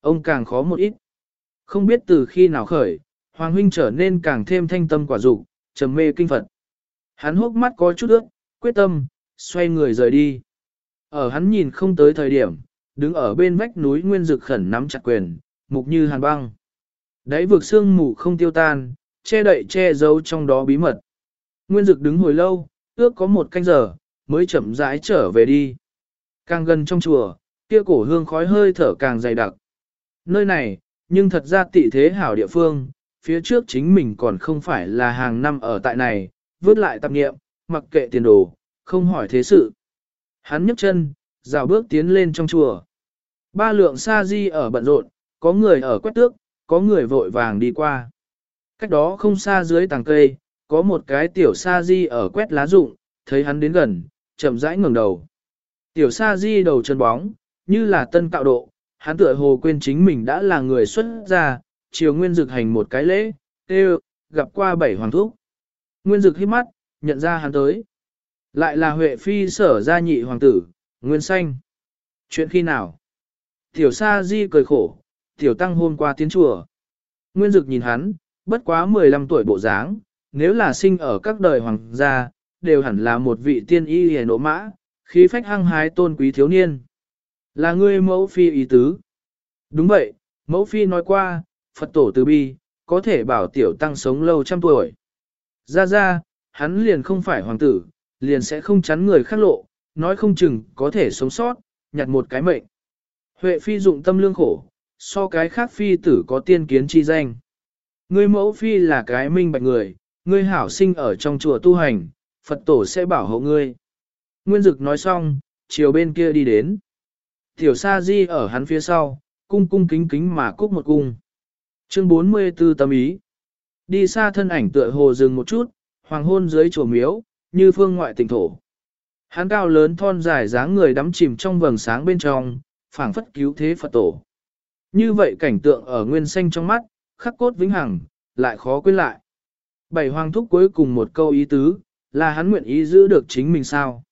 ông càng khó một ít. Không biết từ khi nào khởi, Hoàng huynh trở nên càng thêm thanh tâm quả dục, trầm mê kinh Phật. Hắn hốc mắt có chút ướt, quyết tâm, xoay người rời đi. Ở hắn nhìn không tới thời điểm, đứng ở bên vách núi nguyên dực khẩn nắm chặt quyền, mục như hàn băng. Đáy vực sương mù không tiêu tan, che đậy che giấu trong đó bí mật. Nguyên dực đứng hồi lâu, ước có một canh giờ, mới chậm rãi trở về đi. Càng gần trong chùa, kia cổ hương khói hơi thở càng dày đặc. Nơi này, nhưng thật ra tị thế hảo địa phương, phía trước chính mình còn không phải là hàng năm ở tại này, vứt lại tạp nghiệm, mặc kệ tiền đồ, không hỏi thế sự. Hắn nhấc chân, dạo bước tiến lên trong chùa. Ba lượng sa di ở bận rộn, có người ở quét tước, có người vội vàng đi qua. Cách đó không xa dưới tàng cây, có một cái tiểu sa di ở quét lá rụng, thấy hắn đến gần, chậm rãi ngẩng đầu. Tiểu sa di đầu chân bóng, như là tân tạo độ, hắn tựa hồ quên chính mình đã là người xuất gia, chiều nguyên dực hành một cái lễ, tê gặp qua bảy hoàng thúc. Nguyên dực hít mắt, nhận ra hắn tới. Lại là Huệ Phi sở gia nhị hoàng tử, Nguyên Xanh. Chuyện khi nào? Tiểu Sa Di cười khổ, Tiểu Tăng hôm qua tiến chùa. Nguyên Dực nhìn hắn, bất quá 15 tuổi bộ dáng, nếu là sinh ở các đời hoàng gia, đều hẳn là một vị tiên y hề nộ mã, khí phách hăng hái tôn quý thiếu niên. Là ngươi mẫu phi ý tứ. Đúng vậy, mẫu phi nói qua, Phật tổ từ bi, có thể bảo tiểu tăng sống lâu trăm tuổi. Ra ra, hắn liền không phải hoàng tử, liền sẽ không chắn người khác lộ, nói không chừng có thể sống sót, nhặt một cái mệnh. Huệ phi dụng tâm lương khổ, so cái khác phi tử có tiên kiến chi danh. Ngươi mẫu phi là cái minh bạch người, ngươi hảo sinh ở trong chùa tu hành, Phật tổ sẽ bảo hộ ngươi. Nguyên Dực nói xong, chiều bên kia đi đến. Tiểu Sa Di ở hắn phía sau, cung cung kính kính mà cúc một cung. Chương 44 tâm ý. Đi xa thân ảnh tựa hồ dừng một chút, hoàng hôn dưới chùa miếu, như phương ngoại tỉnh thổ. Hắn cao lớn thon dài dáng người đắm chìm trong vầng sáng bên trong, phảng phất cứu thế Phật tổ. Như vậy cảnh tượng ở nguyên xanh trong mắt, khắc cốt vĩnh hằng, lại khó quên lại. Bảy hoàng thúc cuối cùng một câu ý tứ, là hắn nguyện ý giữ được chính mình sao.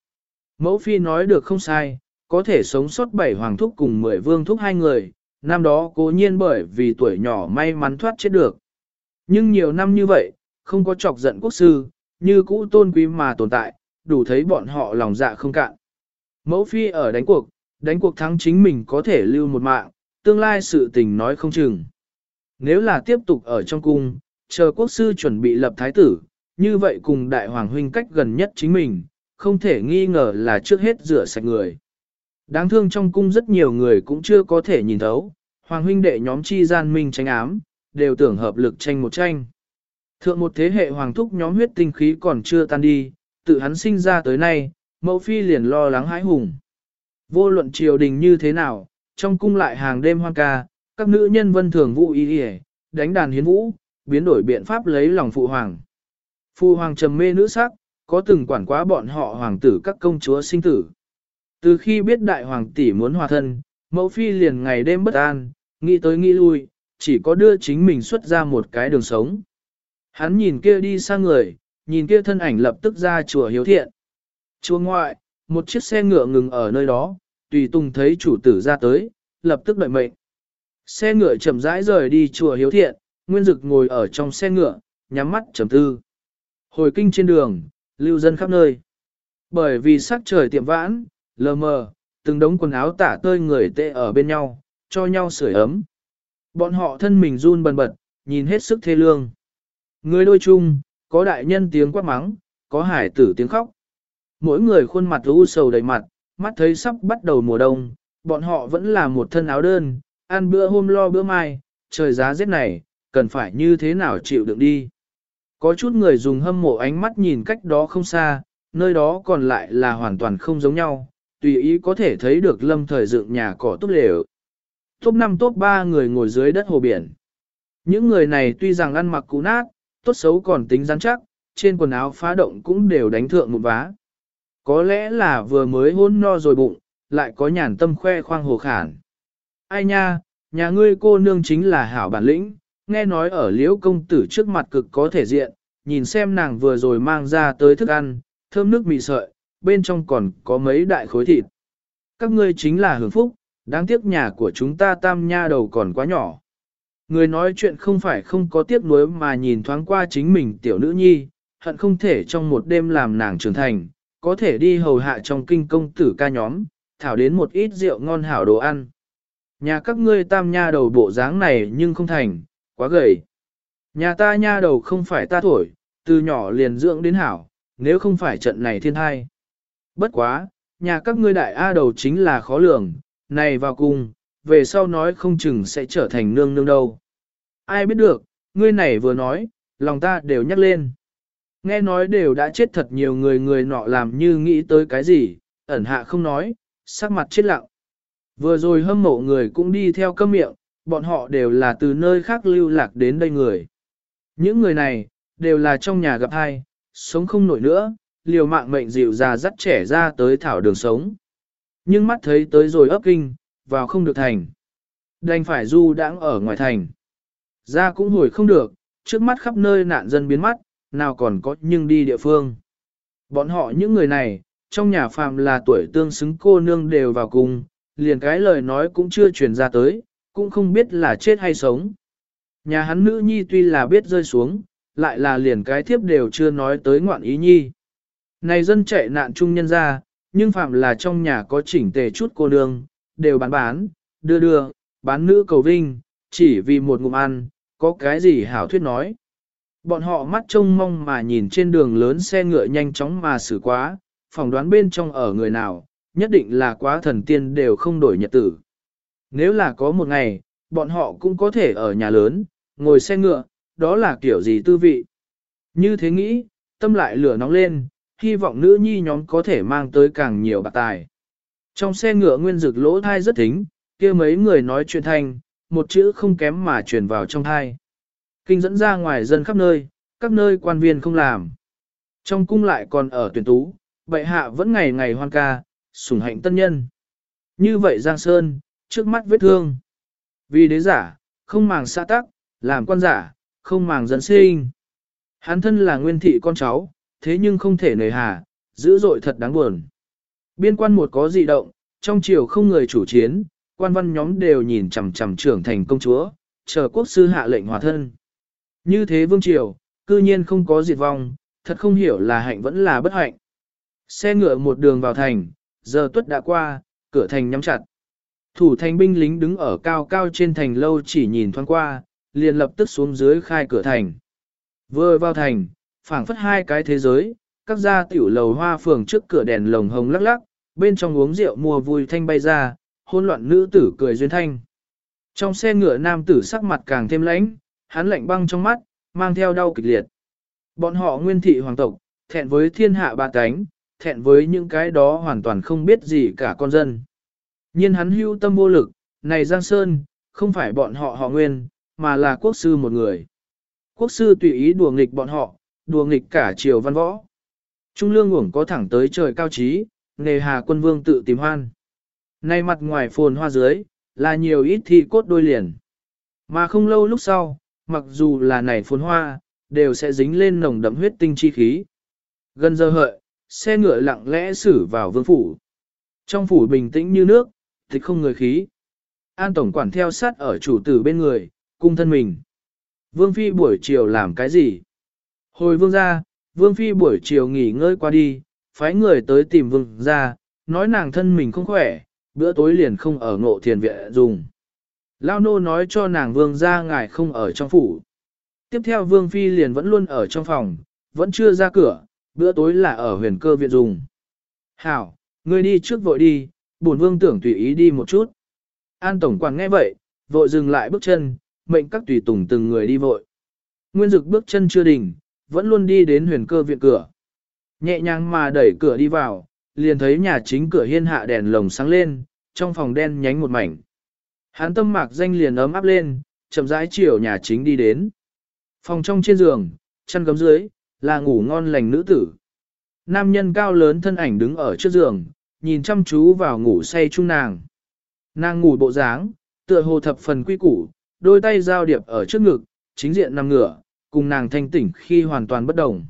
Mẫu phi nói được không sai, có thể sống sót bảy hoàng thúc cùng mười vương thúc hai người, năm đó cố nhiên bởi vì tuổi nhỏ may mắn thoát chết được. Nhưng nhiều năm như vậy, không có chọc giận quốc sư, như cũ tôn quý mà tồn tại, đủ thấy bọn họ lòng dạ không cạn. Mẫu phi ở đánh cuộc, đánh cuộc thắng chính mình có thể lưu một mạng, tương lai sự tình nói không chừng. Nếu là tiếp tục ở trong cung, chờ quốc sư chuẩn bị lập thái tử, như vậy cùng đại hoàng huynh cách gần nhất chính mình, không thể nghi ngờ là trước hết rửa sạch người. Đáng thương trong cung rất nhiều người cũng chưa có thể nhìn thấu, hoàng huynh đệ nhóm chi gian minh tranh ám, đều tưởng hợp lực tranh một tranh. Thượng một thế hệ hoàng thúc nhóm huyết tinh khí còn chưa tan đi, tự hắn sinh ra tới nay, mẫu phi liền lo lắng hãi hùng. Vô luận triều đình như thế nào, trong cung lại hàng đêm hoang ca, các nữ nhân vân thường vũ y y, đánh đàn hiến vũ, biến đổi biện pháp lấy lòng phụ hoàng. Phụ hoàng trầm mê nữ sắc, có từng quản quá bọn họ hoàng tử các công chúa sinh tử. Từ khi biết đại hoàng tỷ muốn hòa thân, mẫu phi liền ngày đêm bất an, nghĩ tới nghĩ lui, chỉ có đưa chính mình xuất ra một cái đường sống. Hắn nhìn kia đi sang người, nhìn kia thân ảnh lập tức ra chùa hiếu thiện. Chùa ngoại, một chiếc xe ngựa ngừng ở nơi đó, tùy tùng thấy chủ tử ra tới, lập tức đợi mệnh. Xe ngựa chậm rãi rời đi chùa hiếu thiện, Nguyên Dực ngồi ở trong xe ngựa, nhắm mắt trầm tư. Hồi kinh trên đường, lưu dân khắp nơi. Bởi vì sắc trời tiệm vãn, lờ mờ, từng đống quần áo tả tơi người tệ ở bên nhau, cho nhau sưởi ấm. Bọn họ thân mình run bần bật, nhìn hết sức thê lương. Người đôi chung, có đại nhân tiếng quát mắng, có hải tử tiếng khóc. Mỗi người khuôn mặt u sầu đầy mặt, mắt thấy sắp bắt đầu mùa đông, bọn họ vẫn là một thân áo đơn, ăn bữa hôm lo bữa mai, trời giá rét này, cần phải như thế nào chịu đựng đi. Có chút người dùng hâm mộ ánh mắt nhìn cách đó không xa, nơi đó còn lại là hoàn toàn không giống nhau, tùy ý có thể thấy được lâm thời dựng nhà cỏ tốt lều. Top 5 top 3 người ngồi dưới đất hồ biển. Những người này tuy rằng ăn mặc cũ nát, tốt xấu còn tính rắn chắc, trên quần áo phá động cũng đều đánh thượng một vá. Có lẽ là vừa mới hôn no rồi bụng, lại có nhàn tâm khoe khoang hồ khản. Ai nha, nhà ngươi cô nương chính là hảo bản lĩnh, nghe nói ở liễu công tử trước mặt cực có thể diện, nhìn xem nàng vừa rồi mang ra tới thức ăn, thơm nước mị sợi, bên trong còn có mấy đại khối thịt. Các ngươi chính là hưởng phúc, Đáng tiếc nhà của chúng ta tam nha đầu còn quá nhỏ. Người nói chuyện không phải không có tiếc nuối mà nhìn thoáng qua chính mình tiểu nữ nhi, hận không thể trong một đêm làm nàng trưởng thành, có thể đi hầu hạ trong kinh công tử ca nhóm, thảo đến một ít rượu ngon hảo đồ ăn. Nhà các ngươi tam nha đầu bộ dáng này nhưng không thành, quá gầy. Nhà ta nha đầu không phải ta thổi, từ nhỏ liền dưỡng đến hảo, nếu không phải trận này thiên thai. Bất quá, nhà các ngươi đại A đầu chính là khó lường, này vào cùng, về sau nói không chừng sẽ trở thành nương nương đâu. Ai biết được, ngươi này vừa nói, lòng ta đều nhắc lên. Nghe nói đều đã chết thật nhiều người người nọ làm như nghĩ tới cái gì, ẩn hạ không nói, sắc mặt chết lặng. Vừa rồi hâm mộ người cũng đi theo cơm miệng, bọn họ đều là từ nơi khác lưu lạc đến đây người. Những người này, đều là trong nhà gặp ai, sống không nổi nữa, liều mạng mệnh dịu già dắt trẻ ra tới thảo đường sống. Nhưng mắt thấy tới rồi ấp kinh, vào không được thành. Đành phải du đãng ở ngoài thành. Ra cũng hồi không được, trước mắt khắp nơi nạn dân biến mắt, nào còn có nhưng đi địa phương. Bọn họ những người này, trong nhà phàm là tuổi tương xứng cô nương đều vào cùng, liền cái lời nói cũng chưa truyền ra tới, cũng không biết là chết hay sống. Nhà hắn nữ nhi tuy là biết rơi xuống, lại là liền cái thiếp đều chưa nói tới ngoạn ý nhi. Này dân chạy nạn chung nhân ra, nhưng phạm là trong nhà có chỉnh tề chút cô nương, đều bán bán, đưa đưa, bán nữ cầu vinh, chỉ vì một ngụm ăn, có cái gì hảo thuyết nói. Bọn họ mắt trông mong mà nhìn trên đường lớn xe ngựa nhanh chóng mà xử quá, phỏng đoán bên trong ở người nào, nhất định là quá thần tiên đều không đổi nhật tử. Nếu là có một ngày, bọn họ cũng có thể ở nhà lớn, ngồi xe ngựa, đó là kiểu gì tư vị. Như thế nghĩ, tâm lại lửa nóng lên, hy vọng nữ nhi nhóm có thể mang tới càng nhiều bạc tài. Trong xe ngựa nguyên dực lỗ thai rất thính, kia mấy người nói chuyện thanh, một chữ không kém mà truyền vào trong thai. Kinh dẫn ra ngoài dân khắp nơi, các nơi quan viên không làm. Trong cung lại còn ở tuyển tú, bệ hạ vẫn ngày ngày hoan ca, sủng hạnh tân nhân. Như vậy Giang Sơn, trước mắt vết thương. Vì đế giả, không màng xã tắc, làm quan giả, không màng dân sinh. Hắn thân là nguyên thị con cháu, thế nhưng không thể nề hà, dữ dội thật đáng buồn. Biên quan một có dị động, trong triều không người chủ chiến, quan văn nhóm đều nhìn chằm chằm trưởng thành công chúa, chờ quốc sư hạ lệnh hòa thân. Như thế vương triều, cư nhiên không có diệt vong, thật không hiểu là hạnh vẫn là bất hạnh. Xe ngựa một đường vào thành, giờ tuất đã qua, cửa thành nhắm chặt. Thủ thành binh lính đứng ở cao cao trên thành lâu chỉ nhìn thoáng qua, liền lập tức xuống dưới khai cửa thành. Vừa vào thành, phảng phất hai cái thế giới, các gia tiểu lầu hoa phường trước cửa đèn lồng hồng lắc lắc, bên trong uống rượu mùa vui thanh bay ra, hôn loạn nữ tử cười duyên thanh. Trong xe ngựa nam tử sắc mặt càng thêm lãnh, hắn lạnh băng trong mắt, mang theo đau kịch liệt. Bọn họ nguyên thị hoàng tộc, thẹn với thiên hạ ba cánh, thẹn với những cái đó hoàn toàn không biết gì cả con dân. nhiên hắn hưu tâm vô lực, này Giang Sơn, không phải bọn họ họ nguyên, mà là quốc sư một người. Quốc sư tùy ý đùa nghịch bọn họ, đùa nghịch cả triều văn võ. Trung lương uổng có thẳng tới trời cao trí, nề hà quân vương tự tìm hoan. Nay mặt ngoài phồn hoa dưới, là nhiều ít thi cốt đôi liền. Mà không lâu lúc sau, mặc dù là nảy phồn hoa, đều sẽ dính lên nồng đậm huyết tinh chi khí. Gần giờ hợi, xe ngựa lặng lẽ xử vào vương phủ. Trong phủ bình tĩnh như nước, thịt không người khí. An tổng quản theo sát ở chủ tử bên người, cung thân mình. Vương phi buổi chiều làm cái gì? Hồi vương ra, vương phi buổi chiều nghỉ ngơi qua đi, phái người tới tìm vương ra, nói nàng thân mình không khỏe, bữa tối liền không ở ngộ thiền viện dùng. Lao nô nói cho nàng vương ra ngài không ở trong phủ. Tiếp theo vương phi liền vẫn luôn ở trong phòng, vẫn chưa ra cửa, bữa tối là ở huyền cơ viện dùng. Hảo, ngươi đi trước vội đi, bổn vương tưởng tùy ý đi một chút. An tổng quản nghe vậy, vội dừng lại bước chân, mệnh các tùy tùng từng người đi vội. Nguyên dực bước chân chưa đỉnh, vẫn luôn đi đến huyền cơ viện cửa. Nhẹ nhàng mà đẩy cửa đi vào, liền thấy nhà chính cửa hiên hạ đèn lồng sáng lên, trong phòng đen nhánh một mảnh. Hán tâm mạc danh liền ấm áp lên, chậm rãi chiều nhà chính đi đến. Phòng trong trên giường, chăn gấm dưới, là ngủ ngon lành nữ tử. Nam nhân cao lớn thân ảnh đứng ở trước giường, nhìn chăm chú vào ngủ say chung nàng. Nàng ngủ bộ dáng, tựa hồ thập phần quy củ, đôi tay giao điệp ở trước ngực, chính diện nằm ngửa, cùng nàng thanh tỉnh khi hoàn toàn bất đồng.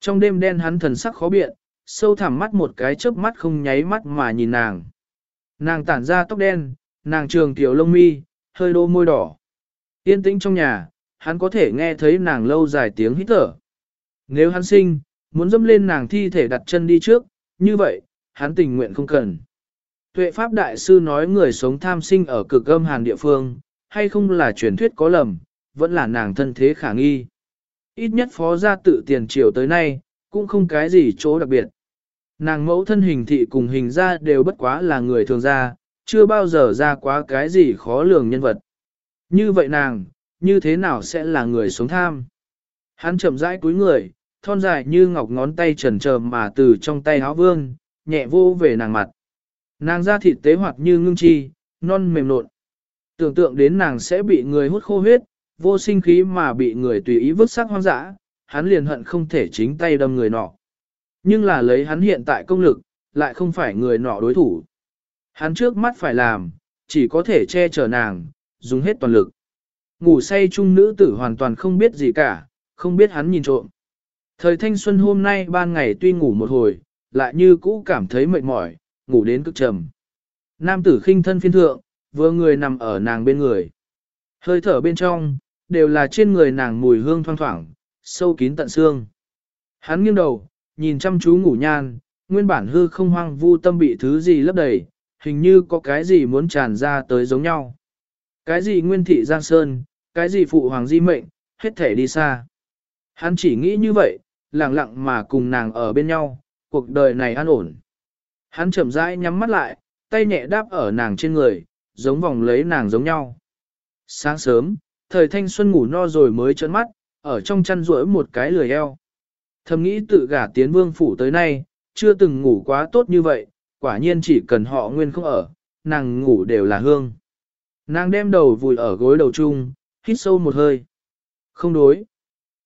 Trong đêm đen hắn thần sắc khó biện, sâu thẳm mắt một cái chớp mắt không nháy mắt mà nhìn nàng. Nàng tản ra tóc đen, nàng trường tiểu lông mi, hơi đô môi đỏ. Yên tĩnh trong nhà, hắn có thể nghe thấy nàng lâu dài tiếng hít thở. Nếu hắn sinh, muốn dâm lên nàng thi thể đặt chân đi trước, như vậy, hắn tình nguyện không cần. Tuệ Pháp Đại Sư nói người sống tham sinh ở cực âm hàn địa phương, hay không là truyền thuyết có lầm, vẫn là nàng thân thế khả nghi. Ít nhất phó gia tự tiền triều tới nay, cũng không cái gì chỗ đặc biệt. Nàng mẫu thân hình thị cùng hình ra đều bất quá là người thường ra, chưa bao giờ ra quá cái gì khó lường nhân vật. Như vậy nàng, như thế nào sẽ là người sống tham? Hắn chậm rãi cúi người, thon dài như ngọc ngón tay trần trờ mà từ trong tay áo vương, nhẹ vô về nàng mặt. Nàng da thịt tế hoạt như ngưng chi, non mềm nộn. Tưởng tượng đến nàng sẽ bị người hút khô huyết, vô sinh khí mà bị người tùy ý vứt xác hoang dã, hắn liền hận không thể chính tay đâm người nọ. Nhưng là lấy hắn hiện tại công lực, lại không phải người nọ đối thủ. Hắn trước mắt phải làm, chỉ có thể che chở nàng, dùng hết toàn lực. Ngủ say chung nữ tử hoàn toàn không biết gì cả, không biết hắn nhìn trộm. Thời thanh xuân hôm nay ban ngày tuy ngủ một hồi, lại như cũ cảm thấy mệt mỏi, ngủ đến cực trầm. Nam tử khinh thân phiên thượng, vừa người nằm ở nàng bên người. Hơi thở bên trong, đều là trên người nàng mùi hương thoang thoảng, sâu kín tận xương. Hắn nghiêng đầu, nhìn chăm chú ngủ nhan, nguyên bản hư không hoang vu tâm bị thứ gì lấp đầy, hình như có cái gì muốn tràn ra tới giống nhau. Cái gì nguyên thị giang sơn, cái gì phụ hoàng di mệnh, hết thể đi xa. Hắn chỉ nghĩ như vậy, lặng lặng mà cùng nàng ở bên nhau, cuộc đời này an ổn. Hắn chậm rãi nhắm mắt lại, tay nhẹ đáp ở nàng trên người, giống vòng lấy nàng giống nhau. Sáng sớm, thời thanh xuân ngủ no rồi mới trợn mắt, ở trong chăn rỗi một cái lười eo. Thầm nghĩ tự gả tiến vương phủ tới nay, chưa từng ngủ quá tốt như vậy, quả nhiên chỉ cần họ nguyên không ở, nàng ngủ đều là hương. Nàng đem đầu vùi ở gối đầu chung, hít sâu một hơi. Không đối.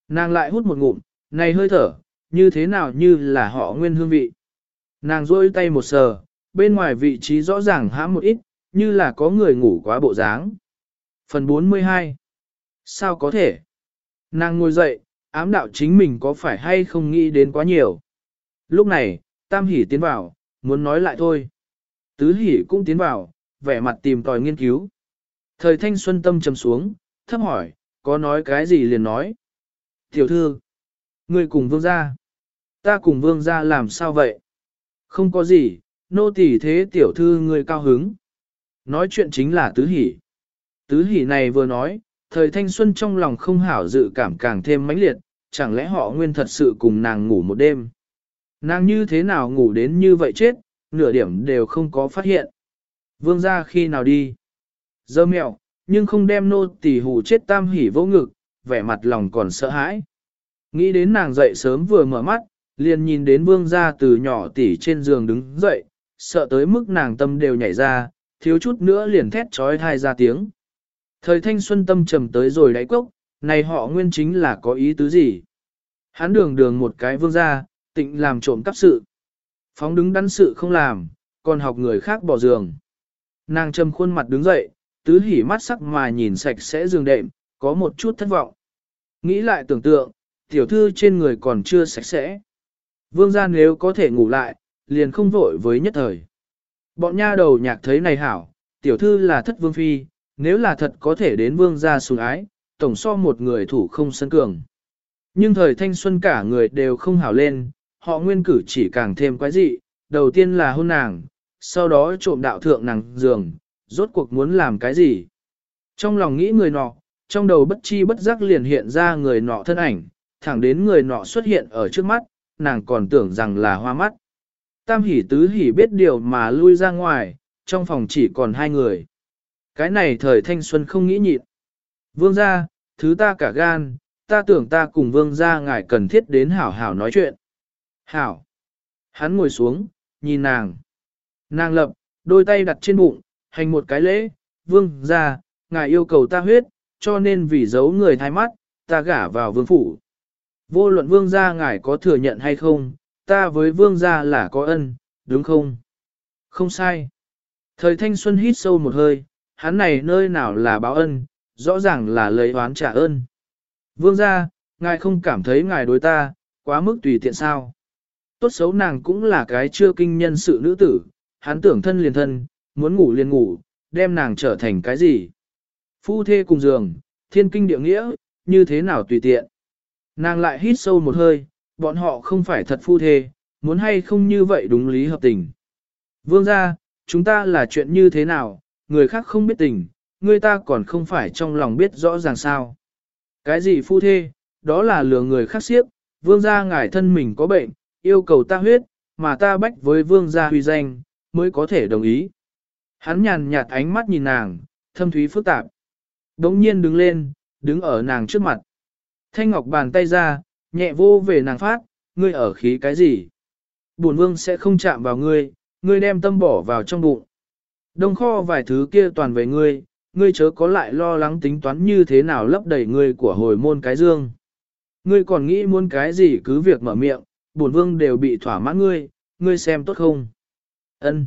Nàng lại hút một ngụm, này hơi thở, như thế nào như là họ nguyên hương vị. Nàng rôi tay một sờ, bên ngoài vị trí rõ ràng hãm một ít, như là có người ngủ quá bộ dáng. Phần 42 Sao có thể? Nàng ngồi dậy, ám đạo chính mình có phải hay không nghĩ đến quá nhiều. Lúc này, Tam Hỷ tiến vào, muốn nói lại thôi. Tứ Hỷ cũng tiến vào, vẻ mặt tìm tòi nghiên cứu. Thời thanh xuân tâm trầm xuống, thấp hỏi, có nói cái gì liền nói. Tiểu thư, người cùng vương gia. Ta cùng vương gia làm sao vậy? Không có gì, nô tỳ thế tiểu thư người cao hứng. Nói chuyện chính là tứ hỷ. Tứ hỷ này vừa nói, thời thanh xuân trong lòng không hảo dự cảm càng thêm mãnh liệt, chẳng lẽ họ nguyên thật sự cùng nàng ngủ một đêm. Nàng như thế nào ngủ đến như vậy chết, nửa điểm đều không có phát hiện. Vương gia khi nào đi? Dơ mẹo, nhưng không đem nô tỳ hù chết tam hỉ vô ngực, vẻ mặt lòng còn sợ hãi. Nghĩ đến nàng dậy sớm vừa mở mắt, liền nhìn đến vương gia từ nhỏ tỉ trên giường đứng dậy, sợ tới mức nàng tâm đều nhảy ra, thiếu chút nữa liền thét trói thai ra tiếng. Thời thanh xuân tâm trầm tới rồi đáy cốc, này họ nguyên chính là có ý tứ gì? Hắn đường đường một cái vương gia, tịnh làm trộm cắp sự. Phóng đứng đắn sự không làm, còn học người khác bỏ giường. Nàng trầm khuôn mặt đứng dậy, tứ hỉ mắt sắc mà nhìn sạch sẽ giường đệm, có một chút thất vọng. Nghĩ lại tưởng tượng, tiểu thư trên người còn chưa sạch sẽ. Vương gia nếu có thể ngủ lại, liền không vội với nhất thời. Bọn nha đầu nhạc thấy này hảo, tiểu thư là thất vương phi, nếu là thật có thể đến vương gia sủng ái, tổng so một người thủ không sân cường. Nhưng thời thanh xuân cả người đều không hảo lên, họ nguyên cử chỉ càng thêm quái dị, đầu tiên là hôn nàng, sau đó trộm đạo thượng nàng giường, rốt cuộc muốn làm cái gì. Trong lòng nghĩ người nọ, trong đầu bất chi bất giác liền hiện ra người nọ thân ảnh, thẳng đến người nọ xuất hiện ở trước mắt, nàng còn tưởng rằng là hoa mắt. Tam hỉ tứ hỉ biết điều mà lui ra ngoài, trong phòng chỉ còn hai người. Cái này thời thanh xuân không nghĩ nhịn. Vương gia, thứ ta cả gan, ta tưởng ta cùng vương gia ngài cần thiết đến hảo hảo nói chuyện. Hảo. Hắn ngồi xuống, nhìn nàng. Nàng lập, đôi tay đặt trên bụng, hành một cái lễ, vương gia, ngài yêu cầu ta huyết, cho nên vì giấu người thái mắt, ta gả vào vương phủ. Vô luận vương gia ngài có thừa nhận hay không, ta với vương gia là có ân, đúng không? Không sai. Thời thanh xuân hít sâu một hơi, hắn này nơi nào là báo ân, rõ ràng là lấy oán trả ơn. Vương gia, ngài không cảm thấy ngài đối ta, quá mức tùy tiện sao. Tốt xấu nàng cũng là cái chưa kinh nhân sự nữ tử, hắn tưởng thân liền thân, muốn ngủ liền ngủ, đem nàng trở thành cái gì. Phu thê cùng giường, thiên kinh địa nghĩa, như thế nào tùy tiện. Nàng lại hít sâu một hơi, bọn họ không phải thật phu thê, muốn hay không như vậy đúng lý hợp tình. Vương ra, chúng ta là chuyện như thế nào, người khác không biết tình, người ta còn không phải trong lòng biết rõ ràng sao. Cái gì phu thê, đó là lừa người khác siếp, vương gia ngài thân mình có bệnh, yêu cầu ta huyết, mà ta bách với vương gia huy danh, mới có thể đồng ý. Hắn nhàn nhạt ánh mắt nhìn nàng, thâm thúy phức tạp. Đống nhiên đứng lên, đứng ở nàng trước mặt. Thanh Ngọc bàn tay ra, nhẹ vô về nàng phát, ngươi ở khí cái gì? Bổn vương sẽ không chạm vào ngươi, ngươi đem tâm bỏ vào trong bụng. Đông kho vài thứ kia toàn về ngươi, ngươi chớ có lại lo lắng tính toán như thế nào lấp đầy ngươi của hồi môn cái dương. Ngươi còn nghĩ muốn cái gì cứ việc mở miệng, bổn vương đều bị thỏa mãn ngươi, ngươi xem tốt không? Ân.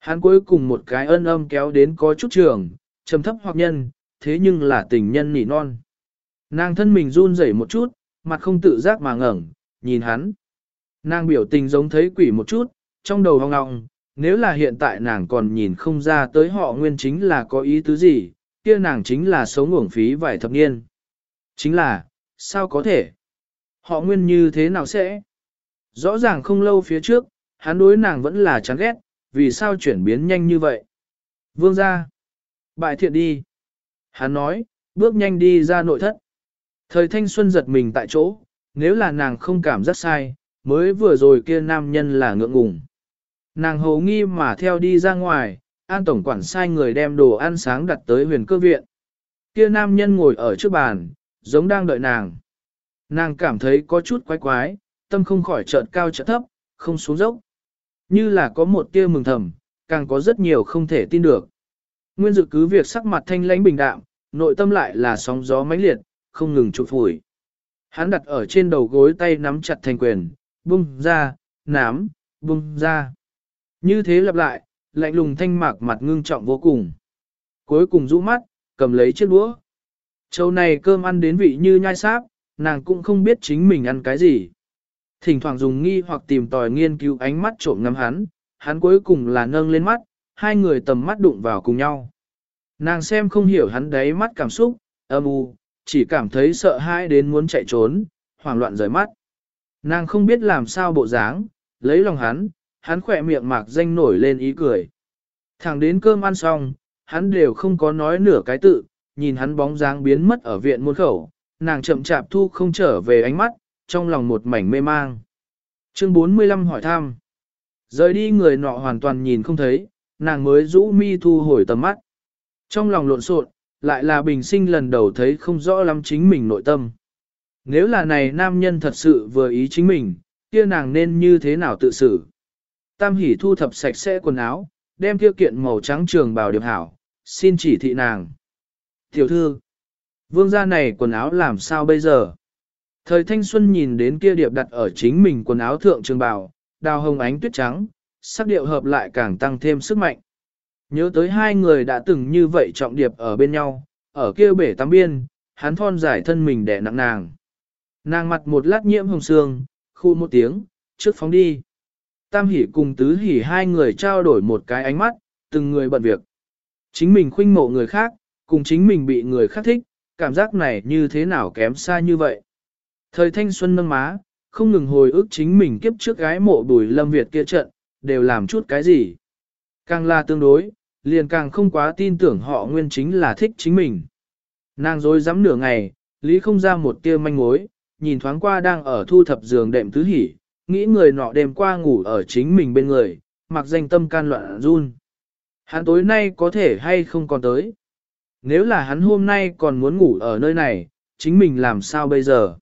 Hắn cuối cùng một cái ân âm kéo đến có chút trường, trầm thấp hoặc nhân, thế nhưng là tình nhân nỉ non. Nàng thân mình run rẩy một chút, mặt không tự giác mà ngẩng, nhìn hắn. Nàng biểu tình giống thấy quỷ một chút, trong đầu hong ngọng, nếu là hiện tại nàng còn nhìn không ra tới họ nguyên chính là có ý tứ gì, kia nàng chính là sống uổng phí vài thập niên. Chính là, sao có thể? Họ nguyên như thế nào sẽ? Rõ ràng không lâu phía trước, hắn đối nàng vẫn là chán ghét, vì sao chuyển biến nhanh như vậy? Vương ra. Bại thiện đi. Hắn nói, bước nhanh đi ra nội thất. Thời thanh xuân giật mình tại chỗ, nếu là nàng không cảm giác sai, mới vừa rồi kia nam nhân là ngượng ngùng. Nàng hầu nghi mà theo đi ra ngoài, an tổng quản sai người đem đồ ăn sáng đặt tới huyền cơ viện. Kia nam nhân ngồi ở trước bàn, giống đang đợi nàng. Nàng cảm thấy có chút quái quái, tâm không khỏi chợt cao chợt thấp, không xuống dốc. Như là có một tia mừng thầm, càng có rất nhiều không thể tin được. Nguyên dự cứ việc sắc mặt thanh lãnh bình đạm, nội tâm lại là sóng gió mãnh liệt, không ngừng trụ phủi. Hắn đặt ở trên đầu gối tay nắm chặt thành quyền, bung ra, nám, bung ra. Như thế lặp lại, lạnh lùng thanh mạc mặt ngưng trọng vô cùng. Cuối cùng rũ mắt, cầm lấy chiếc đũa. Châu này cơm ăn đến vị như nhai sáp, nàng cũng không biết chính mình ăn cái gì. Thỉnh thoảng dùng nghi hoặc tìm tòi nghiên cứu ánh mắt trộm ngắm hắn, hắn cuối cùng là nâng lên mắt, hai người tầm mắt đụng vào cùng nhau. Nàng xem không hiểu hắn đáy mắt cảm xúc, âm u, chỉ cảm thấy sợ hãi đến muốn chạy trốn, hoảng loạn rời mắt. Nàng không biết làm sao bộ dáng, lấy lòng hắn, hắn khỏe miệng mạc danh nổi lên ý cười. Thẳng đến cơm ăn xong, hắn đều không có nói nửa cái tự, nhìn hắn bóng dáng biến mất ở viện muôn khẩu, nàng chậm chạp thu không trở về ánh mắt, trong lòng một mảnh mê mang. Chương 45 hỏi thăm. Rời đi người nọ hoàn toàn nhìn không thấy, nàng mới rũ mi thu hồi tầm mắt. Trong lòng lộn xộn, lại là bình sinh lần đầu thấy không rõ lắm chính mình nội tâm. Nếu là này nam nhân thật sự vừa ý chính mình, kia nàng nên như thế nào tự xử. Tam hỉ thu thập sạch sẽ quần áo, đem kia kiện màu trắng trường bào điệp hảo, xin chỉ thị nàng. Tiểu thư, vương gia này quần áo làm sao bây giờ? Thời thanh xuân nhìn đến kia điệp đặt ở chính mình quần áo thượng trường bào, đào hồng ánh tuyết trắng, sắc điệu hợp lại càng tăng thêm sức mạnh. Nhớ tới hai người đã từng như vậy trọng điệp ở bên nhau, ở kia bể tắm biên, hắn thon giải thân mình đè nặng nàng. Nàng mặt một lát nhiễm hồng sương, khu một tiếng, trước phóng đi. Tam hỉ cùng tứ hỉ hai người trao đổi một cái ánh mắt, từng người bận việc. Chính mình khuynh mộ người khác, cùng chính mình bị người khác thích, cảm giác này như thế nào kém xa như vậy. Thời thanh xuân nâng má, không ngừng hồi ức chính mình kiếp trước gái mộ bùi lâm Việt kia trận, đều làm chút cái gì. Càng là tương đối, liền càng không quá tin tưởng họ nguyên chính là thích chính mình. Nàng dối dám nửa ngày, lý không ra một tia manh mối, nhìn thoáng qua đang ở thu thập giường đệm tứ hỉ, nghĩ người nọ đêm qua ngủ ở chính mình bên người, mặc danh tâm can loạn run. Hắn tối nay có thể hay không còn tới. Nếu là hắn hôm nay còn muốn ngủ ở nơi này, chính mình làm sao bây giờ?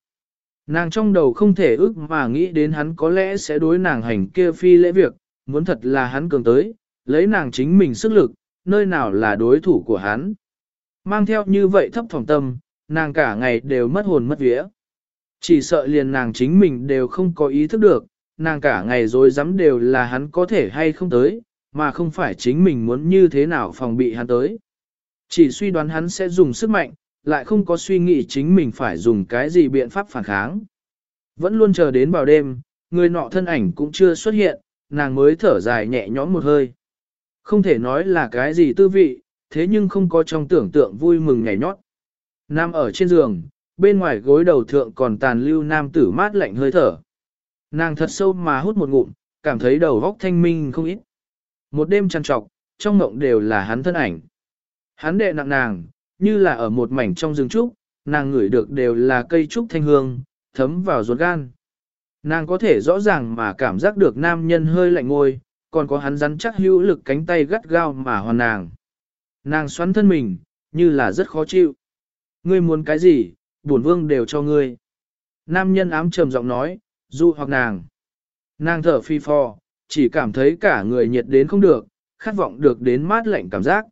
Nàng trong đầu không thể ước mà nghĩ đến hắn có lẽ sẽ đối nàng hành kia phi lễ việc, muốn thật là hắn cường tới, lấy nàng chính mình sức lực, nơi nào là đối thủ của hắn. Mang theo như vậy thấp phòng tâm, nàng cả ngày đều mất hồn mất vía. Chỉ sợ liền nàng chính mình đều không có ý thức được, nàng cả ngày dối rắm đều là hắn có thể hay không tới, mà không phải chính mình muốn như thế nào phòng bị hắn tới. Chỉ suy đoán hắn sẽ dùng sức mạnh, lại không có suy nghĩ chính mình phải dùng cái gì biện pháp phản kháng. Vẫn luôn chờ đến vào đêm, người nọ thân ảnh cũng chưa xuất hiện, nàng mới thở dài nhẹ nhõm một hơi. Không thể nói là cái gì tư vị, thế nhưng không có trong tưởng tượng vui mừng nhảy nhót. Nam ở trên giường, bên ngoài gối đầu thượng còn tàn lưu nam tử mát lạnh hơi thở. Nàng thật sâu mà hút một ngụm, cảm thấy đầu góc thanh minh không ít. Một đêm trằn trọc, trong mộng đều là hắn thân ảnh. Hắn đệ nặng nàng, như là ở một mảnh trong rừng trúc, nàng ngửi được đều là cây trúc thanh hương, thấm vào ruột gan. Nàng có thể rõ ràng mà cảm giác được nam nhân hơi lạnh ngôi, còn có hắn rắn chắc hữu lực cánh tay gắt gao mà hoàn nàng. Nàng xoắn thân mình, như là rất khó chịu. Ngươi muốn cái gì, bổn vương đều cho ngươi. Nam nhân ám trầm giọng nói, dụ hoặc nàng. Nàng thở phi phò, chỉ cảm thấy cả người nhiệt đến không được, khát vọng được đến mát lạnh cảm giác.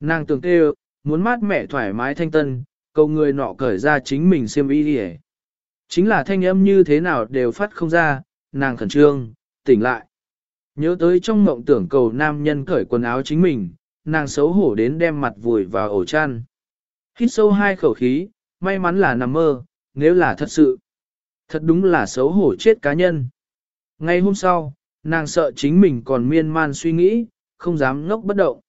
Nàng tưởng kêu, muốn mát mẻ thoải mái thanh tân, cầu người nọ cởi ra chính mình xem y đi Chính là thanh âm như thế nào đều phát không ra, nàng khẩn trương, tỉnh lại. Nhớ tới trong mộng tưởng cầu nam nhân cởi quần áo chính mình, nàng xấu hổ đến đem mặt vùi vào ổ chăn. Hít sâu hai khẩu khí, may mắn là nằm mơ, nếu là thật sự. Thật đúng là xấu hổ chết cá nhân. Ngay hôm sau, nàng sợ chính mình còn miên man suy nghĩ, không dám ngốc bất động.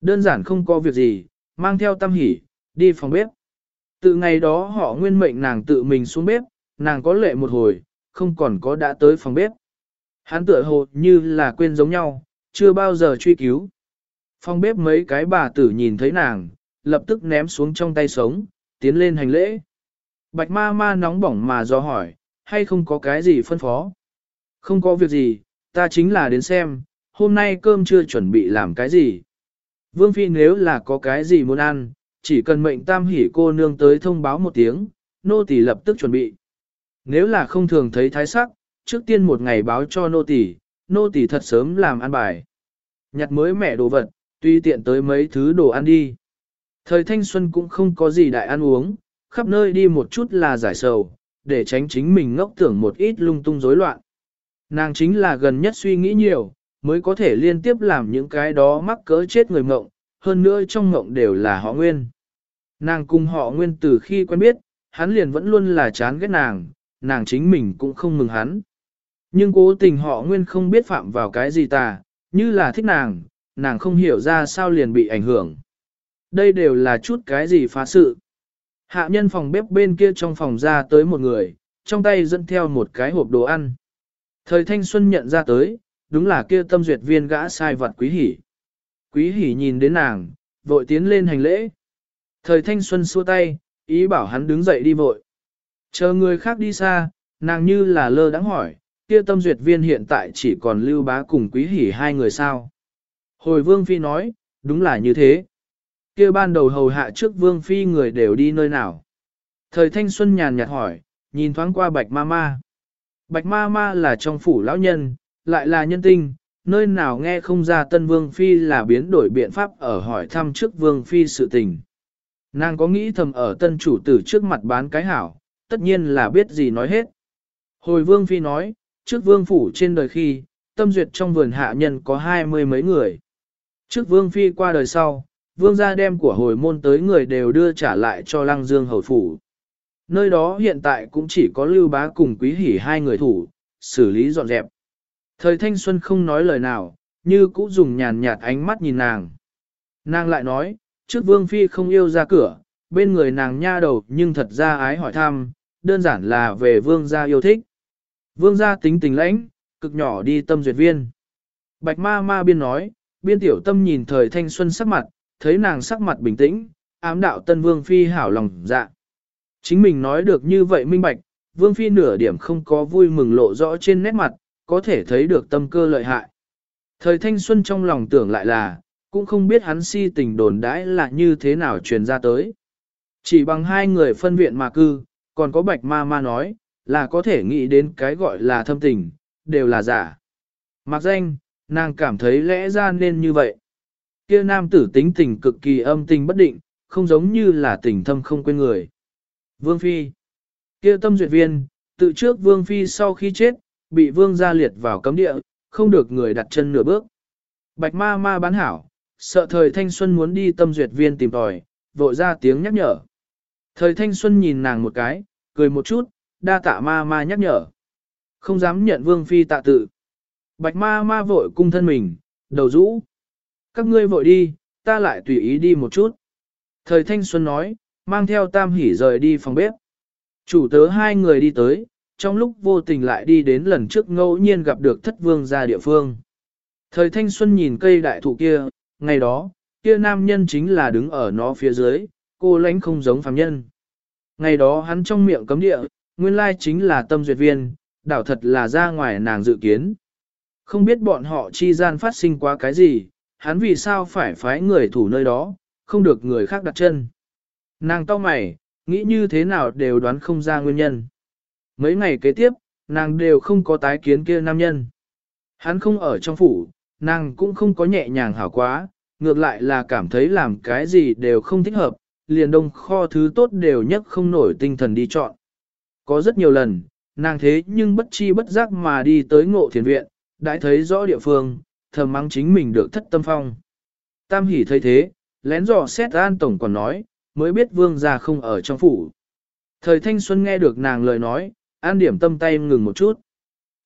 Đơn giản không có việc gì, mang theo tâm hỉ, đi phòng bếp. Từ ngày đó họ nguyên mệnh nàng tự mình xuống bếp, nàng có lệ một hồi, không còn có đã tới phòng bếp. Hắn tựa hồ như là quên giống nhau, chưa bao giờ truy cứu. Phòng bếp mấy cái bà tử nhìn thấy nàng, lập tức ném xuống trong tay sống, tiến lên hành lễ. Bạch ma ma nóng bỏng mà do hỏi, hay không có cái gì phân phó? Không có việc gì, ta chính là đến xem, hôm nay cơm chưa chuẩn bị làm cái gì. Vương Phi nếu là có cái gì muốn ăn, chỉ cần mệnh tam hỉ cô nương tới thông báo một tiếng, nô tỳ lập tức chuẩn bị. Nếu là không thường thấy thái sắc, trước tiên một ngày báo cho nô tỳ, nô tỳ thật sớm làm ăn bài. Nhặt mới mẹ đồ vật, tuy tiện tới mấy thứ đồ ăn đi. Thời thanh xuân cũng không có gì đại ăn uống, khắp nơi đi một chút là giải sầu, để tránh chính mình ngốc tưởng một ít lung tung rối loạn. Nàng chính là gần nhất suy nghĩ nhiều, mới có thể liên tiếp làm những cái đó mắc cỡ chết người mộng, hơn nữa trong mộng đều là họ nguyên. Nàng cùng họ nguyên từ khi quen biết, hắn liền vẫn luôn là chán ghét nàng, nàng chính mình cũng không mừng hắn. Nhưng cố tình họ nguyên không biết phạm vào cái gì ta, như là thích nàng, nàng không hiểu ra sao liền bị ảnh hưởng. Đây đều là chút cái gì phá sự. Hạ nhân phòng bếp bên kia trong phòng ra tới một người, trong tay dẫn theo một cái hộp đồ ăn. Thời thanh xuân nhận ra tới, đúng là kia tâm duyệt viên gã sai vật quý hỉ. Quý hỉ nhìn đến nàng, vội tiến lên hành lễ. Thời thanh xuân xua tay, ý bảo hắn đứng dậy đi vội. Chờ người khác đi xa, nàng như là lơ đắng hỏi, kia tâm duyệt viên hiện tại chỉ còn lưu bá cùng quý hỉ hai người sao. Hồi vương phi nói, đúng là như thế kia ban đầu hầu hạ trước vương phi người đều đi nơi nào. Thời thanh xuân nhàn nhạt hỏi, nhìn thoáng qua bạch ma ma. Bạch ma ma là trong phủ lão nhân, lại là nhân tinh, nơi nào nghe không ra tân vương phi là biến đổi biện pháp ở hỏi thăm trước vương phi sự tình. Nàng có nghĩ thầm ở tân chủ tử trước mặt bán cái hảo, tất nhiên là biết gì nói hết. Hồi vương phi nói, trước vương phủ trên đời khi, tâm duyệt trong vườn hạ nhân có hai mươi mấy người. Trước vương phi qua đời sau, vương gia đem của hồi môn tới người đều đưa trả lại cho lăng dương hầu phủ. Nơi đó hiện tại cũng chỉ có lưu bá cùng quý hỉ hai người thủ, xử lý dọn dẹp. Thời thanh xuân không nói lời nào, như cũ dùng nhàn nhạt ánh mắt nhìn nàng. Nàng lại nói, trước vương phi không yêu ra cửa, bên người nàng nha đầu nhưng thật ra ái hỏi thăm, đơn giản là về vương gia yêu thích. Vương gia tính tình lãnh, cực nhỏ đi tâm duyệt viên. Bạch ma ma biên nói, biên tiểu tâm nhìn thời thanh xuân sắc mặt, thấy nàng sắc mặt bình tĩnh, ám đạo tân vương phi hảo lòng dạ. Chính mình nói được như vậy minh bạch, vương phi nửa điểm không có vui mừng lộ rõ trên nét mặt, có thể thấy được tâm cơ lợi hại. Thời thanh xuân trong lòng tưởng lại là, cũng không biết hắn si tình đồn đãi là như thế nào truyền ra tới. Chỉ bằng hai người phân viện mà cư, còn có bạch ma ma nói, là có thể nghĩ đến cái gọi là thâm tình, đều là giả. Mặc danh, nàng cảm thấy lẽ ra nên như vậy. Kia nam tử tính tình cực kỳ âm tình bất định, không giống như là tình thâm không quên người. Vương Phi Kia tâm duyệt viên, tự trước Vương Phi sau khi chết, bị Vương gia liệt vào cấm địa, không được người đặt chân nửa bước. Bạch ma ma bán hảo, sợ thời thanh xuân muốn đi tâm duyệt viên tìm tòi, vội ra tiếng nhắc nhở. Thời thanh xuân nhìn nàng một cái, cười một chút, đa tạ ma ma nhắc nhở. Không dám nhận vương phi tạ tự. Bạch ma ma vội cung thân mình, đầu rũ. Các ngươi vội đi, ta lại tùy ý đi một chút. Thời thanh xuân nói, mang theo tam hỉ rời đi phòng bếp. Chủ tớ hai người đi tới, trong lúc vô tình lại đi đến lần trước ngẫu nhiên gặp được thất vương ra địa phương. Thời thanh xuân nhìn cây đại thụ kia, ngày đó, kia nam nhân chính là đứng ở nó phía dưới, cô lãnh không giống phàm nhân. Ngày đó hắn trong miệng cấm địa, nguyên lai chính là tâm duyệt viên, đảo thật là ra ngoài nàng dự kiến. Không biết bọn họ chi gian phát sinh quá cái gì, hắn vì sao phải phái người thủ nơi đó, không được người khác đặt chân. Nàng to mày, nghĩ như thế nào đều đoán không ra nguyên nhân. Mấy ngày kế tiếp, nàng đều không có tái kiến kia nam nhân. Hắn không ở trong phủ, nàng cũng không có nhẹ nhàng hảo quá, ngược lại là cảm thấy làm cái gì đều không thích hợp, liền đông kho thứ tốt đều nhất không nổi tinh thần đi chọn. Có rất nhiều lần, nàng thế nhưng bất chi bất giác mà đi tới ngộ thiền viện, đã thấy rõ địa phương, thầm mắng chính mình được thất tâm phong. Tam hỉ thấy thế, lén dò xét an tổng còn nói, mới biết vương gia không ở trong phủ. Thời thanh xuân nghe được nàng lời nói, an điểm tâm tay ngừng một chút.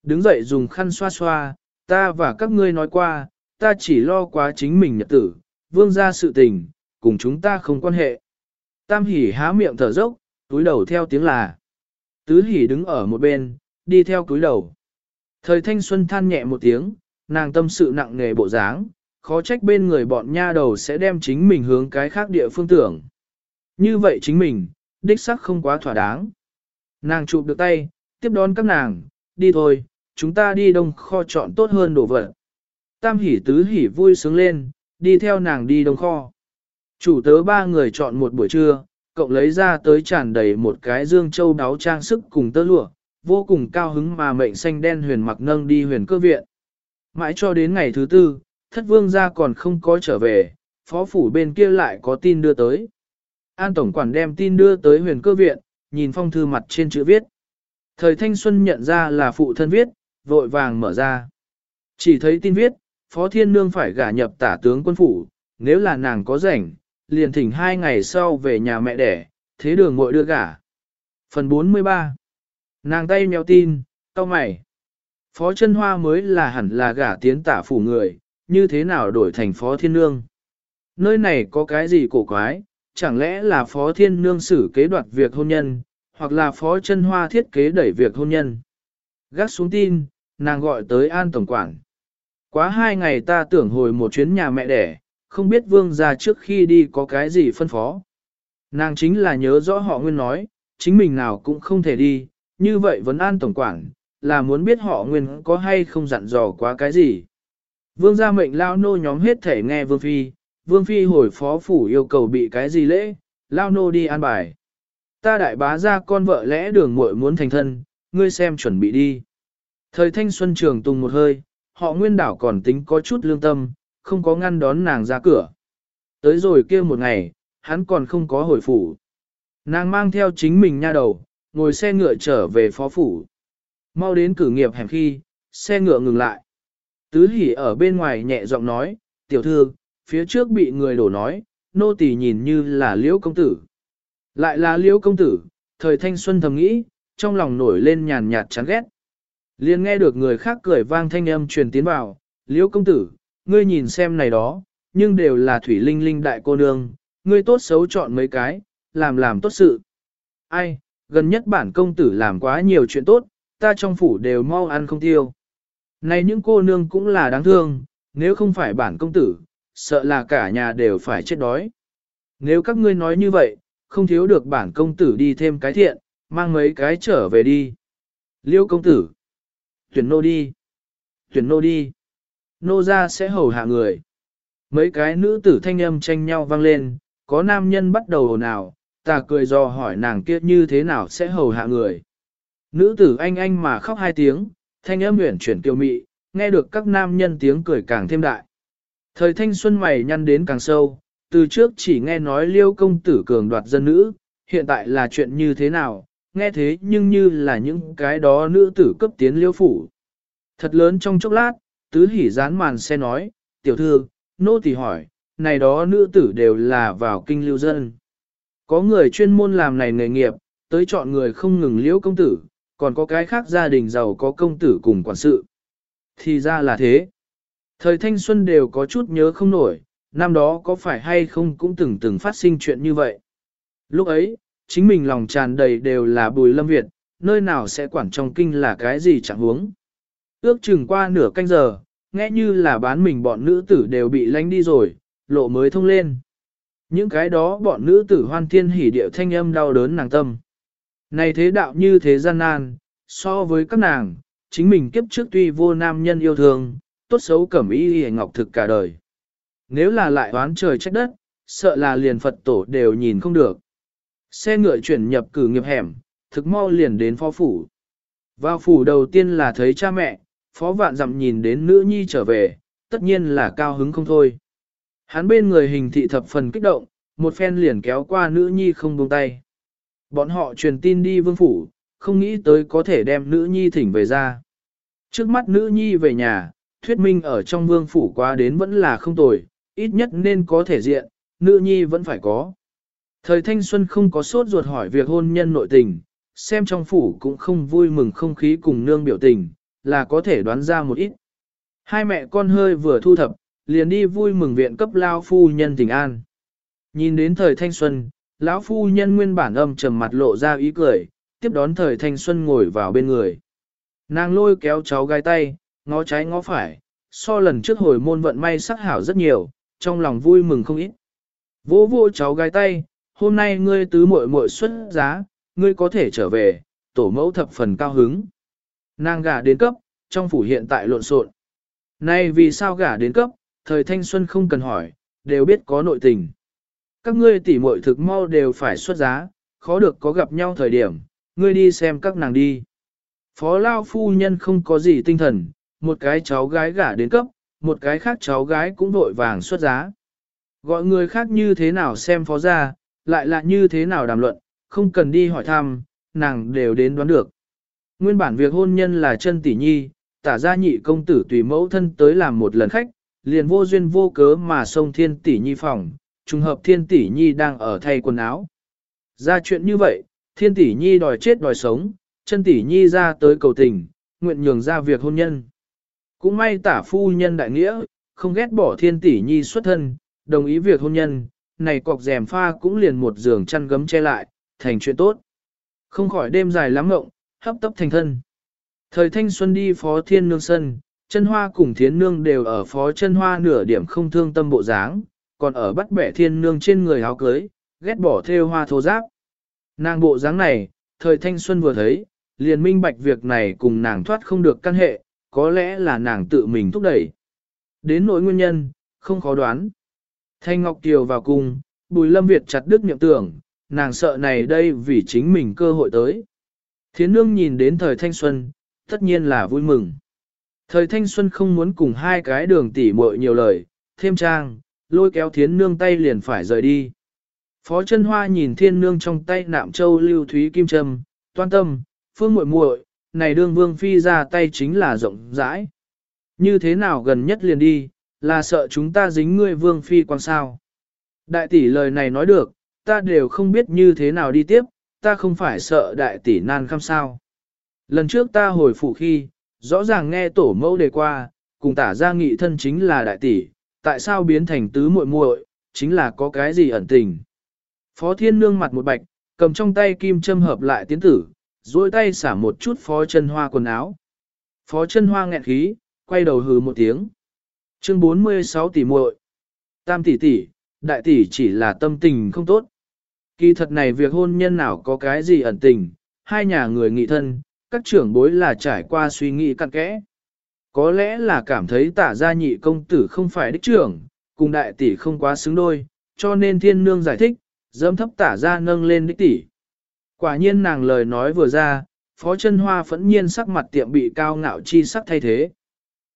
Đứng dậy dùng khăn xoa xoa, ta và các ngươi nói qua, ta chỉ lo quá chính mình nhật tử, vương gia sự tình, cùng chúng ta không quan hệ. Tam hỉ há miệng thở dốc, túi đầu theo tiếng là. Tứ hỉ đứng ở một bên, đi theo túi đầu. Thời thanh xuân than nhẹ một tiếng, nàng tâm sự nặng nề bộ dáng, khó trách bên người bọn nha đầu sẽ đem chính mình hướng cái khác địa phương tưởng. Như vậy chính mình, đích sắc không quá thỏa đáng. Nàng chụp được tay, tiếp đón các nàng, đi thôi, chúng ta đi đông kho chọn tốt hơn đồ vật. Tam hỉ tứ hỉ vui sướng lên, đi theo nàng đi đông kho. Chủ tớ ba người chọn một buổi trưa, cộng lấy ra tới tràn đầy một cái dương châu đáo trang sức cùng tơ lụa, vô cùng cao hứng mà mệnh xanh đen huyền mặc nâng đi huyền cơ viện. Mãi cho đến ngày thứ tư, thất vương gia còn không có trở về, phó phủ bên kia lại có tin đưa tới. An Tổng quản đem tin đưa tới huyền cơ viện, nhìn phong thư mặt trên chữ viết. Thời thanh xuân nhận ra là phụ thân viết, vội vàng mở ra. Chỉ thấy tin viết, Phó Thiên Nương phải gả nhập tả tướng quân phủ, nếu là nàng có rảnh, liền thỉnh hai ngày sau về nhà mẹ đẻ, thế đường muội đưa gả. Phần 43 Nàng tay mèo tin, tao mày. Phó chân hoa mới là hẳn là gả tiến tả phủ người, như thế nào đổi thành phó thiên nương. Nơi này có cái gì cổ quái, chẳng lẽ là phó thiên nương xử kế đoạt việc hôn nhân, hoặc là phó chân hoa thiết kế đẩy việc hôn nhân. Gác xuống tin, nàng gọi tới an tổng quản. Quá hai ngày ta tưởng hồi một chuyến nhà mẹ đẻ, không biết vương gia trước khi đi có cái gì phân phó. Nàng chính là nhớ rõ họ nguyên nói, chính mình nào cũng không thể đi, như vậy vẫn an tổng quản, là muốn biết họ nguyên có hay không dặn dò quá cái gì. Vương gia mệnh lao nô nhóm hết thể nghe vương phi, vương phi hồi phó phủ yêu cầu bị cái gì lễ, lao nô đi an bài. Ta đại bá ra con vợ lẽ đường muội muốn thành thân, ngươi xem chuẩn bị đi. Thời thanh xuân trường tung một hơi, họ nguyên đảo còn tính có chút lương tâm, không có ngăn đón nàng ra cửa. Tới rồi kia một ngày, hắn còn không có hồi phủ. Nàng mang theo chính mình nha đầu, ngồi xe ngựa trở về phó phủ. Mau đến cử nghiệp hẻm khi, xe ngựa ngừng lại. Tứ hỉ ở bên ngoài nhẹ giọng nói, tiểu thư, phía trước bị người đổ nói, nô tỳ nhìn như là liễu công tử. Lại là liễu công tử, thời thanh xuân thầm nghĩ, trong lòng nổi lên nhàn nhạt chán ghét. Liên nghe được người khác cười vang thanh âm truyền tiến vào, liễu công tử, ngươi nhìn xem này đó, nhưng đều là thủy linh linh đại cô nương, ngươi tốt xấu chọn mấy cái, làm làm tốt sự. Ai, gần nhất bản công tử làm quá nhiều chuyện tốt, ta trong phủ đều mau ăn không tiêu. Này những cô nương cũng là đáng thương, nếu không phải bản công tử, sợ là cả nhà đều phải chết đói. Nếu các ngươi nói như vậy, không thiếu được bản công tử đi thêm cái thiện, mang mấy cái trở về đi. Liêu công tử, tuyển nô đi, tuyển nô đi, nô ra sẽ hầu hạ người. Mấy cái nữ tử thanh âm tranh nhau vang lên, có nam nhân bắt đầu hồn ào, ta cười do hỏi nàng kia như thế nào sẽ hầu hạ người. Nữ tử anh anh mà khóc hai tiếng, thanh âm huyền chuyển tiêu mị, nghe được các nam nhân tiếng cười càng thêm đại. Thời thanh xuân mày nhăn đến càng sâu, từ trước chỉ nghe nói liêu công tử cường đoạt dân nữ, hiện tại là chuyện như thế nào, nghe thế nhưng như là những cái đó nữ tử cấp tiến liêu phủ. Thật lớn trong chốc lát, tứ hỉ dán màn xe nói, tiểu thư, nô tỳ hỏi, này đó nữ tử đều là vào kinh lưu dân. Có người chuyên môn làm này nghề nghiệp, tới chọn người không ngừng liễu công tử, còn có cái khác gia đình giàu có công tử cùng quản sự. Thì ra là thế. Thời thanh xuân đều có chút nhớ không nổi, năm đó có phải hay không cũng từng từng phát sinh chuyện như vậy. Lúc ấy, chính mình lòng tràn đầy đều là bùi lâm Việt, nơi nào sẽ quản trong kinh là cái gì chẳng huống. Ước chừng qua nửa canh giờ, nghe như là bán mình bọn nữ tử đều bị lánh đi rồi, lộ mới thông lên. Những cái đó bọn nữ tử hoan thiên hỉ điệu thanh âm đau đớn nàng tâm. Này thế đạo như thế gian nan, so với các nàng, chính mình kiếp trước tuy vô nam nhân yêu thương, tốt xấu cẩm y hề ngọc thực cả đời. Nếu là lại oán trời trách đất, sợ là liền Phật tổ đều nhìn không được. Xe ngựa chuyển nhập cử nghiệp hẻm, thực mau liền đến phó phủ. Vào phủ đầu tiên là thấy cha mẹ, phó vạn dặm nhìn đến nữ nhi trở về, tất nhiên là cao hứng không thôi. Hắn bên người hình thị thập phần kích động, một phen liền kéo qua nữ nhi không buông tay. Bọn họ truyền tin đi vương phủ, không nghĩ tới có thể đem nữ nhi thỉnh về ra. Trước mắt nữ nhi về nhà, thuyết minh ở trong vương phủ qua đến vẫn là không tồi, ít nhất nên có thể diện, nữ nhi vẫn phải có. Thời thanh xuân không có sốt ruột hỏi việc hôn nhân nội tình, xem trong phủ cũng không vui mừng không khí cùng nương biểu tình, là có thể đoán ra một ít. Hai mẹ con hơi vừa thu thập, liền đi vui mừng viện cấp lao phu nhân tình an. Nhìn đến thời thanh xuân, lão phu nhân nguyên bản âm trầm mặt lộ ra ý cười, tiếp đón thời thanh xuân ngồi vào bên người. Nàng lôi kéo cháu gái tay, ngó trái ngó phải, so lần trước hồi môn vận may sắc hảo rất nhiều, trong lòng vui mừng không ít. Vô vô cháu gái tay, hôm nay ngươi tứ muội muội xuất giá, ngươi có thể trở về, tổ mẫu thập phần cao hứng. Nàng gả đến cấp, trong phủ hiện tại lộn xộn. Nay vì sao gả đến cấp, thời thanh xuân không cần hỏi, đều biết có nội tình. Các ngươi tỉ muội thực mau đều phải xuất giá, khó được có gặp nhau thời điểm, ngươi đi xem các nàng đi. Phó Lao phu nhân không có gì tinh thần, một cái cháu gái gả đến cấp, một cái khác cháu gái cũng vội vàng xuất giá. Gọi người khác như thế nào xem phó ra, lại là như thế nào đàm luận, không cần đi hỏi thăm, nàng đều đến đoán được. Nguyên bản việc hôn nhân là chân tỷ nhi, tả gia nhị công tử tùy mẫu thân tới làm một lần khách, liền vô duyên vô cớ mà xông thiên tỷ nhi phòng, trùng hợp thiên tỷ nhi đang ở thay quần áo. Ra chuyện như vậy, thiên tỷ nhi đòi chết đòi sống, chân tỷ nhi ra tới cầu tình, nguyện nhường ra việc hôn nhân. Cũng may tả phu nhân đại nghĩa, không ghét bỏ thiên tỷ nhi xuất thân, đồng ý việc hôn nhân, này cọc rèm pha cũng liền một giường chăn gấm che lại, thành chuyện tốt. Không khỏi đêm dài lắm ngộng, hấp tấp thành thân. Thời thanh xuân đi phó thiên nương sân, chân hoa cùng thiến nương đều ở phó chân hoa nửa điểm không thương tâm bộ dáng, còn ở bắt bẻ thiên nương trên người áo cưới, ghét bỏ theo hoa thô giáp. Nàng bộ dáng này, thời thanh xuân vừa thấy, liền minh bạch việc này cùng nàng thoát không được căn hệ, có lẽ là nàng tự mình thúc đẩy. Đến nỗi nguyên nhân, không khó đoán. Thanh Ngọc Kiều vào cung, Bùi Lâm Việt chặt đứt niệm tưởng, nàng sợ này đây vì chính mình cơ hội tới. Thiến nương nhìn đến thời thanh xuân, tất nhiên là vui mừng. Thời thanh xuân không muốn cùng hai cái đường tỉ muội nhiều lời, thêm trang, lôi kéo thiến nương tay liền phải rời đi. Phó chân hoa nhìn thiên nương trong tay nạm châu lưu thúy kim trâm, toan tâm, phương muội muội, này đương vương phi ra tay chính là rộng rãi. Như thế nào gần nhất liền đi, là sợ chúng ta dính ngươi vương phi quan sao. Đại tỷ lời này nói được, ta đều không biết như thế nào đi tiếp, ta không phải sợ đại tỷ nan khăm sao. Lần trước ta hồi phủ khi, rõ ràng nghe tổ mẫu đề qua, cùng tả ra nghị thân chính là đại tỷ, tại sao biến thành tứ muội muội, chính là có cái gì ẩn tình. Phó thiên nương mặt một bạch, cầm trong tay kim châm hợp lại tiến tử, duỗi tay xả một chút phó chân hoa quần áo. Phó chân hoa nghẹn khí, quay đầu hừ một tiếng. Chương 46 tỷ muội. Tam tỷ tỷ, đại tỷ chỉ là tâm tình không tốt. Kỳ thật này việc hôn nhân nào có cái gì ẩn tình, hai nhà người nghị thân, các trưởng bối là trải qua suy nghĩ cặn kẽ. Có lẽ là cảm thấy tả gia nhị công tử không phải đích trưởng, cùng đại tỷ không quá xứng đôi, cho nên thiên nương giải thích, dâm thấp tả gia nâng lên đích tỷ. Quả nhiên nàng lời nói vừa ra, phó chân hoa phẫn nhiên sắc mặt tiệm bị cao ngạo chi sắc thay thế.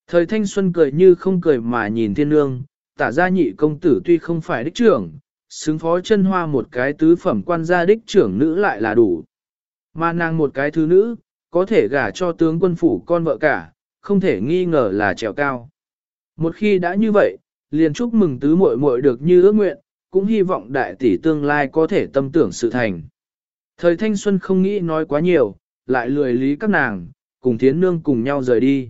Thời thanh xuân cười như không cười mà nhìn thiên nương, tả gia nhị công tử tuy không phải đích trưởng, xứng phó chân hoa một cái tứ phẩm quan gia đích trưởng nữ lại là đủ. Mà nàng một cái thứ nữ, có thể gả cho tướng quân phủ con vợ cả, không thể nghi ngờ là trèo cao. Một khi đã như vậy, liền chúc mừng tứ muội muội được như ước nguyện, cũng hy vọng đại tỷ tương lai có thể tâm tưởng sự thành. Thời thanh xuân không nghĩ nói quá nhiều, lại lười lý các nàng, cùng thiến nương cùng nhau rời đi.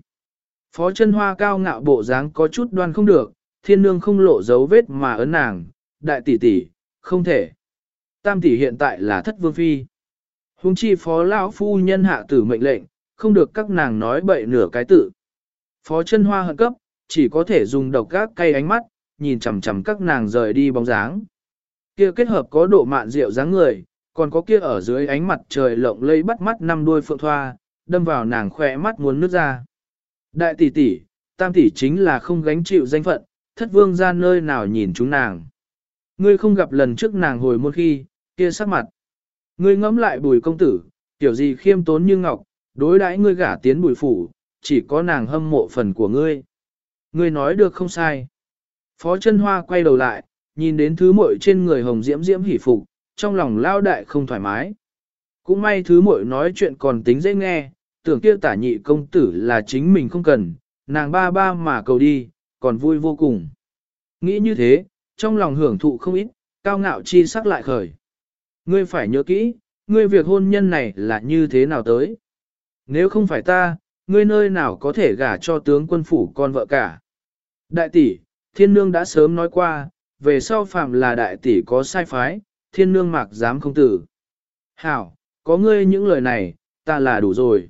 Phó chân hoa cao ngạo bộ dáng có chút đoan không được, thiên nương không lộ dấu vết mà ấn nàng, đại tỷ tỷ, không thể. Tam tỷ hiện tại là thất vương phi. Hùng chi phó lão phu nhân hạ tử mệnh lệnh, không được các nàng nói bậy nửa cái tự. Phó chân hoa hận cấp, chỉ có thể dùng độc gác cay ánh mắt, nhìn chằm chằm các nàng rời đi bóng dáng. Kia kết hợp có độ mạn rượu dáng người, còn có kia ở dưới ánh mặt trời lộng lây bắt mắt năm đuôi phượng thoa, đâm vào nàng khỏe mắt muốn nước ra. Đại tỷ tỷ, tam tỷ chính là không gánh chịu danh phận, thất vương ra nơi nào nhìn chúng nàng. Ngươi không gặp lần trước nàng hồi một khi, kia sắc mặt. Ngươi ngẫm lại bùi công tử, tiểu gì khiêm tốn như ngọc, đối đãi ngươi gả tiến bùi phủ, chỉ có nàng hâm mộ phần của ngươi. Ngươi nói được không sai. Phó chân hoa quay đầu lại, nhìn đến thứ muội trên người hồng diễm diễm hỉ phục, trong lòng lao đại không thoải mái. Cũng may thứ muội nói chuyện còn tính dễ nghe, tưởng kia tả nhị công tử là chính mình không cần, nàng ba ba mà cầu đi, còn vui vô cùng. Nghĩ như thế, trong lòng hưởng thụ không ít, cao ngạo chi sắc lại khởi. Ngươi phải nhớ kỹ, ngươi việc hôn nhân này là như thế nào tới. Nếu không phải ta, ngươi nơi nào có thể gả cho tướng quân phủ con vợ cả. Đại tỷ, thiên nương đã sớm nói qua, về sau phạm là đại tỷ có sai phái, thiên nương mạc dám không tử. Hảo, có ngươi những lời này, ta là đủ rồi.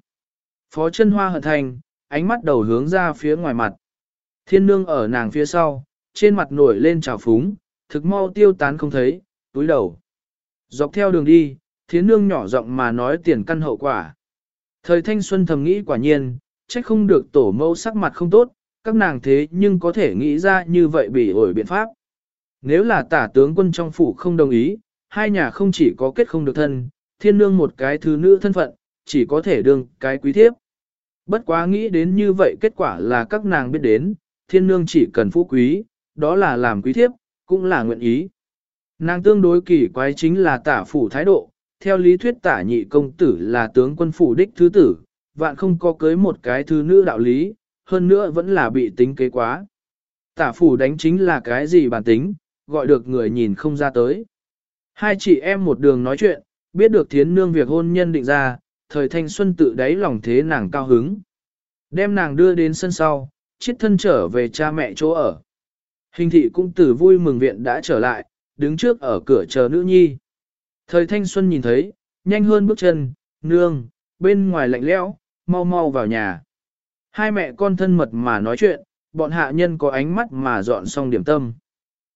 Phó chân hoa hận thành, ánh mắt đầu hướng ra phía ngoài mặt. Thiên nương ở nàng phía sau, trên mặt nổi lên trào phúng, thực mau tiêu tán không thấy, túi đầu. Dọc theo đường đi, thiên nương nhỏ giọng mà nói tiền căn hậu quả. Thời thanh xuân thầm nghĩ quả nhiên, trách không được tổ mẫu sắc mặt không tốt, các nàng thế nhưng có thể nghĩ ra như vậy bị ổi biện pháp. Nếu là tả tướng quân trong phủ không đồng ý, hai nhà không chỉ có kết không được thân, thiên nương một cái thứ nữ thân phận, chỉ có thể đương cái quý thiếp. Bất quá nghĩ đến như vậy kết quả là các nàng biết đến, thiên nương chỉ cần phú quý, đó là làm quý thiếp, cũng là nguyện ý. Nàng tương đối kỳ quái chính là tả phủ thái độ, theo lý thuyết tả nhị công tử là tướng quân phủ đích thứ tử, vạn không có cưới một cái thứ nữ đạo lý, hơn nữa vẫn là bị tính kế quá. Tả phủ đánh chính là cái gì bản tính, gọi được người nhìn không ra tới. Hai chị em một đường nói chuyện, biết được thiến nương việc hôn nhân định ra, thời thanh xuân tự đáy lòng thế nàng cao hứng. Đem nàng đưa đến sân sau, chiết thân trở về cha mẹ chỗ ở. Hình thị cũng tử vui mừng viện đã trở lại, đứng trước ở cửa chờ nữ nhi. Thời thanh xuân nhìn thấy, nhanh hơn bước chân, nương, bên ngoài lạnh lẽo, mau mau vào nhà. Hai mẹ con thân mật mà nói chuyện, bọn hạ nhân có ánh mắt mà dọn xong điểm tâm.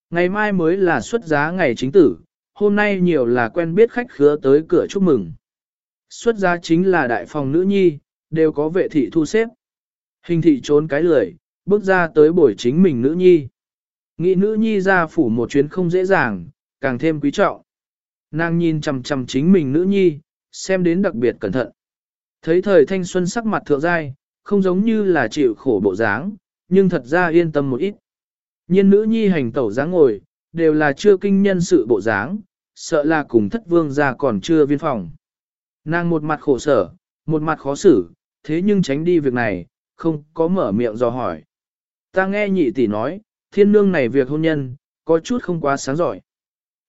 Ngày mai mới là xuất giá ngày chính tử, hôm nay nhiều là quen biết khách khứa tới cửa chúc mừng. Xuất giá chính là đại phòng nữ nhi, đều có vệ thị thu xếp. Hình thị trốn cái lười, bước ra tới buổi chính mình nữ nhi. Nghĩ nữ nhi ra phủ một chuyến không dễ dàng, càng thêm quý trọng. Nàng nhìn chằm chằm chính mình nữ nhi, xem đến đặc biệt cẩn thận. Thấy thời thanh xuân sắc mặt thượng dai, không giống như là chịu khổ bộ dáng, nhưng thật ra yên tâm một ít. Nhiên nữ nhi hành tẩu dáng ngồi, đều là chưa kinh nhân sự bộ dáng, sợ là cùng thất vương ra còn chưa viên phòng. Nàng một mặt khổ sở, một mặt khó xử, thế nhưng tránh đi việc này, không có mở miệng dò hỏi. Ta nghe nhị tỷ nói, thiên nương này việc hôn nhân, có chút không quá sáng giỏi.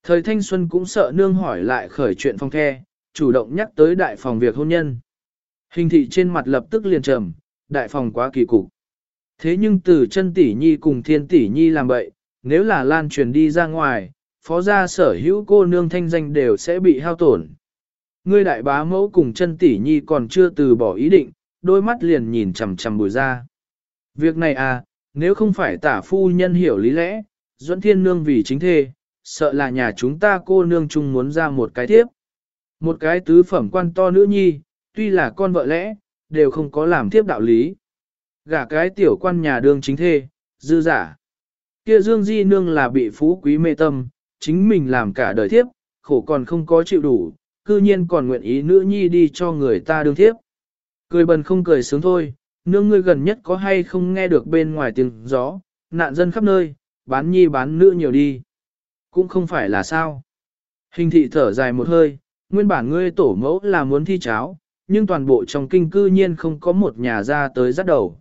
Thời thanh xuân cũng sợ nương hỏi lại khởi chuyện phong the, chủ động nhắc tới đại phòng việc hôn nhân. Hình thị trên mặt lập tức liền trầm, đại phòng quá kỳ cục. Thế nhưng từ chân tỷ nhi cùng thiên tỷ nhi làm bậy, nếu là lan truyền đi ra ngoài, phó gia sở hữu cô nương thanh danh đều sẽ bị hao tổn. Ngươi đại bá mẫu cùng chân tỷ nhi còn chưa từ bỏ ý định, đôi mắt liền nhìn chằm chằm bùi ra. Việc này à, nếu không phải tả phu nhân hiểu lý lẽ, Duẫn Thiên Nương vì chính thê, sợ là nhà chúng ta cô nương chung muốn ra một cái tiếp. Một cái tứ phẩm quan to nữ nhi, tuy là con vợ lẽ, đều không có làm tiếp đạo lý. Gả cái tiểu quan nhà đương chính thê, dư giả. Kia Dương Di Nương là bị phú quý mê tâm, chính mình làm cả đời thiếp, khổ còn không có chịu đủ, cư nhiên còn nguyện ý nữ nhi đi cho người ta đương thiếp. Cười bần không cười sướng thôi, nương ngươi gần nhất có hay không nghe được bên ngoài tiếng gió, nạn dân khắp nơi, bán nhi bán nữ nhiều đi. Cũng không phải là sao. Hình thị thở dài một hơi, nguyên bản ngươi tổ mẫu là muốn thi cháo, nhưng toàn bộ trong kinh cư nhiên không có một nhà ra tới dắt đầu.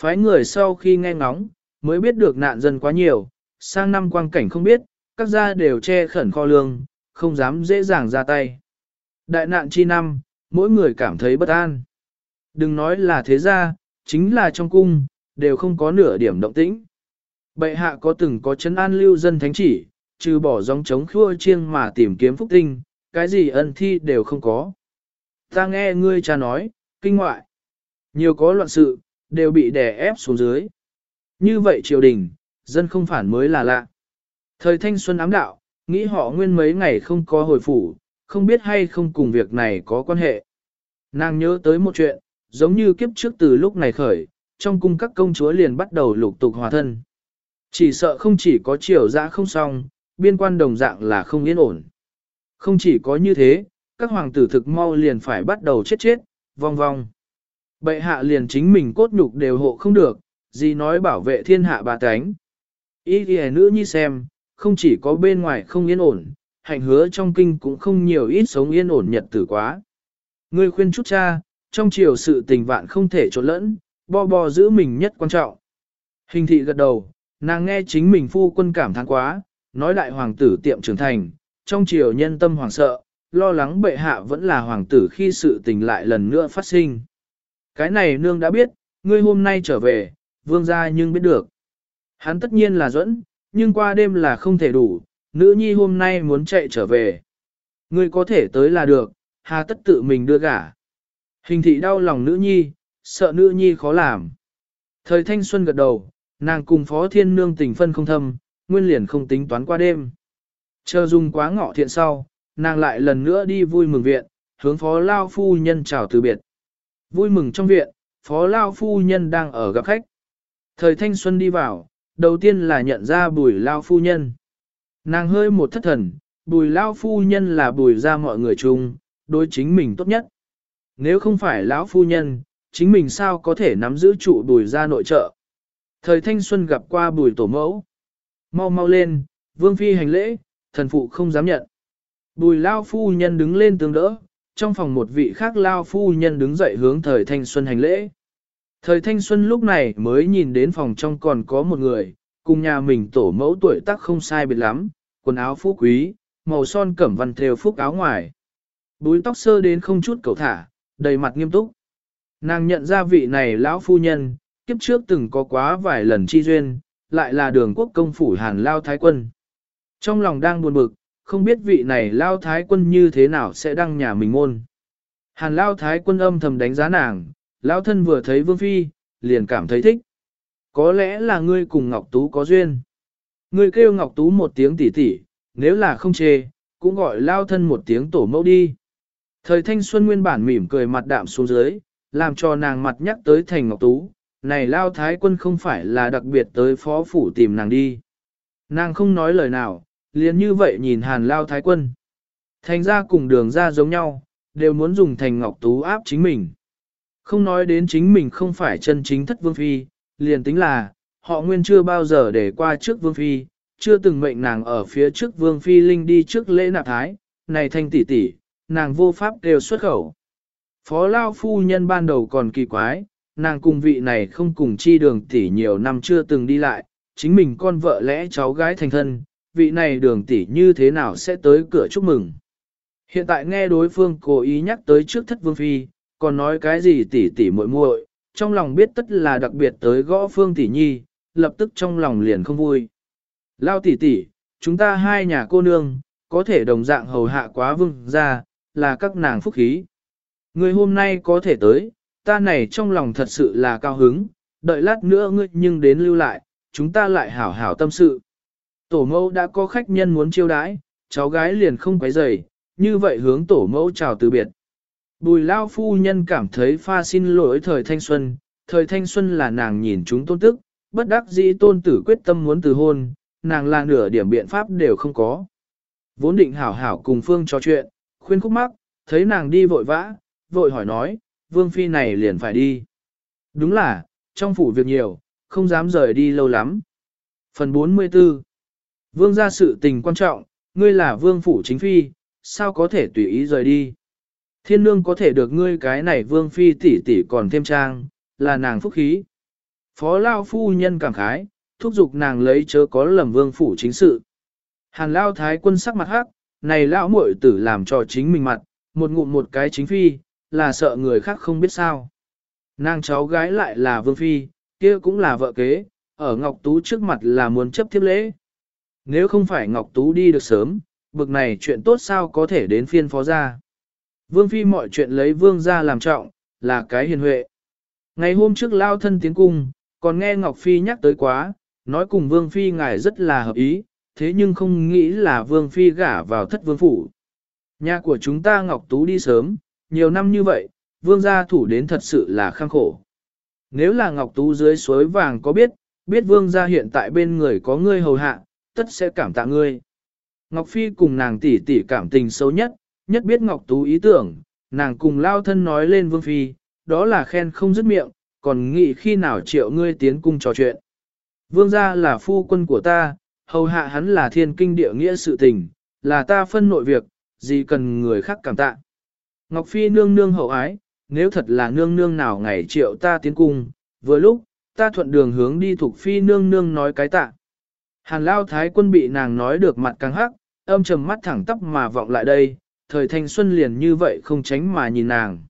Phái người sau khi nghe ngóng, mới biết được nạn dân quá nhiều, sang năm quang cảnh không biết, các gia đều che khẩn kho lương, không dám dễ dàng ra tay. Đại nạn chi năm, mỗi người cảm thấy bất an. Đừng nói là thế gia, chính là trong cung, đều không có nửa điểm động tĩnh. Bệ hạ có từng có chấn an lưu dân thánh chỉ, trừ bỏ dòng chống khua chiêng mà tìm kiếm phúc tinh, cái gì ân thi đều không có. Ta nghe ngươi cha nói, kinh ngoại, nhiều có loạn sự, đều bị đè ép xuống dưới. Như vậy triều đình, dân không phản mới là lạ. Thời thanh xuân ám đạo, nghĩ họ nguyên mấy ngày không có hồi phủ, không biết hay không cùng việc này có quan hệ. Nàng nhớ tới một chuyện, giống như kiếp trước từ lúc này khởi, trong cung các công chúa liền bắt đầu lục tục hòa thân. Chỉ sợ không chỉ có triều dã không xong, biên quan đồng dạng là không yên ổn. Không chỉ có như thế, các hoàng tử thực mau liền phải bắt đầu chết chết, vong vong. Bệ hạ liền chính mình cốt nhục đều hộ không được, gì nói bảo vệ thiên hạ bà tánh. Ý thì nữ nhi xem, không chỉ có bên ngoài không yên ổn, hạnh hứa trong kinh cũng không nhiều ít sống yên ổn nhật tử quá. Ngươi khuyên chút cha, trong chiều sự tình vạn không thể trộn lẫn, bo bo giữ mình nhất quan trọng. Hình thị gật đầu, nàng nghe chính mình phu quân cảm thán quá, nói đại hoàng tử tiệm trưởng thành, trong chiều nhân tâm hoàng sợ, lo lắng bệ hạ vẫn là hoàng tử khi sự tình lại lần nữa phát sinh. Cái này nương đã biết, ngươi hôm nay trở về, vương gia nhưng biết được. Hắn tất nhiên là dẫn, nhưng qua đêm là không thể đủ, nữ nhi hôm nay muốn chạy trở về. Ngươi có thể tới là được, hà tất tự mình đưa gả. Hình thị đau lòng nữ nhi, sợ nữ nhi khó làm. Thời thanh xuân gật đầu, nàng cùng phó thiên nương tình phân không thâm, nguyên liền không tính toán qua đêm. Chờ dùng quá ngọ thiện sau, nàng lại lần nữa đi vui mừng viện, hướng phó lao phu nhân chào từ biệt. Vui mừng trong viện, phó lao phu nhân đang ở gặp khách. Thời thanh xuân đi vào, đầu tiên là nhận ra bùi lao phu nhân. Nàng hơi một thất thần, bùi lao phu nhân là bùi ra mọi người chung, đối chính mình tốt nhất. Nếu không phải lão phu nhân, chính mình sao có thể nắm giữ trụ bùi ra nội trợ. Thời thanh xuân gặp qua bùi tổ mẫu. Mau mau lên, vương phi hành lễ, thần phụ không dám nhận. Bùi lao phu nhân đứng lên tương đỡ, trong phòng một vị khác lao phu nhân đứng dậy hướng thời thanh xuân hành lễ. Thời thanh xuân lúc này mới nhìn đến phòng trong còn có một người, cùng nhà mình tổ mẫu tuổi tác không sai biệt lắm, quần áo phú quý, màu son cẩm văn thêu phúc áo ngoài. Búi tóc sơ đến không chút cầu thả, đầy mặt nghiêm túc. Nàng nhận ra vị này lão phu nhân, kiếp trước từng có quá vài lần chi duyên, lại là đường quốc công phủ hàn lao thái quân. Trong lòng đang buồn bực, không biết vị này lao thái quân như thế nào sẽ đăng nhà mình môn. Hàn lao thái quân âm thầm đánh giá nàng, lao thân vừa thấy vương phi, liền cảm thấy thích. Có lẽ là ngươi cùng Ngọc Tú có duyên. Ngươi kêu Ngọc Tú một tiếng tỉ tỉ, nếu là không chê, cũng gọi lao thân một tiếng tổ mẫu đi. Thời thanh xuân nguyên bản mỉm cười mặt đạm xuống dưới, làm cho nàng mặt nhắc tới thành Ngọc Tú, này lao thái quân không phải là đặc biệt tới phó phủ tìm nàng đi. Nàng không nói lời nào, liền như vậy nhìn hàn lao thái quân. Thành ra cùng đường ra giống nhau, đều muốn dùng thành ngọc tú áp chính mình. Không nói đến chính mình không phải chân chính thất vương phi, liền tính là, họ nguyên chưa bao giờ để qua trước vương phi, chưa từng mệnh nàng ở phía trước vương phi linh đi trước lễ nạp thái, này thanh tỷ tỷ, nàng vô pháp đều xuất khẩu. Phó Lao phu nhân ban đầu còn kỳ quái, nàng cùng vị này không cùng chi đường tỷ nhiều năm chưa từng đi lại, chính mình con vợ lẽ cháu gái thành thân, vị này đường tỷ như thế nào sẽ tới cửa chúc mừng. Hiện tại nghe đối phương cố ý nhắc tới trước thất vương phi, còn nói cái gì tỷ tỷ muội muội, trong lòng biết tất là đặc biệt tới gõ phương tỷ nhi, lập tức trong lòng liền không vui. Lao tỷ tỷ, chúng ta hai nhà cô nương, có thể đồng dạng hầu hạ quá vương ra, là các nàng phúc khí. Người hôm nay có thể tới, ta này trong lòng thật sự là cao hứng, đợi lát nữa ngươi nhưng đến lưu lại, chúng ta lại hảo hảo tâm sự. Tổ mẫu đã có khách nhân muốn chiêu đãi, cháu gái liền không quấy rầy, như vậy hướng tổ mẫu chào từ biệt. Bùi lao phu nhân cảm thấy pha xin lỗi thời thanh xuân, thời thanh xuân là nàng nhìn chúng tôn tức, bất đắc dĩ tôn tử quyết tâm muốn từ hôn, nàng là nửa điểm biện pháp đều không có. Vốn định hảo hảo cùng phương trò chuyện, khuyên khúc mắc, thấy nàng đi vội vã, vội hỏi nói, vương phi này liền phải đi. Đúng là, trong phủ việc nhiều, không dám rời đi lâu lắm. Phần 44 Vương gia sự tình quan trọng, ngươi là vương phủ chính phi, sao có thể tùy ý rời đi. Thiên nương có thể được ngươi cái này vương phi tỷ tỷ còn thêm trang, là nàng phúc khí. Phó Lao phu nhân cảm khái, thúc giục nàng lấy chớ có lầm vương phủ chính sự. Hàn Lao thái quân sắc mặt hắc, này Lão muội tử làm cho chính mình mặt, một ngụm một cái chính phi, là sợ người khác không biết sao. Nàng cháu gái lại là Vương Phi, kia cũng là vợ kế, ở Ngọc Tú trước mặt là muốn chấp thiếp lễ. Nếu không phải Ngọc Tú đi được sớm, bực này chuyện tốt sao có thể đến phiên phó gia. Vương Phi mọi chuyện lấy Vương gia làm trọng, là cái hiền huệ. Ngày hôm trước lao thân tiến cung, còn nghe Ngọc Phi nhắc tới quá, nói cùng Vương Phi ngài rất là hợp ý, thế nhưng không nghĩ là Vương Phi gả vào thất vương phủ. Nhà của chúng ta Ngọc Tú đi sớm, nhiều năm như vậy, Vương gia thủ đến thật sự là khăng khổ. Nếu là Ngọc Tú dưới suối vàng có biết, biết Vương gia hiện tại bên người có ngươi hầu hạ, tất sẽ cảm tạ ngươi. Ngọc Phi cùng nàng tỷ tỷ cảm tình xấu nhất, nhất biết Ngọc Tú ý tưởng, nàng cùng lao thân nói lên Vương Phi, đó là khen không dứt miệng, còn nghĩ khi nào triệu ngươi tiến cung trò chuyện. Vương gia là phu quân của ta, hầu hạ hắn là thiên kinh địa nghĩa sự tình, là ta phân nội việc, gì cần người khác cảm tạ. Ngọc Phi nương nương hậu ái, nếu thật là nương nương nào ngày triệu ta tiến cung, vừa lúc, ta thuận đường hướng đi thuộc Phi nương nương nói cái tạ. Hàn lao thái quân bị nàng nói được mặt căng hắc, âm trầm mắt thẳng tắp mà vọng lại đây, thời thanh xuân liền như vậy không tránh mà nhìn nàng.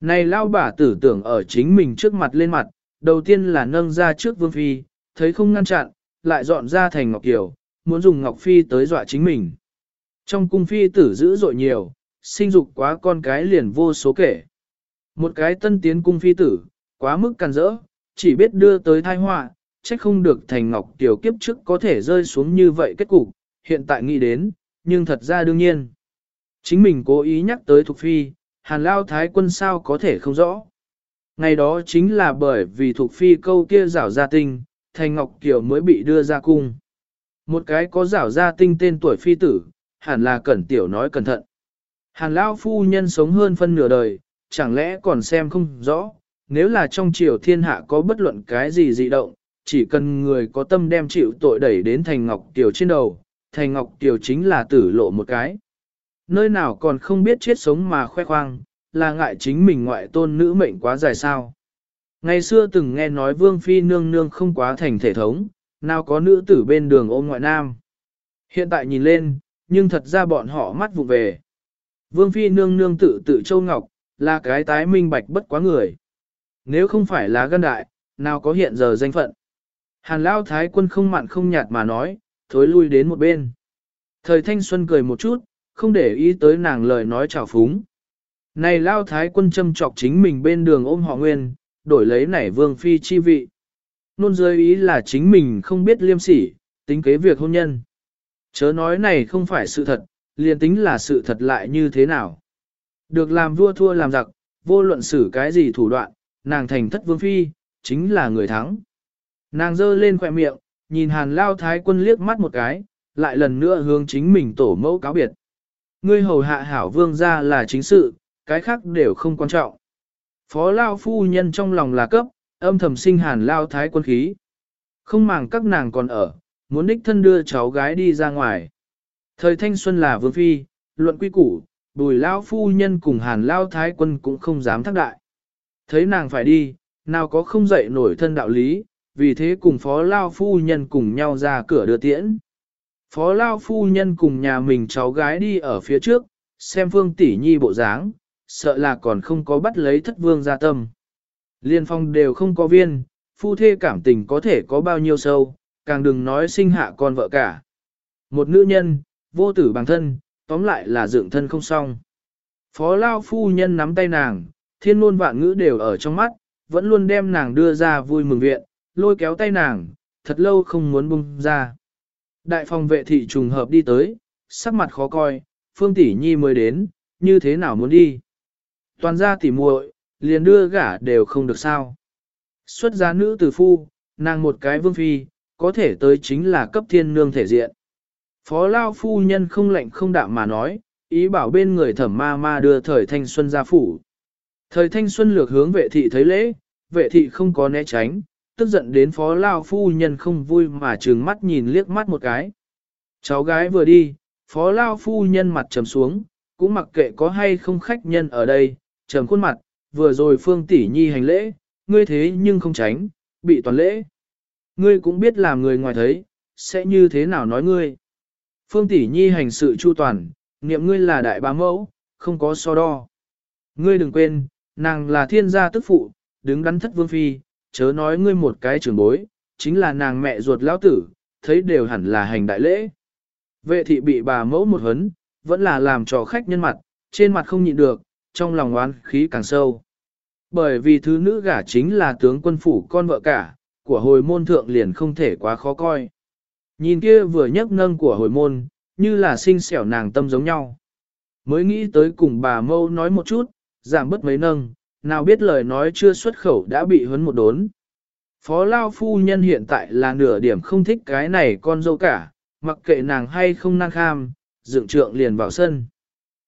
Này lao bà tử tưởng ở chính mình trước mặt lên mặt, đầu tiên là nâng ra trước vương phi, thấy không ngăn chặn, lại dọn ra thành ngọc kiều, muốn dùng ngọc phi tới dọa chính mình. Trong cung phi tử dữ dội nhiều, sinh dục quá con cái liền vô số kể. Một cái tân tiến cung phi tử, quá mức càn rỡ, chỉ biết đưa tới thai họa, trách không được thành ngọc tiểu kiếp trước có thể rơi xuống như vậy kết cục, hiện tại nghĩ đến, nhưng thật ra đương nhiên. Chính mình cố ý nhắc tới Thục Phi, Hàn Lao Thái quân sao có thể không rõ. Ngày đó chính là bởi vì Thục Phi câu kia rảo gia tinh, thành ngọc tiểu mới bị đưa ra cung. Một cái có rảo gia tinh tên tuổi phi tử, hẳn là cẩn tiểu nói cẩn thận. Hàn Lao phu nhân sống hơn phân nửa đời, chẳng lẽ còn xem không rõ, nếu là trong triều thiên hạ có bất luận cái gì dị động, chỉ cần người có tâm đem chịu tội đẩy đến thành ngọc tiểu trên đầu, thành ngọc tiểu chính là tử lộ một cái. Nơi nào còn không biết chết sống mà khoe khoang, là ngại chính mình ngoại tôn nữ mệnh quá dài sao. Ngày xưa từng nghe nói vương phi nương nương không quá thành thể thống, nào có nữ tử bên đường ôm ngoại nam. Hiện tại nhìn lên, nhưng thật ra bọn họ mắt vụ về. Vương phi nương nương tự tự châu ngọc, là cái tái minh bạch bất quá người. Nếu không phải là gân đại, nào có hiện giờ danh phận. Hàn Lao Thái quân không mặn không nhạt mà nói, thối lui đến một bên. Thời thanh xuân cười một chút, không để ý tới nàng lời nói trào phúng. Này Lao Thái quân châm trọc chính mình bên đường ôm họ nguyên, đổi lấy nảy vương phi chi vị. Nôn dưới ý là chính mình không biết liêm sỉ, tính kế việc hôn nhân. Chớ nói này không phải sự thật, liền tính là sự thật lại như thế nào. Được làm vua thua làm giặc, vô luận xử cái gì thủ đoạn, nàng thành thất vương phi, chính là người thắng. Nàng giơ lên khỏe miệng, nhìn hàn lao thái quân liếc mắt một cái, lại lần nữa hướng chính mình tổ mẫu cáo biệt. Ngươi hầu hạ hảo vương ra là chính sự, cái khác đều không quan trọng. Phó lao phu nhân trong lòng là cấp, âm thầm sinh hàn lao thái quân khí. Không màng các nàng còn ở, muốn đích thân đưa cháu gái đi ra ngoài. Thời thanh xuân là vương phi, luận quy củ, bùi lao phu nhân cùng hàn lao thái quân cũng không dám thác đại. Thấy nàng phải đi, nào có không dậy nổi thân đạo lý, vì thế cùng phó lao phu nhân cùng nhau ra cửa đưa tiễn. Phó lao phu nhân cùng nhà mình cháu gái đi ở phía trước, xem phương tỷ nhi bộ dáng, sợ là còn không có bắt lấy thất vương gia tâm. Liên phong đều không có viên, phu thê cảm tình có thể có bao nhiêu sâu, càng đừng nói sinh hạ con vợ cả. Một nữ nhân, vô tử bằng thân, tóm lại là dựng thân không xong. Phó lao phu nhân nắm tay nàng, thiên luôn vạn ngữ đều ở trong mắt, vẫn luôn đem nàng đưa ra vui mừng viện, lôi kéo tay nàng, thật lâu không muốn bung ra. Đại phòng vệ thị trùng hợp đi tới, sắc mặt khó coi, phương tỷ nhi mới đến, như thế nào muốn đi. Toàn gia tỷ muội, liền đưa gả đều không được sao. Xuất gia nữ từ phu, nàng một cái vương phi, có thể tới chính là cấp thiên nương thể diện. Phó Lao phu nhân không lạnh không đạm mà nói, ý bảo bên người thẩm ma ma đưa thời thanh xuân ra phủ. Thời thanh xuân lược hướng vệ thị thấy lễ, vệ thị không có né tránh, tức giận đến phó lao phu nhân không vui mà trừng mắt nhìn liếc mắt một cái. Cháu gái vừa đi, phó lao phu nhân mặt trầm xuống, cũng mặc kệ có hay không khách nhân ở đây, trầm khuôn mặt, vừa rồi phương tỷ nhi hành lễ, ngươi thế nhưng không tránh, bị toàn lễ. Ngươi cũng biết làm người ngoài thấy, sẽ như thế nào nói ngươi. Phương tỷ nhi hành sự chu toàn, niệm ngươi là đại bá mẫu, không có so đo. Ngươi đừng quên, nàng là thiên gia tức phụ, đứng đắn thất vương phi, chớ nói ngươi một cái trưởng bối, chính là nàng mẹ ruột lão tử, thấy đều hẳn là hành đại lễ. Vệ thị bị bà mẫu một hấn, vẫn là làm trò khách nhân mặt, trên mặt không nhịn được, trong lòng oán khí càng sâu. Bởi vì thứ nữ gả chính là tướng quân phủ con vợ cả, của hồi môn thượng liền không thể quá khó coi. Nhìn kia vừa nhấc nâng của hồi môn, như là sinh xẻo nàng tâm giống nhau. Mới nghĩ tới cùng bà mâu nói một chút, giảm bớt mấy nâng, nào biết lời nói chưa xuất khẩu đã bị huấn một đốn. Phó Lao Phu Nhân hiện tại là nửa điểm không thích cái này con dâu cả, mặc kệ nàng hay không năng kham, dựng trượng liền vào sân.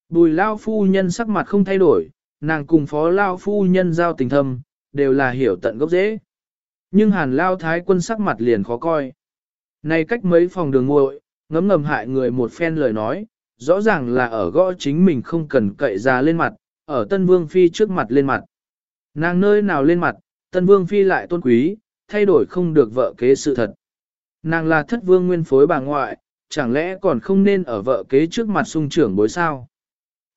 Bùi Lao Phu Nhân sắc mặt không thay đổi, nàng cùng Phó Lao Phu Nhân giao tình thâm, đều là hiểu tận gốc dễ. Nhưng hàn Lao Thái quân sắc mặt liền khó coi. Này cách mấy phòng đường ngội, ngấm ngầm hại người một phen lời nói, rõ ràng là ở gõ chính mình không cần cậy ra lên mặt, ở Tân Vương Phi trước mặt lên mặt. Nàng nơi nào lên mặt, Tân Vương Phi lại tôn quý, thay đổi không được vợ kế sự thật. Nàng là thất vương nguyên phối bà ngoại, chẳng lẽ còn không nên ở vợ kế trước mặt sung trưởng bối sao?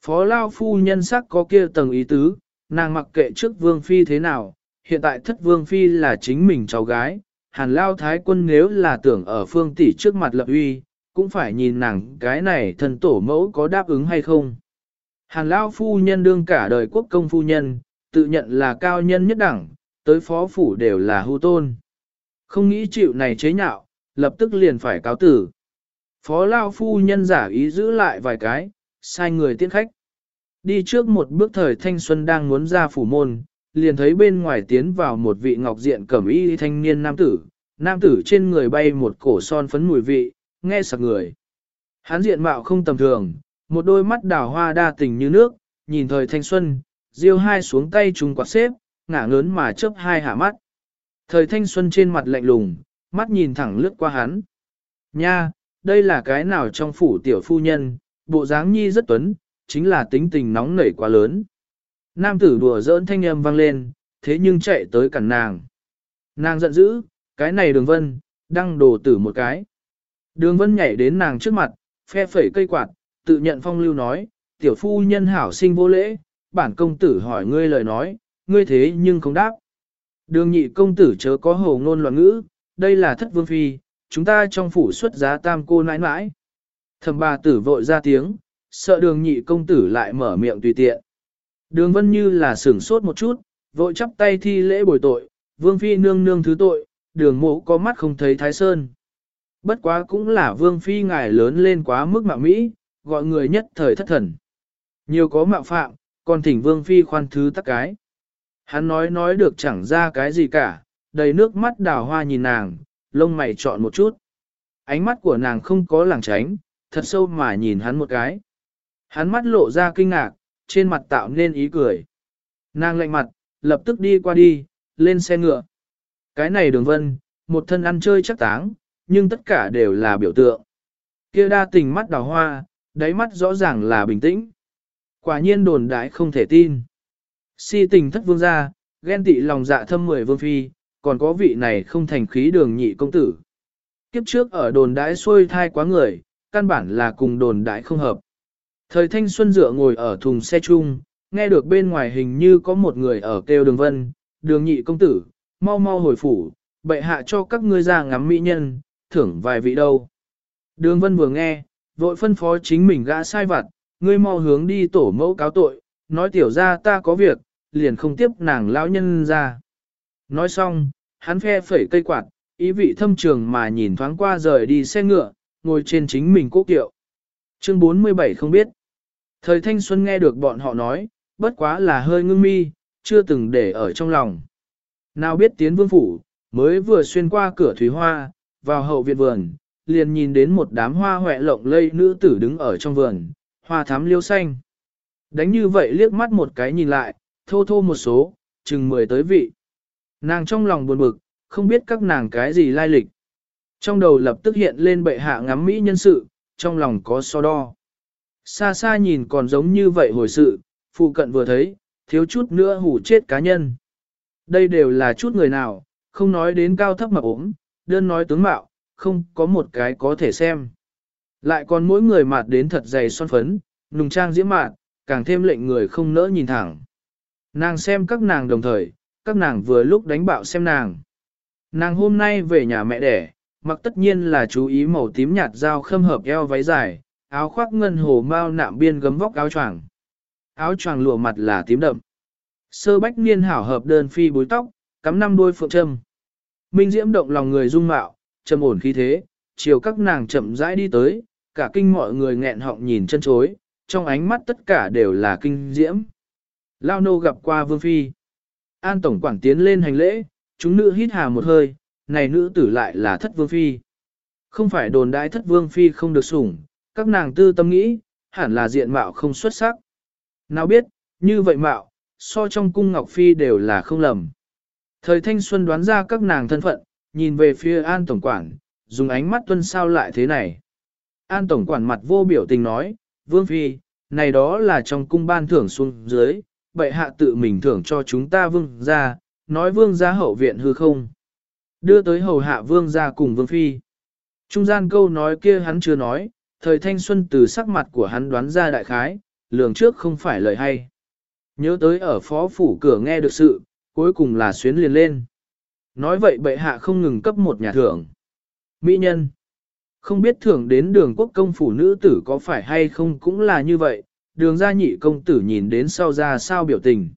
Phó Lao Phu nhân sắc có kia tầng ý tứ, nàng mặc kệ trước vương phi thế nào, hiện tại thất vương phi là chính mình cháu gái, hàn Lao Thái quân nếu là tưởng ở phương tỷ trước mặt lập uy, cũng phải nhìn nàng cái này thần tổ mẫu có đáp ứng hay không. Hàn Lao Phu nhân đương cả đời quốc công phu nhân, tự nhận là cao nhân nhất đẳng, tới phó phủ đều là hưu tôn. Không nghĩ chịu này chế nhạo, lập tức liền phải cáo tử. Phó Lao Phu nhân giả ý giữ lại vài cái, sai người tiễn khách. Đi trước một bước thời thanh xuân đang muốn ra phủ môn, liền thấy bên ngoài tiến vào một vị ngọc diện cẩm y thanh niên nam tử, nam tử trên người bay một cổ son phấn mùi vị, nghe sặc người. Hán diện mạo không tầm thường, một đôi mắt đào hoa đa tình như nước, nhìn thời thanh xuân, diêu hai xuống tay trùng quạt xếp, ngả ngớn mà chớp hai hạ mắt. Thời thanh xuân trên mặt lạnh lùng, mắt nhìn thẳng lướt qua hắn. Nha, đây là cái nào trong phủ tiểu phu nhân, bộ dáng nhi rất tuấn, chính là tính tình nóng nảy quá lớn. Nam tử đùa giỡn thanh âm vang lên, thế nhưng chạy tới cản nàng. Nàng giận dữ, cái này đường vân, đăng đồ tử một cái. Đường vân nhảy đến nàng trước mặt, phe phẩy cây quạt, tự nhận phong lưu nói, tiểu phu nhân hảo sinh vô lễ, bản công tử hỏi ngươi lời nói, ngươi thế nhưng không đáp. Đường nhị công tử chớ có hồ ngôn loạn ngữ, đây là thất vương phi, chúng ta trong phủ xuất giá tam cô nãi nãi. Thầm bà tử vội ra tiếng, sợ đường nhị công tử lại mở miệng tùy tiện. Đường vân như là sửng sốt một chút, vội chắp tay thi lễ bồi tội, vương phi nương nương thứ tội, đường mộ có mắt không thấy thái sơn. Bất quá cũng là vương phi ngài lớn lên quá mức mạo mỹ, gọi người nhất thời thất thần. Nhiều có mạo phạm, còn thỉnh vương phi khoan thứ tắc cái. Hắn nói nói được chẳng ra cái gì cả, đầy nước mắt đào hoa nhìn nàng, lông mày trọn một chút. Ánh mắt của nàng không có làng tránh, thật sâu mà nhìn hắn một cái. Hắn mắt lộ ra kinh ngạc, trên mặt tạo nên ý cười. Nàng lạnh mặt, lập tức đi qua đi, lên xe ngựa. Cái này đường vân, một thân ăn chơi chắc táng, nhưng tất cả đều là biểu tượng. Kia đa tình mắt đào hoa, đáy mắt rõ ràng là bình tĩnh. Quả nhiên đồn đãi không thể tin. Si tình thất vương gia, ghen tị lòng dạ thâm mười vương phi, còn có vị này không thành khí đường nhị công tử. Kiếp trước ở đồn đãi xuôi thai quá người, căn bản là cùng đồn đãi không hợp. Thời thanh xuân dựa ngồi ở thùng xe chung, nghe được bên ngoài hình như có một người ở kêu đường vân, đường nhị công tử, mau mau hồi phủ, bệ hạ cho các ngươi ra ngắm mỹ nhân, thưởng vài vị đâu. Đường vân vừa nghe, vội phân phó chính mình gã sai vặt, ngươi mau hướng đi tổ mẫu cáo tội, nói tiểu ra ta có việc, liền không tiếp nàng lão nhân ra. Nói xong, hắn phe phẩy cây quạt, ý vị thâm trường mà nhìn thoáng qua rời đi xe ngựa, ngồi trên chính mình cố kiệu. Chương 47 không biết. Thời thanh xuân nghe được bọn họ nói, bất quá là hơi ngưng mi, chưa từng để ở trong lòng. Nào biết tiến vương phủ, mới vừa xuyên qua cửa thủy hoa, vào hậu viện vườn, liền nhìn đến một đám hoa hoẹ lộng lây nữ tử đứng ở trong vườn, hoa thắm liêu xanh. Đánh như vậy liếc mắt một cái nhìn lại, thô thô một số, chừng mười tới vị. Nàng trong lòng buồn bực, không biết các nàng cái gì lai lịch. Trong đầu lập tức hiện lên bệ hạ ngắm mỹ nhân sự, trong lòng có so đo. Xa xa nhìn còn giống như vậy hồi sự, phụ cận vừa thấy, thiếu chút nữa hủ chết cá nhân. Đây đều là chút người nào, không nói đến cao thấp mà ốm, đơn nói tướng mạo, không có một cái có thể xem. Lại còn mỗi người mặt đến thật dày son phấn, nùng trang diễm mạn, càng thêm lệnh người không nỡ nhìn thẳng. Nàng xem các nàng đồng thời, các nàng vừa lúc đánh bạo xem nàng. Nàng hôm nay về nhà mẹ đẻ, mặc tất nhiên là chú ý màu tím nhạt dao khâm hợp eo váy dài, áo khoác ngân hồ mao nạm biên gấm vóc áo choàng. Áo choàng lụa mặt là tím đậm. Sơ bách niên hảo hợp đơn phi bối tóc, cắm năm đuôi phượng trâm. Minh diễm động lòng người dung mạo, trầm ổn khí thế, chiều các nàng chậm rãi đi tới, cả kinh mọi người nghẹn họng nhìn chân chối, trong ánh mắt tất cả đều là kinh diễm. Lao nô gặp qua vương phi. An tổng quản tiến lên hành lễ, chúng nữ hít hà một hơi, này nữ tử lại là thất vương phi. Không phải đồn đại thất vương phi không được sủng, các nàng tư tâm nghĩ, hẳn là diện mạo không xuất sắc. Nào biết, như vậy mạo, so trong cung Ngọc Phi đều là không lầm. Thời thanh xuân đoán ra các nàng thân phận, nhìn về phía An Tổng Quản, dùng ánh mắt tuân sao lại thế này. An Tổng Quản mặt vô biểu tình nói, Vương Phi, này đó là trong cung ban thưởng xuống dưới, bệ hạ tự mình thưởng cho chúng ta vương ra, nói vương gia hậu viện hư không. Đưa tới hầu hạ vương gia cùng vương phi. Trung gian câu nói kia hắn chưa nói, thời thanh xuân từ sắc mặt của hắn đoán ra đại khái, lường trước không phải lời hay. Nhớ tới ở phó phủ cửa nghe được sự, cuối cùng là xuyến liền lên. Nói vậy bệ hạ không ngừng cấp một nhà thưởng. Mỹ nhân. Không biết thưởng đến đường quốc công phủ nữ tử có phải hay không cũng là như vậy, đường gia nhị công tử nhìn đến sau ra sao biểu tình.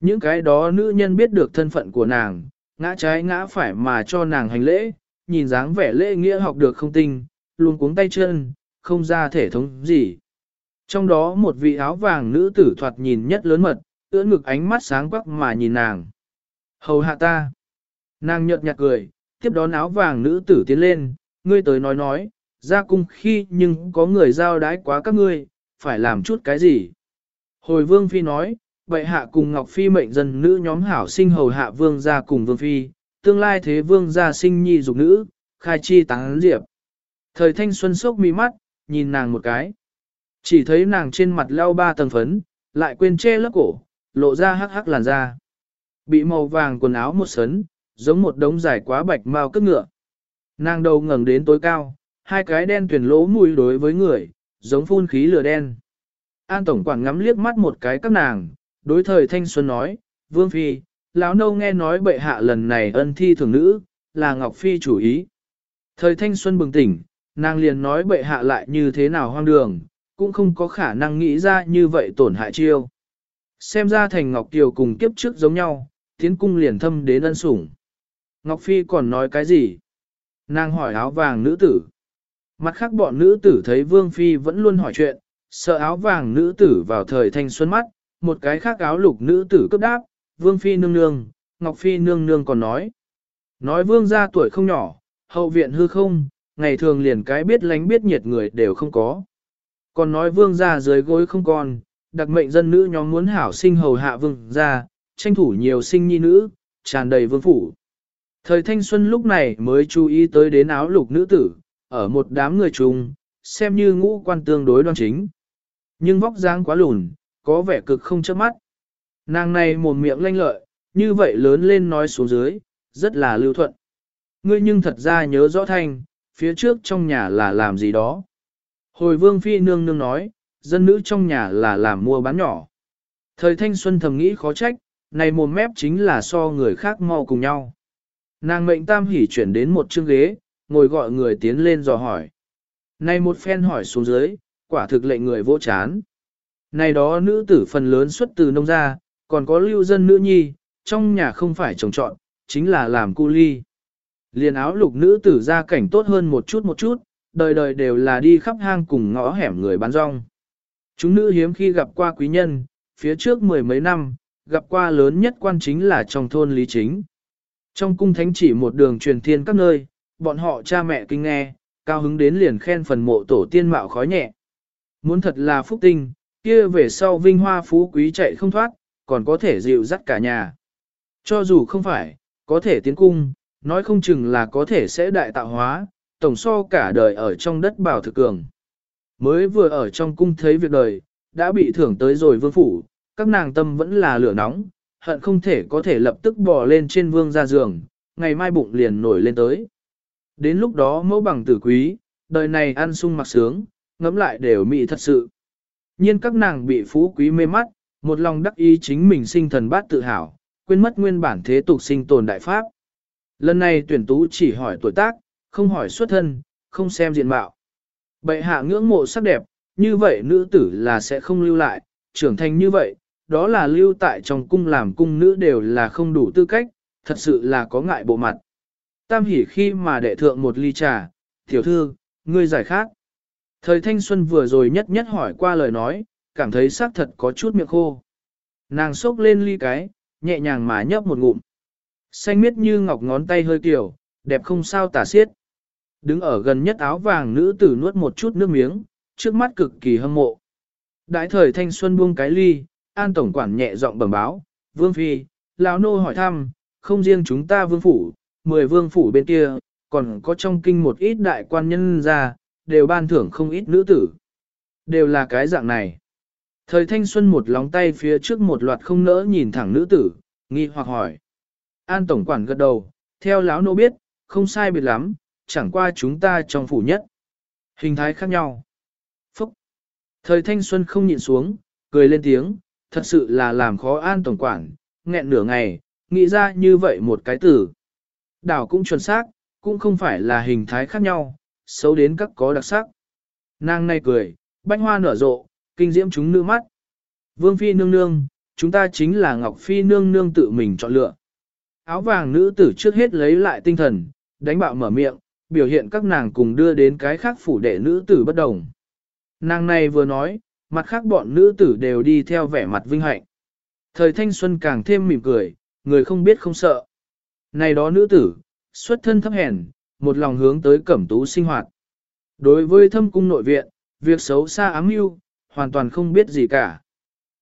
Những cái đó nữ nhân biết được thân phận của nàng, ngã trái ngã phải mà cho nàng hành lễ, nhìn dáng vẻ lễ nghĩa học được không tinh, luôn cuống tay chân, không ra thể thống gì. Trong đó một vị áo vàng nữ tử thoạt nhìn nhất lớn mật, ưỡn ngực ánh mắt sáng quắc mà nhìn nàng. Hầu hạ ta. Nàng nhợt nhạt cười, tiếp đón áo vàng nữ tử tiến lên, ngươi tới nói nói, ra cung khi nhưng có người giao đái quá các ngươi, phải làm chút cái gì. Hồi vương phi nói, bệ hạ cùng Ngọc Phi mệnh dân nữ nhóm hảo sinh hầu hạ vương gia cùng vương phi, tương lai thế vương gia sinh nhi dục nữ, khai chi táng diệp. Thời thanh xuân sốc mi mắt, nhìn nàng một cái. Chỉ thấy nàng trên mặt lau ba tầng phấn, lại quên che lớp cổ, lộ ra hắc hắc làn da. Bị màu vàng quần áo một sấn, giống một đống dài quá bạch mau cất ngựa. Nàng đầu ngẩng đến tối cao, hai cái đen tuyển lỗ mùi đối với người, giống phun khí lửa đen. An Tổng quản ngắm liếc mắt một cái các nàng, đối thời thanh xuân nói, Vương Phi, lão nâu nghe nói bệ hạ lần này ân thi thường nữ, là Ngọc Phi chủ ý. Thời thanh xuân bừng tỉnh, nàng liền nói bệ hạ lại như thế nào hoang đường, cũng không có khả năng nghĩ ra như vậy tổn hại chiêu. Xem ra thành Ngọc Kiều cùng kiếp trước giống nhau, tiến cung liền thâm đến ân sủng. Ngọc Phi còn nói cái gì? Nàng hỏi áo vàng nữ tử. Mặt khác bọn nữ tử thấy Vương Phi vẫn luôn hỏi chuyện, sợ áo vàng nữ tử vào thời thanh xuân mắt, một cái khác áo lục nữ tử cấp đáp, Vương Phi nương nương, Ngọc Phi nương nương còn nói. Nói Vương gia tuổi không nhỏ, hậu viện hư không, ngày thường liền cái biết lánh biết nhiệt người đều không có. Còn nói Vương gia dưới gối không còn, đặc mệnh dân nữ nhóm muốn hảo sinh hầu hạ Vương gia, tranh thủ nhiều sinh nhi nữ, tràn đầy vương phủ. Thời thanh xuân lúc này mới chú ý tới đến áo lục nữ tử, ở một đám người chung, xem như ngũ quan tương đối đoan chính. Nhưng vóc dáng quá lùn, có vẻ cực không chớp mắt. Nàng này mồm miệng lanh lợi, như vậy lớn lên nói xuống dưới, rất là lưu thuận. Ngươi nhưng thật ra nhớ rõ thanh, phía trước trong nhà là làm gì đó. Hồi vương phi nương nương nói, dân nữ trong nhà là làm mua bán nhỏ. Thời thanh xuân thầm nghĩ khó trách, này mồm mép chính là so người khác mau cùng nhau. Nàng mệnh tam hỉ chuyển đến một chương ghế, ngồi gọi người tiến lên dò hỏi. Này một phen hỏi xuống dưới, quả thực lệnh người vô chán. Này đó nữ tử phần lớn xuất từ nông gia, còn có lưu dân nữ nhi, trong nhà không phải trồng trọn, chính là làm cu ly. Liền áo lục nữ tử ra cảnh tốt hơn một chút một chút, đời đời đều là đi khắp hang cùng ngõ hẻm người bán rong. Chúng nữ hiếm khi gặp qua quý nhân, phía trước mười mấy năm, gặp qua lớn nhất quan chính là trong thôn lý chính. Trong cung thánh chỉ một đường truyền thiên các nơi, bọn họ cha mẹ kinh nghe, cao hứng đến liền khen phần mộ tổ tiên mạo khói nhẹ. Muốn thật là phúc tinh, kia về sau vinh hoa phú quý chạy không thoát, còn có thể dịu dắt cả nhà. Cho dù không phải, có thể tiến cung, nói không chừng là có thể sẽ đại tạo hóa, tổng so cả đời ở trong đất bảo thực cường. Mới vừa ở trong cung thấy việc đời, đã bị thưởng tới rồi vương phủ, các nàng tâm vẫn là lửa nóng, hận không thể có thể lập tức bò lên trên vương ra giường, ngày mai bụng liền nổi lên tới. Đến lúc đó mẫu bằng tử quý, đời này ăn sung mặc sướng, ngẫm lại đều mị thật sự. Nhiên các nàng bị phú quý mê mắt, một lòng đắc ý chính mình sinh thần bát tự hào, quên mất nguyên bản thế tục sinh tồn đại pháp. Lần này tuyển tú chỉ hỏi tuổi tác, không hỏi xuất thân, không xem diện mạo. Bệ hạ ngưỡng mộ sắc đẹp, như vậy nữ tử là sẽ không lưu lại, trưởng thành như vậy, đó là lưu tại trong cung làm cung nữ đều là không đủ tư cách, thật sự là có ngại bộ mặt. Tam hỉ khi mà đệ thượng một ly trà, tiểu thư, ngươi giải khác. Thời thanh xuân vừa rồi nhất nhất hỏi qua lời nói, cảm thấy xác thật có chút miệng khô. Nàng sốc lên ly cái, nhẹ nhàng mà nhấp một ngụm. Xanh miết như ngọc ngón tay hơi kiểu, đẹp không sao tả xiết. Đứng ở gần nhất áo vàng nữ tử nuốt một chút nước miếng, trước mắt cực kỳ hâm mộ. Đại thời thanh xuân buông cái ly, an tổng quản nhẹ giọng bẩm báo, vương phi, lão nô hỏi thăm, không riêng chúng ta vương phủ, mười vương phủ bên kia, còn có trong kinh một ít đại quan nhân ra, đều ban thưởng không ít nữ tử. Đều là cái dạng này. Thời thanh xuân một lóng tay phía trước một loạt không nỡ nhìn thẳng nữ tử, nghi hoặc hỏi. An tổng quản gật đầu, theo lão nô biết, không sai biệt lắm, chẳng qua chúng ta trong phủ nhất. Hình thái khác nhau. Phúc. Thời thanh xuân không nhịn xuống, cười lên tiếng, thật sự là làm khó an tổng quản, nghẹn nửa ngày, nghĩ ra như vậy một cái tử Đảo cũng chuẩn xác, cũng không phải là hình thái khác nhau, xấu đến các có đặc sắc. Nàng nay cười, bánh hoa nở rộ, kinh diễm chúng nữ mắt. Vương phi nương nương, chúng ta chính là Ngọc phi nương nương tự mình chọn lựa. Áo vàng nữ tử trước hết lấy lại tinh thần, đánh bạo mở miệng, biểu hiện các nàng cùng đưa đến cái khác phủ đệ nữ tử bất đồng. Nàng này vừa nói, mặt khác bọn nữ tử đều đi theo vẻ mặt vinh hạnh. Thời thanh xuân càng thêm mỉm cười, người không biết không sợ. Này đó nữ tử, xuất thân thấp hèn, một lòng hướng tới cẩm tú sinh hoạt. Đối với thâm cung nội viện, việc xấu xa ám mưu, hoàn toàn không biết gì cả.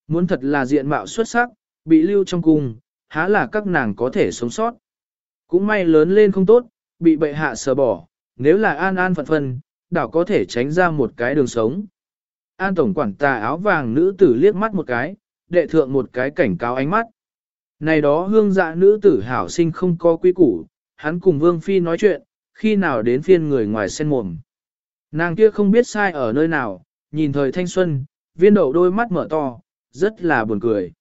Muốn thật là diện mạo xuất sắc, bị lưu trong cung, há là các nàng có thể sống sót. Cũng may lớn lên không tốt, bị bệ hạ sờ bỏ, nếu là an an phận phân, đảo có thể tránh ra một cái đường sống. An tổng quản tà áo vàng nữ tử liếc mắt một cái, đệ thượng một cái cảnh cáo ánh mắt. Này đó hương dạ nữ tử hảo sinh không có quy củ, hắn cùng vương phi nói chuyện, khi nào đến phiên người ngoài sen mồm. Nàng kia không biết sai ở nơi nào, nhìn thời thanh xuân, viên đậu đôi mắt mở to, rất là buồn cười.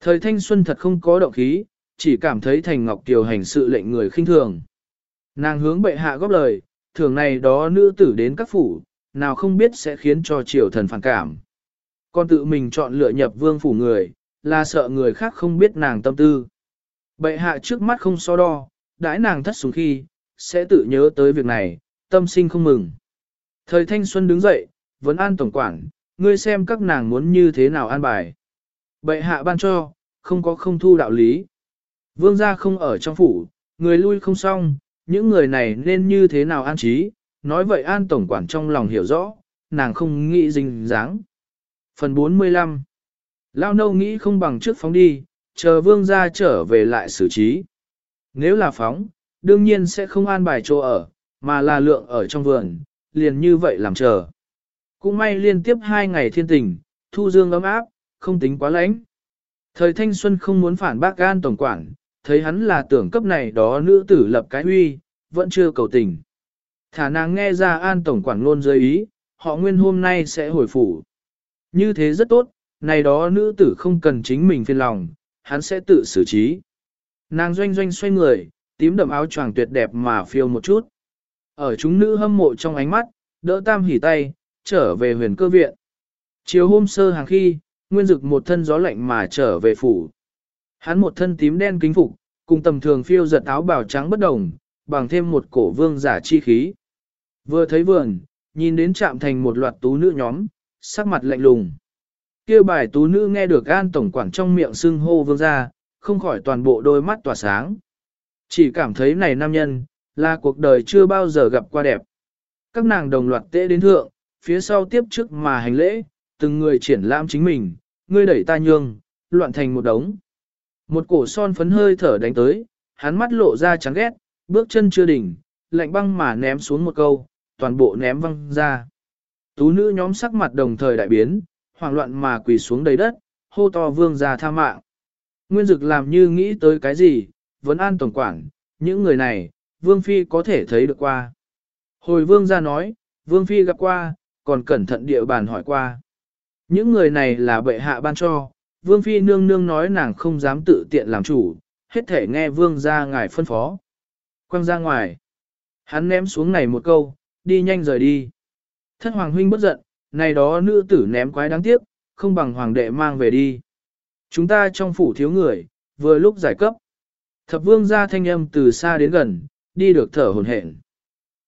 Thời thanh xuân thật không có động khí, chỉ cảm thấy thành ngọc tiểu hành sự lệnh người khinh thường. Nàng hướng bệ hạ góp lời, thường này đó nữ tử đến các phủ, nào không biết sẽ khiến cho triều thần phản cảm. Còn tự mình chọn lựa nhập vương phủ người, là sợ người khác không biết nàng tâm tư. Bệ hạ trước mắt không so đo, đãi nàng thất xuống khi, sẽ tự nhớ tới việc này, tâm sinh không mừng. Thời thanh xuân đứng dậy, vấn an tổng quản, ngươi xem các nàng muốn như thế nào an bài. Bệ hạ ban cho, không có không thu đạo lý. Vương gia không ở trong phủ, người lui không xong, những người này nên như thế nào an trí, nói vậy an tổng quản trong lòng hiểu rõ, nàng không nghĩ dình dáng. Phần 45 Lao nâu nghĩ không bằng trước phóng đi, chờ vương gia trở về lại xử trí. Nếu là phóng, đương nhiên sẽ không an bài chỗ ở, mà là lượng ở trong vườn, liền như vậy làm chờ. Cũng may liên tiếp hai ngày thiên tình, thu dương ấm áp, không tính quá lạnh. Thời thanh xuân không muốn phản bác gan tổng quản, thấy hắn là tưởng cấp này đó nữ tử lập cái huy, vẫn chưa cầu tình. Thả nàng nghe ra an tổng quản luôn rơi ý, họ nguyên hôm nay sẽ hồi phủ. Như thế rất tốt, này đó nữ tử không cần chính mình phiền lòng, hắn sẽ tự xử trí. Nàng doanh doanh xoay người, tím đậm áo choàng tuyệt đẹp mà phiêu một chút. Ở chúng nữ hâm mộ trong ánh mắt, đỡ tam hỉ tay, trở về huyền cơ viện. Chiều hôm sơ hàng khi, nguyên dực một thân gió lạnh mà trở về phủ. Hắn một thân tím đen kính phục, cùng tầm thường phiêu giật áo bào trắng bất đồng, bằng thêm một cổ vương giả chi khí. Vừa thấy vườn, nhìn đến chạm thành một loạt tú nữ nhóm, sắc mặt lạnh lùng. kia bài tú nữ nghe được an tổng quản trong miệng xưng hô vương gia, không khỏi toàn bộ đôi mắt tỏa sáng. Chỉ cảm thấy này nam nhân, là cuộc đời chưa bao giờ gặp qua đẹp. Các nàng đồng loạt tễ đến thượng, phía sau tiếp trước mà hành lễ, từng người triển lãm chính mình, ngươi đẩy ta nhường, loạn thành một đống. Một cổ son phấn hơi thở đánh tới, hắn mắt lộ ra trắng ghét, bước chân chưa đỉnh, lạnh băng mà ném xuống một câu, toàn bộ ném văng ra. Tú nữ nhóm sắc mặt đồng thời đại biến, hoảng loạn mà quỳ xuống đầy đất, hô to vương ra tha mạng. Nguyên dực làm như nghĩ tới cái gì, vấn an tổng quản, những người này, vương phi có thể thấy được qua. Hồi vương ra nói, vương phi gặp qua, còn cẩn thận địa bàn hỏi qua. Những người này là bệ hạ ban cho, vương phi nương nương nói nàng không dám tự tiện làm chủ, hết thể nghe vương ra ngài phân phó. Quăng ra ngoài. Hắn ném xuống này một câu, đi nhanh rời đi. Thất hoàng huynh bất giận, này đó nữ tử ném quái đáng tiếc, không bằng hoàng đệ mang về đi. Chúng ta trong phủ thiếu người, vừa lúc giải cấp. Thập vương ra thanh âm từ xa đến gần, đi được thở hồn hển.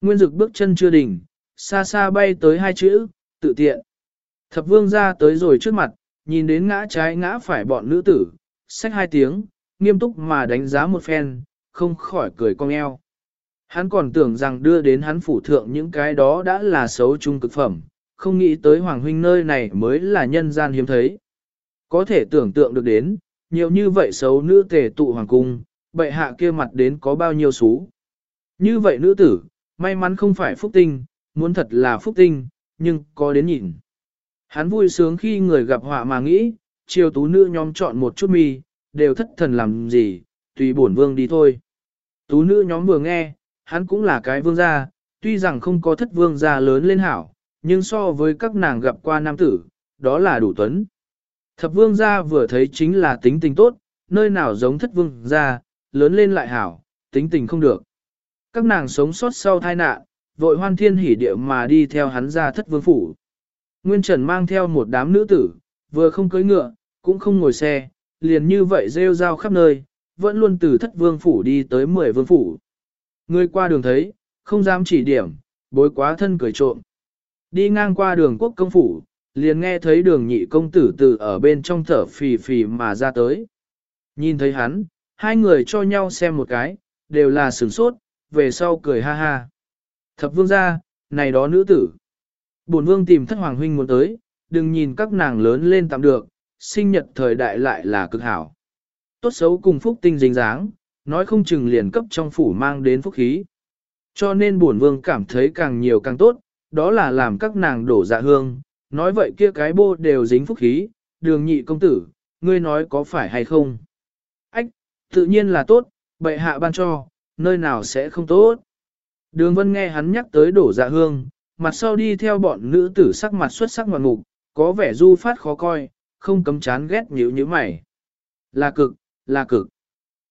Nguyên dực bước chân chưa đỉnh, xa xa bay tới hai chữ, tự tiện. Thập vương ra tới rồi trước mặt, nhìn đến ngã trái ngã phải bọn nữ tử, xách hai tiếng, nghiêm túc mà đánh giá một phen, không khỏi cười cong eo. Hắn còn tưởng rằng đưa đến hắn phủ thượng những cái đó đã là xấu trung cực phẩm, không nghĩ tới Hoàng Huynh nơi này mới là nhân gian hiếm thấy. Có thể tưởng tượng được đến, nhiều như vậy xấu nữ tề tụ hoàng cung, bệ hạ kia mặt đến có bao nhiêu xú. Như vậy nữ tử, may mắn không phải phúc tinh, muốn thật là phúc tinh, nhưng có đến nhìn. Hắn vui sướng khi người gặp họa mà nghĩ, chiều tú nữ nhóm chọn một chút mi, đều thất thần làm gì, tùy bổn vương đi thôi. Tú nữ nhóm vừa nghe, hắn cũng là cái vương gia, tuy rằng không có thất vương gia lớn lên hảo, nhưng so với các nàng gặp qua nam tử, đó là đủ tuấn. Thập vương gia vừa thấy chính là tính tình tốt, nơi nào giống thất vương gia, lớn lên lại hảo, tính tình không được. Các nàng sống sót sau tai nạn, vội hoan thiên hỉ địa mà đi theo hắn ra thất vương phủ. Nguyên Trần mang theo một đám nữ tử, vừa không cưỡi ngựa, cũng không ngồi xe, liền như vậy rêu rao khắp nơi, vẫn luôn từ thất vương phủ đi tới mười vương phủ. Người qua đường thấy, không dám chỉ điểm, bối quá thân cười trộm. Đi ngang qua đường quốc công phủ, liền nghe thấy đường nhị công tử từ ở bên trong thở phì phì mà ra tới. Nhìn thấy hắn, hai người cho nhau xem một cái, đều là sửng sốt, về sau cười ha ha. Thập vương gia này đó nữ tử. Bổn vương tìm thất hoàng huynh muốn tới, đừng nhìn các nàng lớn lên tạm được, sinh nhật thời đại lại là cực hảo. Tốt xấu cùng phúc tinh dính dáng, nói không chừng liền cấp trong phủ mang đến phúc khí. Cho nên bổn vương cảm thấy càng nhiều càng tốt, đó là làm các nàng đổ dạ hương, nói vậy kia cái bô đều dính phúc khí, đường nhị công tử, ngươi nói có phải hay không? Tự nhiên là tốt, bệ hạ ban cho, nơi nào sẽ không tốt. Đường vân nghe hắn nhắc tới đổ dạ hương, mặt sau đi theo bọn nữ tử sắc mặt xuất sắc ngoạn mục, có vẻ du phát khó coi, không cấm chán ghét nhíu như mày. Là cực, là cực.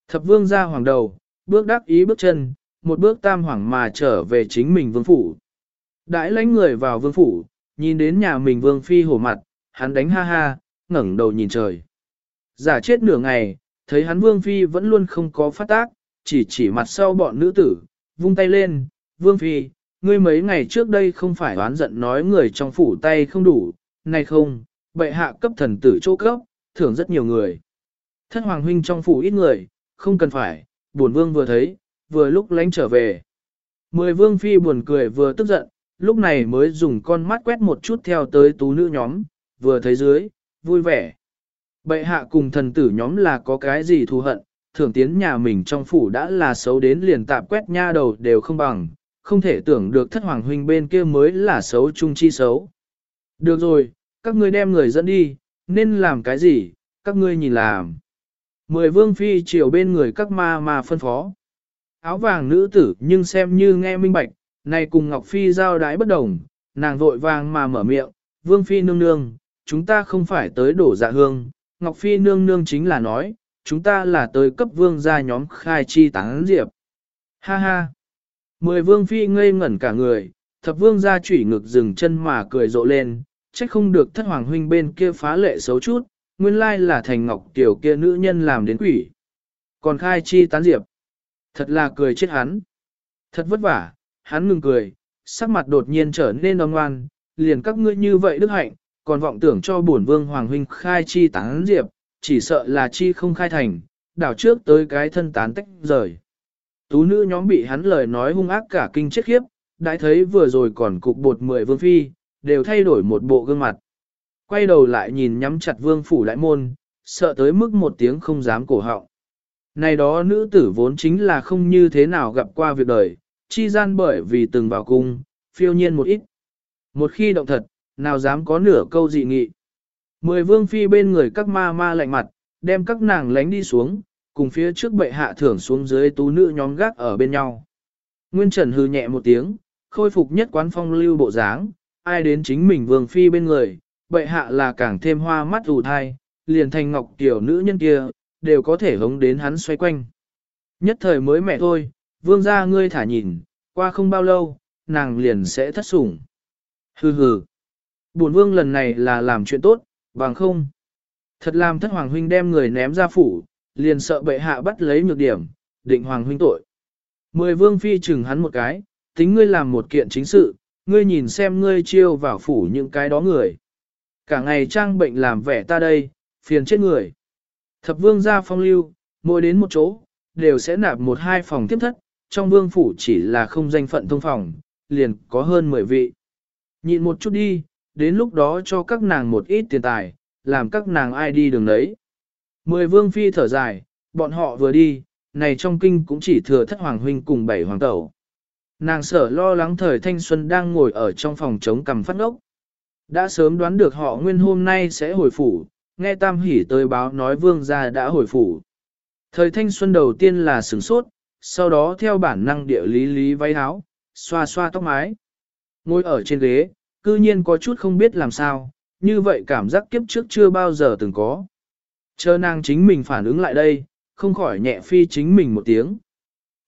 Thập vương ra hoàng đầu, bước đắc ý bước chân, một bước tam hoàng mà trở về chính mình vương phủ. Đãi lãnh người vào vương phủ, nhìn đến nhà mình vương phi hổ mặt, hắn đánh ha ha, ngẩng đầu nhìn trời. Giả chết nửa ngày, thấy hắn vương phi vẫn luôn không có phát tác, chỉ chỉ mặt sau bọn nữ tử, vung tay lên, vương phi, ngươi mấy ngày trước đây không phải oán giận nói người trong phủ tay không đủ, này không, bệ hạ cấp thần tử chỗ cấp, thưởng rất nhiều người. Thất hoàng huynh trong phủ ít người, không cần phải, buồn vương vừa thấy, vừa lúc lánh trở về. Mười vương phi buồn cười vừa tức giận, lúc này mới dùng con mắt quét một chút theo tới tú nữ nhóm, vừa thấy dưới, vui vẻ. Bệ hạ cùng thần tử nhóm là có cái gì thù hận, thưởng tiến nhà mình trong phủ đã là xấu đến liền tạp quét nha đầu đều không bằng, không thể tưởng được thất hoàng huynh bên kia mới là xấu chung chi xấu. Được rồi, các ngươi đem người dẫn đi, nên làm cái gì, các ngươi nhìn làm. Mười vương phi chiều bên người các ma mà phân phó. Áo vàng nữ tử nhưng xem như nghe minh bạch, này cùng Ngọc Phi giao đái bất đồng, nàng vội vàng mà mở miệng, vương phi nương nương, chúng ta không phải tới đổ dạ hương, Ngọc Phi nương nương chính là nói, chúng ta là tới cấp vương gia nhóm khai chi tán diệp. Ha ha! Mười vương phi ngây ngẩn cả người, thập vương gia chủy ngực dừng chân mà cười rộ lên, trách không được thất hoàng huynh bên kia phá lệ xấu chút, nguyên lai là thành ngọc tiểu kia nữ nhân làm đến quỷ. Còn khai chi tán diệp. Thật là cười chết hắn. Thật vất vả, hắn ngừng cười, sắc mặt đột nhiên trở nên non ngoan, liền các ngươi như vậy đức hạnh, còn vọng tưởng cho bổn vương hoàng huynh khai chi tán diệp, chỉ sợ là chi không khai thành, đảo trước tới cái thân tán tách rời. Tú nữ nhóm bị hắn lời nói hung ác cả kinh chết khiếp, đã thấy vừa rồi còn cục bột mười vương phi, đều thay đổi một bộ gương mặt. Quay đầu lại nhìn nhắm chặt vương phủ đại môn, sợ tới mức một tiếng không dám cổ họng. Này đó nữ tử vốn chính là không như thế nào gặp qua việc đời, chi gian bởi vì từng vào cung, phiêu nhiên một ít. Một khi động thật, nào dám có nửa câu dị nghị. Mười vương phi bên người các ma ma lạnh mặt, đem các nàng lánh đi xuống, cùng phía trước bệ hạ thưởng xuống dưới tú nữ nhóm gác ở bên nhau. Nguyên Trần hư nhẹ một tiếng, khôi phục nhất quán phong lưu bộ dáng, ai đến chính mình vương phi bên người, bệ hạ là càng thêm hoa mắt ù thai, liền thành ngọc tiểu nữ nhân kia, đều có thể hống đến hắn xoay quanh. Nhất thời mới mẹ thôi, vương gia ngươi thả nhìn, qua không bao lâu, nàng liền sẽ thất sủng. Hừ hừ. Bổn vương lần này là làm chuyện tốt, bằng không. Thật làm thất hoàng huynh đem người ném ra phủ, liền sợ bệ hạ bắt lấy nhược điểm, định hoàng huynh tội. Mười vương phi chừng hắn một cái, tính ngươi làm một kiện chính sự, ngươi nhìn xem ngươi chiêu vào phủ những cái đó người. Cả ngày trang bệnh làm vẻ ta đây, phiền chết người. Thập vương ra phong lưu, mỗi đến một chỗ, đều sẽ nạp một hai phòng tiếp thất, trong vương phủ chỉ là không danh phận thông phòng, liền có hơn 10 vị. Nhịn một chút đi, đến lúc đó cho các nàng một ít tiền tài, làm các nàng ai đi đường đấy. Mười vương phi thở dài, bọn họ vừa đi, này trong kinh cũng chỉ thừa thất hoàng huynh cùng bảy hoàng tẩu. Nàng sở lo lắng thời thanh xuân đang ngồi ở trong phòng chống cầm phát ngốc. Đã sớm đoán được họ nguyên hôm nay sẽ hồi phủ, nghe tam hỉ tới báo nói vương gia đã hồi phủ. Thời thanh xuân đầu tiên là sửng sốt, sau đó theo bản năng địa lý lý váy áo, xoa xoa tóc mái. Ngồi ở trên ghế, cư nhiên có chút không biết làm sao, như vậy cảm giác kiếp trước chưa bao giờ từng có. Chờ nàng chính mình phản ứng lại đây, không khỏi nhẹ phi chính mình một tiếng.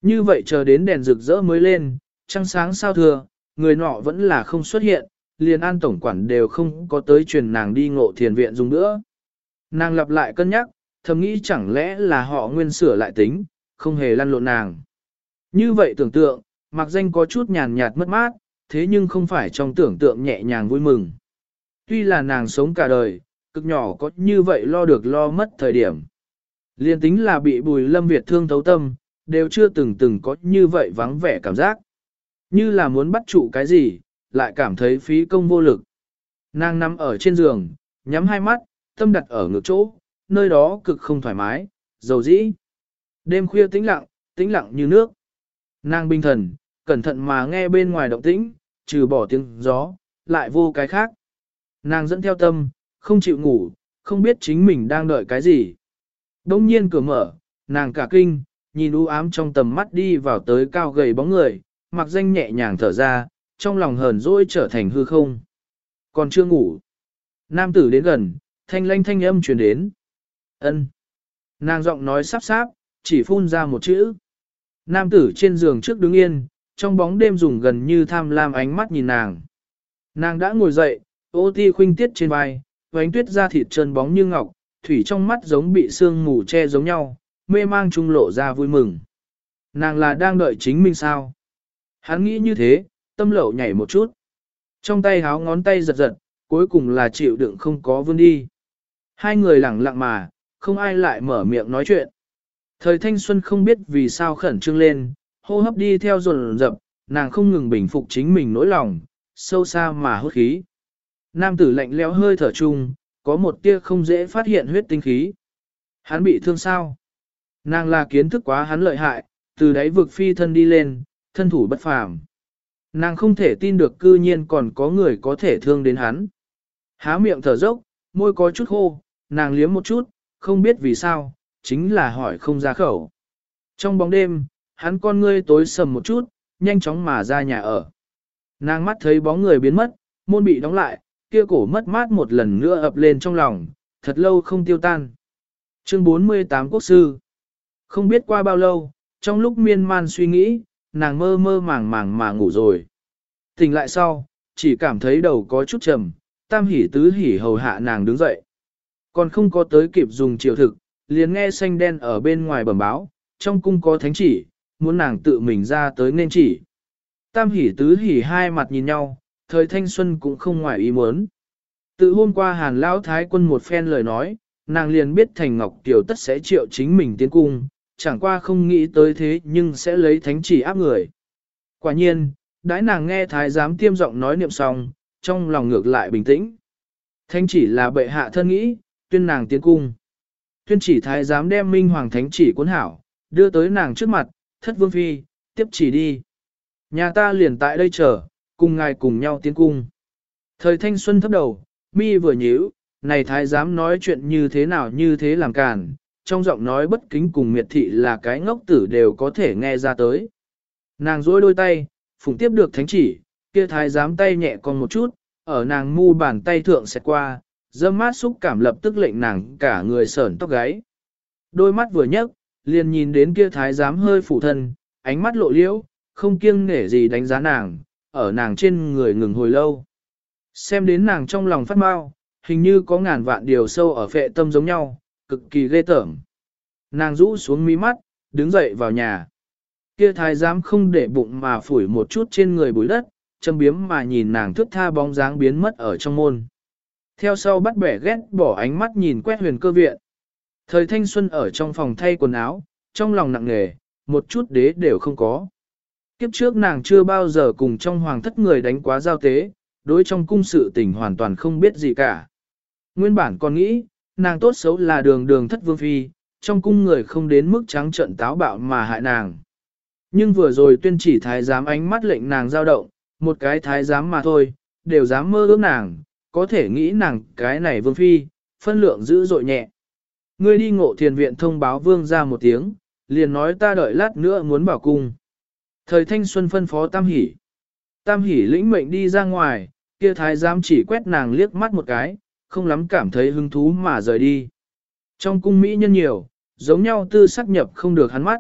Như vậy chờ đến đèn rực rỡ mới lên, trăng sáng sao thừa, người nọ vẫn là không xuất hiện, liền an tổng quản đều không có tới truyền nàng đi ngộ thiền viện dùng nữa. Nàng lặp lại cân nhắc, thầm nghĩ chẳng lẽ là họ nguyên sửa lại tính, không hề lăn lộn nàng. Như vậy tưởng tượng, mặc danh có chút nhàn nhạt mất mát, thế nhưng không phải trong tưởng tượng nhẹ nhàng vui mừng. Tuy là nàng sống cả đời, cực nhỏ có như vậy lo được lo mất thời điểm. Liên tính là bị bùi lâm Việt thương thấu tâm, đều chưa từng từng có như vậy vắng vẻ cảm giác. Như là muốn bắt trụ cái gì, lại cảm thấy phí công vô lực. Nàng nằm ở trên giường, nhắm hai mắt, tâm đặt ở ngược chỗ, nơi đó cực không thoải mái, dầu dĩ. Đêm khuya tĩnh lặng, tĩnh lặng như nước. Nàng bình thần, cẩn thận mà nghe bên ngoài động tĩnh, trừ bỏ tiếng gió, lại vô cái khác. Nàng dẫn theo tâm, không chịu ngủ, không biết chính mình đang đợi cái gì. Đông nhiên cửa mở, nàng cả kinh, nhìn u ám trong tầm mắt đi vào tới cao gầy bóng người, mặc danh nhẹ nhàng thở ra, trong lòng hờn dỗi trở thành hư không. Còn chưa ngủ. Nam tử đến gần, thanh lanh thanh âm truyền đến. ân Nàng giọng nói sắp sáp, chỉ phun ra một chữ. Nam tử trên giường trước đứng yên, trong bóng đêm dùng gần như tham lam ánh mắt nhìn nàng. Nàng đã ngồi dậy, ô ti khuynh tiết trên vai, vánh tuyết ra thịt trơn bóng như ngọc, thủy trong mắt giống bị sương mù che giống nhau, mê mang trung lộ ra vui mừng. Nàng là đang đợi chính mình sao? Hắn nghĩ như thế, tâm lậu nhảy một chút. Trong tay háo ngón tay giật giật, cuối cùng là chịu đựng không có vươn đi. Hai người lặng lặng mà, không ai lại mở miệng nói chuyện. Thời thanh xuân không biết vì sao khẩn trương lên, hô hấp đi theo dồn dập, nàng không ngừng bình phục chính mình nỗi lòng, sâu xa mà hốt khí. Nam tử lạnh lẽo hơi thở chung, có một tia không dễ phát hiện huyết tinh khí. Hắn bị thương sao? Nàng là kiến thức quá hắn lợi hại, từ đáy vực phi thân đi lên, thân thủ bất phàm. Nàng không thể tin được cư nhiên còn có người có thể thương đến hắn. Há miệng thở dốc, môi có chút khô, nàng liếm một chút, không biết vì sao, chính là hỏi không ra khẩu. Trong bóng đêm, hắn con ngươi tối sầm một chút, nhanh chóng mà ra nhà ở. Nàng mắt thấy bóng người biến mất, môn bị đóng lại, kia cổ mất mát một lần nữa ập lên trong lòng, thật lâu không tiêu tan. Chương 48 Quốc sư Không biết qua bao lâu, trong lúc miên man suy nghĩ, nàng mơ mơ màng màng mà ngủ rồi. Tỉnh lại sau, chỉ cảm thấy đầu có chút trầm, tam hỉ tứ hỉ hầu hạ nàng đứng dậy. Còn không có tới kịp dùng chiều thực, liền nghe xanh đen ở bên ngoài bẩm báo, trong cung có thánh chỉ, muốn nàng tự mình ra tới nên chỉ. Tam hỉ tứ hỉ hai mặt nhìn nhau, thời thanh xuân cũng không ngoài ý muốn. Tự hôm qua hàn lão thái quân một phen lời nói, nàng liền biết thành ngọc tiểu tất sẽ triệu chính mình tiến cung, chẳng qua không nghĩ tới thế nhưng sẽ lấy thánh chỉ áp người. Quả nhiên, đãi nàng nghe thái giám tiêm giọng nói niệm xong, trong lòng ngược lại bình tĩnh. Thánh chỉ là bệ hạ thân nghĩ, tuyên nàng tiến cung. Tuyên chỉ thái giám đem minh hoàng thánh chỉ cuốn hảo, đưa tới nàng trước mặt, thất vương phi, tiếp chỉ đi. Nhà ta liền tại đây chờ, cùng ngài cùng nhau tiến cung. Thời thanh xuân thấp đầu, mi vừa nhíu, này thái giám nói chuyện như thế nào như thế làm càn, trong giọng nói bất kính cùng miệt thị là cái ngốc tử đều có thể nghe ra tới. Nàng dối đôi tay, phụng tiếp được thánh chỉ, kia thái giám tay nhẹ còn một chút, ở nàng mu bàn tay thượng xẹt qua, dâm mát xúc cảm lập tức lệnh nàng cả người sởn tóc gáy. Đôi mắt vừa nhấc, liền nhìn đến kia thái giám hơi phủ thân, ánh mắt lộ liễu, không kiêng nể gì đánh giá nàng, ở nàng trên người ngừng hồi lâu. Xem đến nàng trong lòng phát mau, hình như có ngàn vạn điều sâu ở phệ tâm giống nhau, cực kỳ ghê tởm. Nàng rũ xuống mí mắt, đứng dậy vào nhà. Kia thái giám không để bụng mà phủi một chút trên người bụi đất, châm biếm mà nhìn nàng thước tha bóng dáng biến mất ở trong môn. Theo sau bắt bẻ ghét bỏ ánh mắt nhìn quét huyền cơ viện. Thời thanh xuân ở trong phòng thay quần áo, trong lòng nặng nề, một chút đế đều không có. Kiếp trước nàng chưa bao giờ cùng trong hoàng thất người đánh quá giao tế, đối trong cung sự tình hoàn toàn không biết gì cả. Nguyên bản còn nghĩ, nàng tốt xấu là đường đường thất vương phi, trong cung người không đến mức trắng trận táo bạo mà hại nàng. Nhưng vừa rồi tuyên chỉ thái giám ánh mắt lệnh nàng dao động, một cái thái giám mà thôi, đều dám mơ ước nàng, có thể nghĩ nàng cái này vương phi, phân lượng dữ dội nhẹ. Ngươi đi ngộ thiền viện thông báo vương ra một tiếng, liền nói ta đợi lát nữa muốn bảo cung. Thời thanh xuân phân phó tam hỷ. Tam hỷ lĩnh mệnh đi ra ngoài, kia thái giám chỉ quét nàng liếc mắt một cái, không lắm cảm thấy hứng thú mà rời đi. Trong cung Mỹ nhân nhiều, giống nhau tư sắc nhập không được hắn mắt.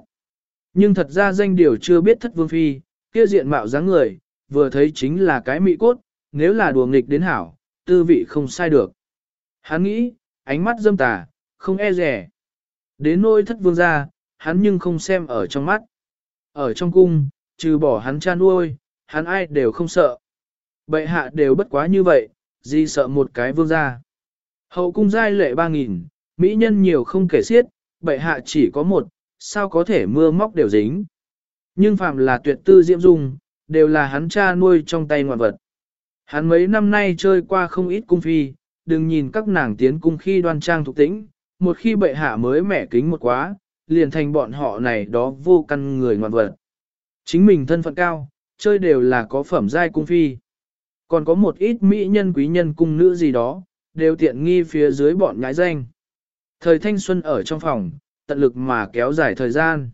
Nhưng thật ra danh điều chưa biết thất vương phi, kia diện mạo dáng người, vừa thấy chính là cái mỹ cốt, nếu là đùa nghịch đến hảo, tư vị không sai được. Hắn nghĩ, ánh mắt dâm tà, không e rẻ. Đến nôi thất vương gia hắn nhưng không xem ở trong mắt. Ở trong cung, trừ bỏ hắn cha nuôi, hắn ai đều không sợ. Bệ hạ đều bất quá như vậy, gì sợ một cái vương gia. Hậu cung giai lệ ba nghìn, mỹ nhân nhiều không kể xiết, bệ hạ chỉ có một, sao có thể mưa móc đều dính. Nhưng phạm là tuyệt tư diễm dung, đều là hắn cha nuôi trong tay ngoạn vật. Hắn mấy năm nay chơi qua không ít cung phi, đừng nhìn các nàng tiến cung khi đoan trang thục tĩnh, một khi bệ hạ mới mẻ kính một quá, liền thành bọn họ này đó vô căn người ngoạn vật. Chính mình thân phận cao, chơi đều là có phẩm giai cung phi. Còn có một ít mỹ nhân quý nhân cung nữ gì đó, đều tiện nghi phía dưới bọn nhãi danh. Thời thanh xuân ở trong phòng, tận lực mà kéo dài thời gian.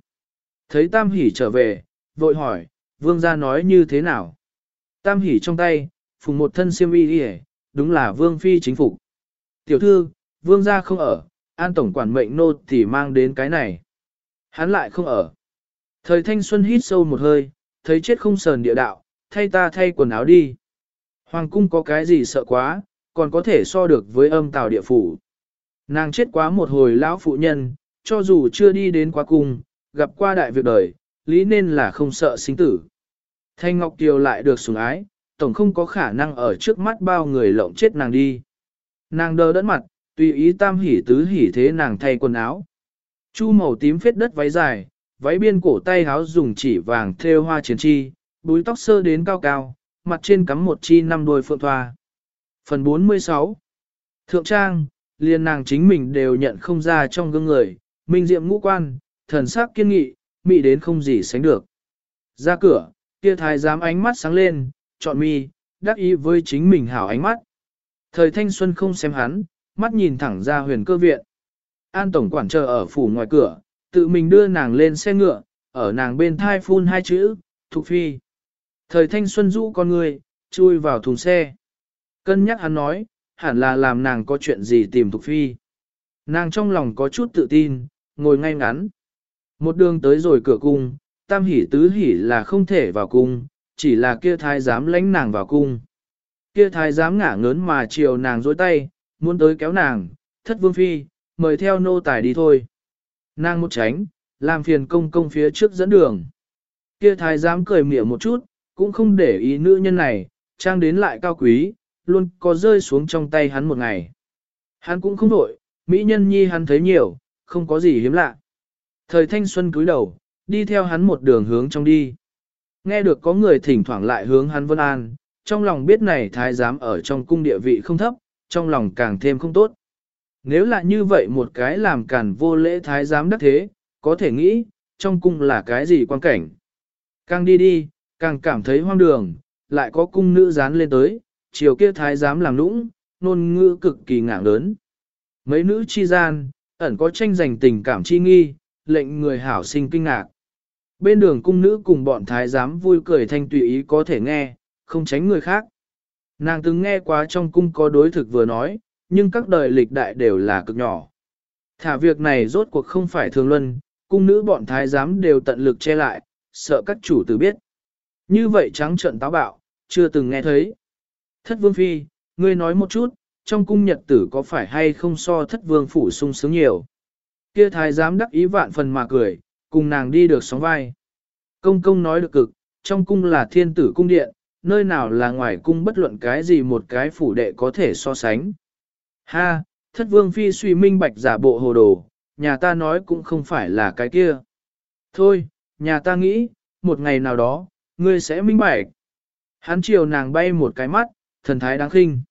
Thấy Tam Hỷ trở về, vội hỏi, vương gia nói như thế nào? Tam Hỷ trong tay, phùng một thân siêm y đi đúng là vương phi chính phủ. Tiểu thư, vương gia không ở, an tổng quản mệnh nô thì mang đến cái này. Hắn lại không ở. Thời thanh xuân hít sâu một hơi, thấy chết không sờn địa đạo, thay ta thay quần áo đi. Hoàng cung có cái gì sợ quá, còn có thể so được với âm tào địa phủ. Nàng chết quá một hồi lão phụ nhân, cho dù chưa đi đến quá cung, gặp qua đại việc đời, lý nên là không sợ sinh tử. Thanh Ngọc Kiều lại được sủng ái, tổng không có khả năng ở trước mắt bao người lộng chết nàng đi. Nàng đờ đẫn mặt, tùy ý tam hỉ tứ hỉ thế nàng thay quần áo. Chu màu tím phết đất váy dài, váy biên cổ tay háo dùng chỉ vàng thêu hoa chiến chi, búi tóc sơ đến cao cao, mặt trên cắm một chi năm đuôi phượng thoa. Phần 46 Thượng trang, liền nàng chính mình đều nhận không ra trong gương người, minh diệm ngũ quan, thần sắc kiên nghị, mị đến không gì sánh được. Ra cửa, kia thái giám ánh mắt sáng lên, chọn mi, đắc ý với chính mình hảo ánh mắt. Thời thanh xuân không xem hắn, mắt nhìn thẳng ra huyền cơ viện. An tổng quản chờ ở phủ ngoài cửa, tự mình đưa nàng lên xe ngựa, ở nàng bên thai phun hai chữ, Thục Phi. Thời thanh xuân rũ con người, chui vào thùng xe. Cân nhắc hắn nói, hẳn là làm nàng có chuyện gì tìm Thục Phi. Nàng trong lòng có chút tự tin, ngồi ngay ngắn. Một đường tới rồi cửa cung, tam hỉ tứ hỉ là không thể vào cung, chỉ là kia thái giám lãnh nàng vào cung. Kia thái giám ngả ngớn mà chiều nàng dối tay, muốn tới kéo nàng, thất vương phi, mời theo nô tài đi thôi. Nàng một tránh, làm phiền công công phía trước dẫn đường. Kia thái giám cười mỉa một chút, cũng không để ý nữ nhân này, trang đến lại cao quý, luôn có rơi xuống trong tay hắn một ngày. Hắn cũng không đổi, mỹ nhân nhi hắn thấy nhiều, không có gì hiếm lạ. Thời thanh xuân cúi đầu, đi theo hắn một đường hướng trong đi. Nghe được có người thỉnh thoảng lại hướng hắn vân an, trong lòng biết này thái giám ở trong cung địa vị không thấp, trong lòng càng thêm không tốt. Nếu là như vậy một cái làm càn vô lễ thái giám đắc thế, có thể nghĩ, trong cung là cái gì quan cảnh. Càng đi đi, càng cảm thấy hoang đường, lại có cung nữ dán lên tới, chiều kia thái giám làm nũng, nôn ngữ cực kỳ ngạng lớn. Mấy nữ chi gian, ẩn có tranh giành tình cảm chi nghi, lệnh người hảo sinh kinh ngạc. Bên đường cung nữ cùng bọn thái giám vui cười thanh tùy ý có thể nghe, không tránh người khác. Nàng từng nghe quá trong cung có đối thực vừa nói, nhưng các đời lịch đại đều là cực nhỏ. Thả việc này rốt cuộc không phải thường luân, cung nữ bọn thái giám đều tận lực che lại, sợ các chủ tử biết. Như vậy trắng trận táo bạo, chưa từng nghe thấy. Thất vương phi, ngươi nói một chút, trong cung nhật tử có phải hay không so thất vương phủ sung sướng nhiều. Kia thái giám đắc ý vạn phần mà cười, cùng nàng đi được sóng vai. Công công nói được cực, trong cung là thiên tử cung điện, nơi nào là ngoài cung bất luận cái gì một cái phủ đệ có thể so sánh. Ha, thất vương phi suy minh bạch giả bộ hồ đồ, nhà ta nói cũng không phải là cái kia. Thôi, nhà ta nghĩ, một ngày nào đó, ngươi sẽ minh bạch. Hắn chiều nàng bay một cái mắt, thần thái đáng khinh.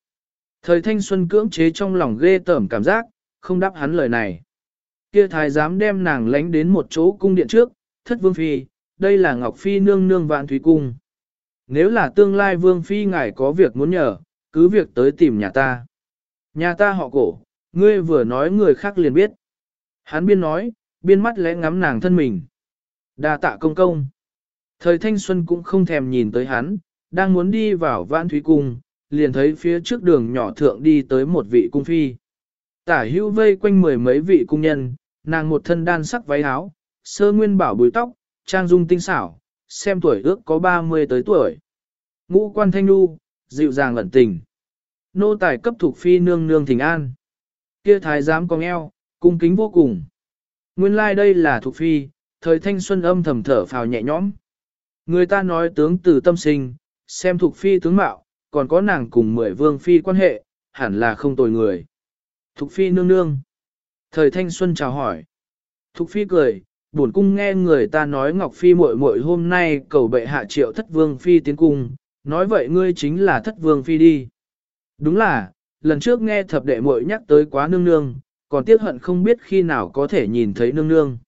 Thời thanh xuân cưỡng chế trong lòng ghê tởm cảm giác, không đáp hắn lời này. Kia thái dám đem nàng lánh đến một chỗ cung điện trước, thất vương phi, đây là Ngọc Phi nương nương vạn thúy cung. Nếu là tương lai vương phi ngài có việc muốn nhờ, cứ việc tới tìm nhà ta. Nhà ta họ cổ, ngươi vừa nói người khác liền biết. Hắn biên nói, biên mắt lẽ ngắm nàng thân mình. đa tạ công công. Thời thanh xuân cũng không thèm nhìn tới hắn, đang muốn đi vào vãn thúy cung, liền thấy phía trước đường nhỏ thượng đi tới một vị cung phi. Tả hữu vây quanh mười mấy vị cung nhân, nàng một thân đan sắc váy áo, sơ nguyên bảo bùi tóc, trang dung tinh xảo, xem tuổi ước có 30 tới tuổi. Ngũ quan thanh nu, dịu dàng lẩn tình. Nô tài cấp thuộc phi nương nương thỉnh an. Kia thái giám cong eo, cung kính vô cùng. Nguyên lai like đây là thuộc phi, thời thanh xuân âm thầm thở phào nhẹ nhõm. Người ta nói tướng từ tâm sinh, xem thuộc phi tướng mạo, còn có nàng cùng mười vương phi quan hệ, hẳn là không tồi người. Thục phi nương nương. Thời thanh xuân chào hỏi. Thục phi cười, bổn cung nghe người ta nói Ngọc Phi muội muội hôm nay cầu bệ hạ triệu thất vương phi tiến cung, nói vậy ngươi chính là thất vương phi đi. Đúng là, lần trước nghe thập đệ muội nhắc tới quá nương nương, còn tiếc hận không biết khi nào có thể nhìn thấy nương nương.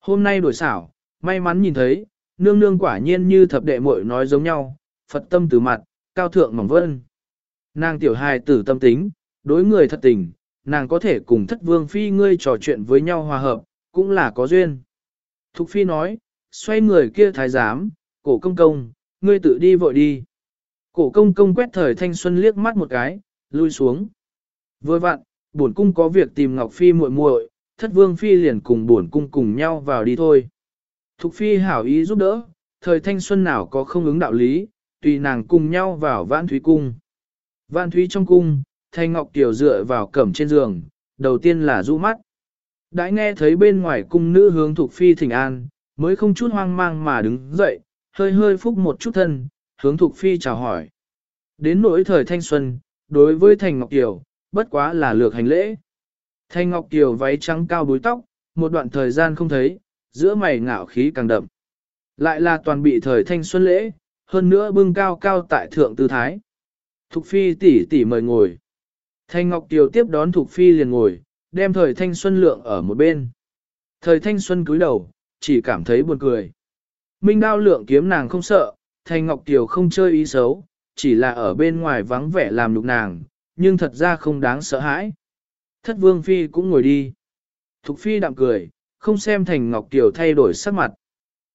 Hôm nay đổi xảo, may mắn nhìn thấy, nương nương quả nhiên như thập đệ muội nói giống nhau, Phật tâm từ mặt, cao thượng mỏng vân. Nàng tiểu hài tử tâm tính, đối người thật tình, nàng có thể cùng thất vương phi ngươi trò chuyện với nhau hòa hợp, cũng là có duyên. Thục phi nói, xoay người kia thái giám, cổ công công, ngươi tự đi vội đi. Cổ công công quét thời thanh xuân liếc mắt một cái, lui xuống. Vừa vặn, bổn cung có việc tìm Ngọc Phi muội muội, thất vương phi liền cùng bổn cung cùng nhau vào đi thôi. Thục phi hảo ý giúp đỡ, thời thanh xuân nào có không ứng đạo lý, tùy nàng cùng nhau vào vãn thúy cung. Vãn thúy trong cung, thanh ngọc tiểu dựa vào cẩm trên giường, đầu tiên là rũ mắt. Đã nghe thấy bên ngoài cung nữ hướng thuộc phi thỉnh an, mới không chút hoang mang mà đứng dậy, hơi hơi phúc một chút thân, hướng thuộc phi chào hỏi. Đến nỗi thời thanh xuân, đối với thành ngọc kiều bất quá là lược hành lễ. Thanh ngọc kiều váy trắng cao búi tóc, một đoạn thời gian không thấy, giữa mày ngạo khí càng đậm. Lại là toàn bị thời thanh xuân lễ, hơn nữa bưng cao cao tại thượng tư thái. Thục phi tỷ tỷ mời ngồi. Thanh Ngọc kiều tiếp đón Thục phi liền ngồi, đem thời thanh xuân lượng ở một bên. Thời thanh xuân cúi đầu, chỉ cảm thấy buồn cười. Minh đao lượng kiếm nàng không sợ, Thanh Ngọc tiểu không chơi ý xấu, chỉ là ở bên ngoài vắng vẻ làm nhục nàng, nhưng thật ra không đáng sợ hãi. Thất vương phi cũng ngồi đi. Thục phi đạm cười, không xem Thành Ngọc tiểu thay đổi sắc mặt.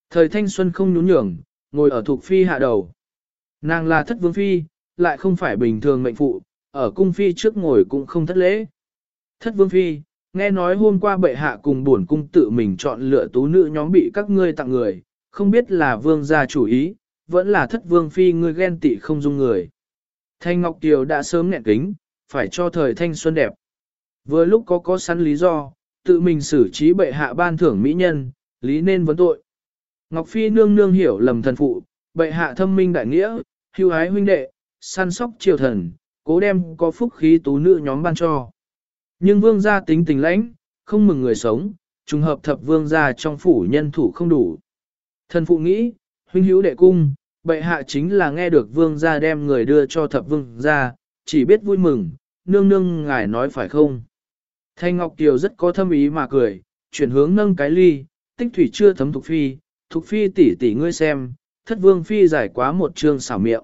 Thời thanh xuân không nhún nhường, ngồi ở thuộc phi hạ đầu. Nàng là thất vương phi, lại không phải bình thường mệnh phụ, ở cung phi trước ngồi cũng không thất lễ. Thất vương phi, nghe nói hôm qua bệ hạ cùng buồn cung tự mình chọn lựa tú nữ nhóm bị các ngươi tặng người, không biết là vương gia chủ ý, vẫn là thất vương phi ngươi ghen tị không dung người. Thanh Ngọc Kiều đã sớm nghẹn kính, phải cho thời thanh xuân đẹp. Vừa lúc có có sẵn lý do, tự mình xử trí bệ hạ ban thưởng mỹ nhân, lý nên vấn tội. Ngọc Phi nương nương hiểu lầm thần phụ, bệ hạ thâm minh đại nghĩa, hưu ái huynh đệ, săn sóc triều thần, cố đem có phúc khí tú nữ nhóm ban cho. Nhưng vương gia tính tình lãnh, không mừng người sống, trùng hợp thập vương gia trong phủ nhân thủ không đủ. Thần phụ nghĩ, huynh hữu đệ cung, bệ hạ chính là nghe được vương gia đem người đưa cho thập vương gia, chỉ biết vui mừng, nương nương ngài nói phải không. Thanh Ngọc Kiều rất có thâm ý mà cười, chuyển hướng nâng cái ly, tích thủy chưa thấm thục phi, Thục phi tỷ tỷ ngươi xem, thất vương phi giải quá một chương xảo miệng.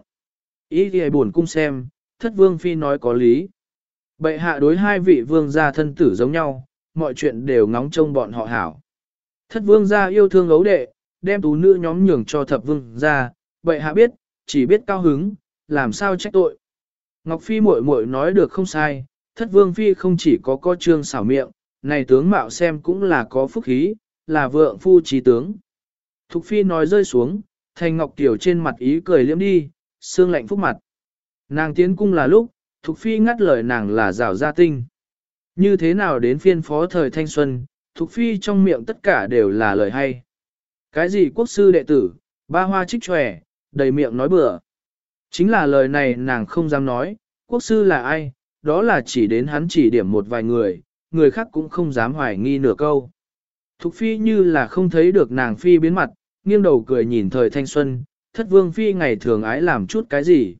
Ý thì buồn cung xem, thất vương phi nói có lý. Bệ hạ đối hai vị vương gia thân tử giống nhau, mọi chuyện đều ngóng trông bọn họ hảo. Thất vương gia yêu thương ấu đệ, đem tú nữ nhóm nhường cho thập vương gia, bệ hạ biết, chỉ biết cao hứng, làm sao trách tội. Ngọc Phi muội muội nói được không sai, thất vương phi không chỉ có co trương xảo miệng, này tướng mạo xem cũng là có phúc khí, là vượng phu trí tướng. Thục phi nói rơi xuống, thành ngọc tiểu trên mặt ý cười liếm đi, xương lạnh phúc mặt. Nàng tiến cung là lúc, Thục phi ngắt lời nàng là rào gia tinh. Như thế nào đến phiên phó thời thanh xuân, Thục phi trong miệng tất cả đều là lời hay. Cái gì quốc sư đệ tử, ba hoa trích tròe, đầy miệng nói bừa. Chính là lời này nàng không dám nói, quốc sư là ai, đó là chỉ đến hắn chỉ điểm một vài người, người khác cũng không dám hoài nghi nửa câu. Thục phi như là không thấy được nàng phi biến mặt, nghiêng đầu cười nhìn thời thanh xuân, thất vương phi ngày thường ái làm chút cái gì.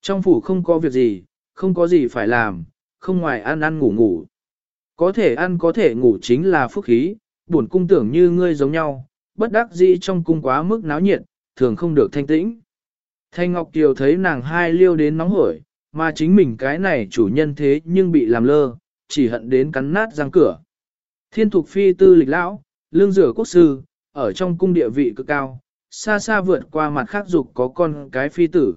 Trong phủ không có việc gì, không có gì phải làm, không ngoài ăn ăn ngủ ngủ. Có thể ăn có thể ngủ chính là phúc khí, buồn cung tưởng như ngươi giống nhau, bất đắc dĩ trong cung quá mức náo nhiệt, thường không được thanh tĩnh. Thanh Ngọc Kiều thấy nàng hai liêu đến nóng hổi, mà chính mình cái này chủ nhân thế nhưng bị làm lơ, chỉ hận đến cắn nát răng cửa. Thiên thục phi tư lịch lão, lương rửa quốc sư, ở trong cung địa vị cực cao, xa xa vượt qua mặt khác dục có con cái phi tử.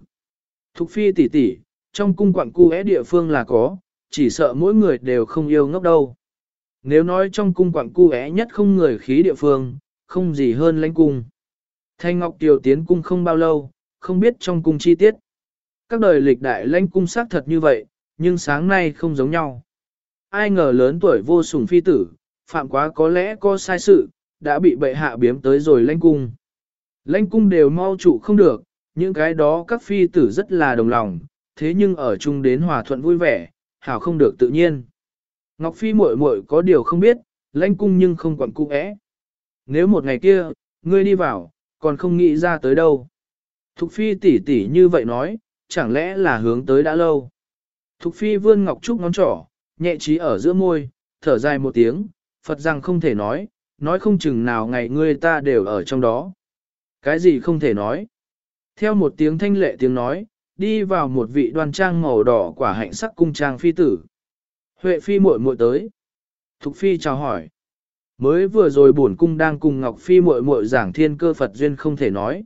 Thục phi tỷ tỷ, trong cung quặng cu é địa phương là có, chỉ sợ mỗi người đều không yêu ngốc đâu. Nếu nói trong cung quặng cu é nhất không người khí địa phương, không gì hơn lãnh cung. Thanh Ngọc Kiều tiến cung không bao lâu, không biết trong cung chi tiết. Các đời lịch đại lãnh cung xác thật như vậy, nhưng sáng nay không giống nhau. Ai ngờ lớn tuổi vô sủng phi tử, phạm quá có lẽ có sai sự, đã bị bệ hạ biếm tới rồi lãnh cung. Lãnh cung đều mau trụ không được, những cái đó các phi tử rất là đồng lòng, thế nhưng ở chung đến hòa thuận vui vẻ, hảo không được tự nhiên. Ngọc Phi muội muội có điều không biết, lãnh cung nhưng không quản cung ẽ. Nếu một ngày kia, ngươi đi vào, còn không nghĩ ra tới đâu. Thục Phi tỉ tỉ như vậy nói, chẳng lẽ là hướng tới đã lâu. Thục Phi vươn Ngọc Trúc ngón trỏ, nhẹ trí ở giữa môi, thở dài một tiếng, Phật rằng không thể nói, nói không chừng nào ngày ngươi ta đều ở trong đó. Cái gì không thể nói. Theo một tiếng thanh lệ tiếng nói, đi vào một vị đoan trang màu đỏ quả hạnh sắc cung trang phi tử. Huệ phi muội muội tới. Thục phi chào hỏi. Mới vừa rồi bổn cung đang cùng Ngọc phi muội muội giảng thiên cơ Phật duyên không thể nói.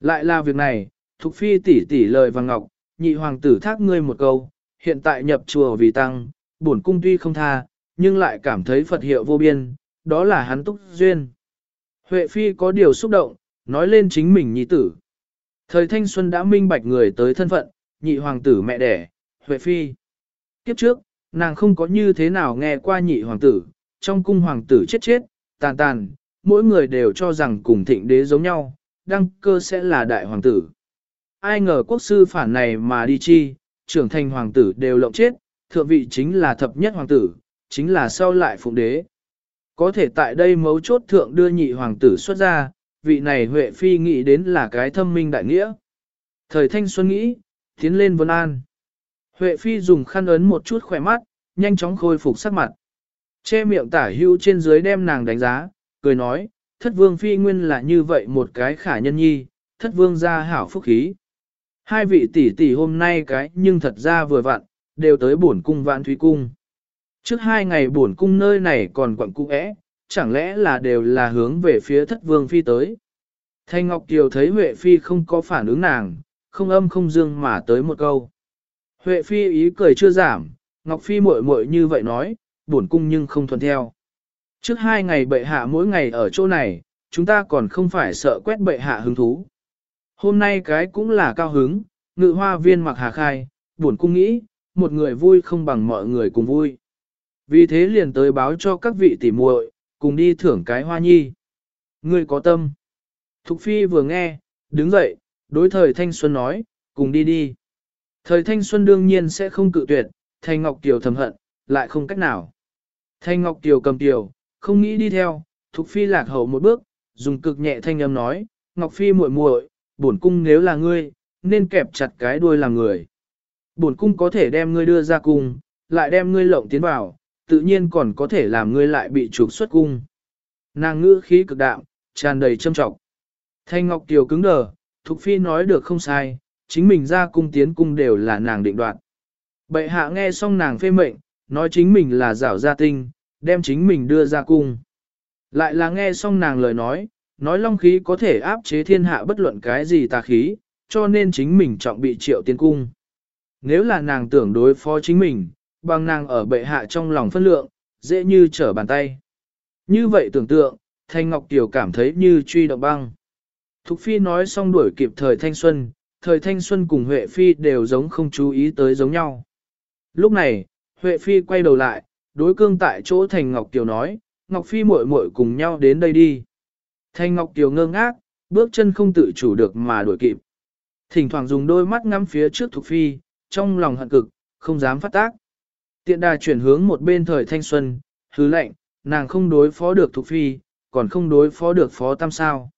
Lại là việc này, Thục phi tỷ tỷ lời và Ngọc, nhị hoàng tử thác ngươi một câu, hiện tại nhập chùa vì tăng, bổn cung tuy không tha, nhưng lại cảm thấy Phật hiệu vô biên, đó là hắn túc duyên. Huệ phi có điều xúc động, nói lên chính mình nhi tử. Thời thanh xuân đã minh bạch người tới thân phận, nhị hoàng tử mẹ đẻ, Huệ Phi. Kiếp trước, nàng không có như thế nào nghe qua nhị hoàng tử, trong cung hoàng tử chết chết, tàn tàn, mỗi người đều cho rằng cùng thịnh đế giống nhau, đăng cơ sẽ là đại hoàng tử. Ai ngờ quốc sư phản này mà đi chi, trưởng thành hoàng tử đều lộng chết, thượng vị chính là thập nhất hoàng tử, chính là sau lại phụng đế. Có thể tại đây mấu chốt thượng đưa nhị hoàng tử xuất ra, vị này Huệ Phi nghĩ đến là cái thâm minh đại nghĩa. Thời thanh xuân nghĩ, tiến lên vân an. Huệ Phi dùng khăn ấn một chút khỏe mắt, nhanh chóng khôi phục sắc mặt. Che miệng tả hưu trên dưới đem nàng đánh giá, cười nói, thất vương Phi nguyên là như vậy một cái khả nhân nhi, thất vương gia hảo phúc khí. Hai vị tỷ tỷ hôm nay cái nhưng thật ra vừa vặn, đều tới bổn cung vạn thúy cung. Trước hai ngày bổn cung nơi này còn quặng cung ẽ, chẳng lẽ là đều là hướng về phía thất vương phi tới. Thanh Ngọc Kiều thấy Huệ Phi không có phản ứng nàng, không âm không dương mà tới một câu. Huệ Phi ý cười chưa giảm, Ngọc Phi muội muội như vậy nói, buồn cung nhưng không thuận theo. Trước hai ngày bệ hạ mỗi ngày ở chỗ này, chúng ta còn không phải sợ quét bệ hạ hứng thú. Hôm nay cái cũng là cao hứng, ngự hoa viên mặc hà khai, buồn cung nghĩ, một người vui không bằng mọi người cùng vui. Vì thế liền tới báo cho các vị tỉ muội, cùng đi thưởng cái hoa nhi. Ngươi có tâm. Thục phi vừa nghe, đứng dậy, đối thời thanh xuân nói, cùng đi đi. Thời thanh xuân đương nhiên sẽ không cự tuyệt, thanh ngọc tiểu thầm hận, lại không cách nào. Thanh ngọc tiểu cầm tiểu, không nghĩ đi theo, thục phi lạc hậu một bước, dùng cực nhẹ thanh âm nói, ngọc phi muội muội, bổn cung nếu là ngươi, nên kẹp chặt cái đuôi làm người. Bổn cung có thể đem ngươi đưa ra cung, lại đem ngươi lộng tiến vào, tự nhiên còn có thể làm ngươi lại bị trục xuất cung. Nàng ngữ khí cực đạm, tràn đầy châm trọng. Thanh Ngọc Kiều cứng đờ, Thục Phi nói được không sai, chính mình ra cung tiến cung đều là nàng định đoạt. Bệ hạ nghe xong nàng phê mệnh, nói chính mình là rảo gia tinh, đem chính mình đưa ra cung. Lại là nghe xong nàng lời nói, nói long khí có thể áp chế thiên hạ bất luận cái gì tà khí, cho nên chính mình trọng bị triệu tiến cung. Nếu là nàng tưởng đối phó chính mình, bằng nàng ở bệ hạ trong lòng phân lượng, dễ như trở bàn tay. Như vậy tưởng tượng, Thanh Ngọc Kiều cảm thấy như truy động băng. Thục Phi nói xong đuổi kịp thời thanh xuân, thời thanh xuân cùng Huệ Phi đều giống không chú ý tới giống nhau. Lúc này, Huệ Phi quay đầu lại, đối cương tại chỗ Thành Ngọc Kiều nói, Ngọc Phi muội muội cùng nhau đến đây đi. Thanh Ngọc Kiều ngơ ngác, bước chân không tự chủ được mà đuổi kịp. Thỉnh thoảng dùng đôi mắt ngắm phía trước Thục Phi, trong lòng hận cực, không dám phát tác. Tiện đà chuyển hướng một bên thời thanh xuân, hứ lệnh, nàng không đối phó được Thục Phi, còn không đối phó được Phó Tam Sao.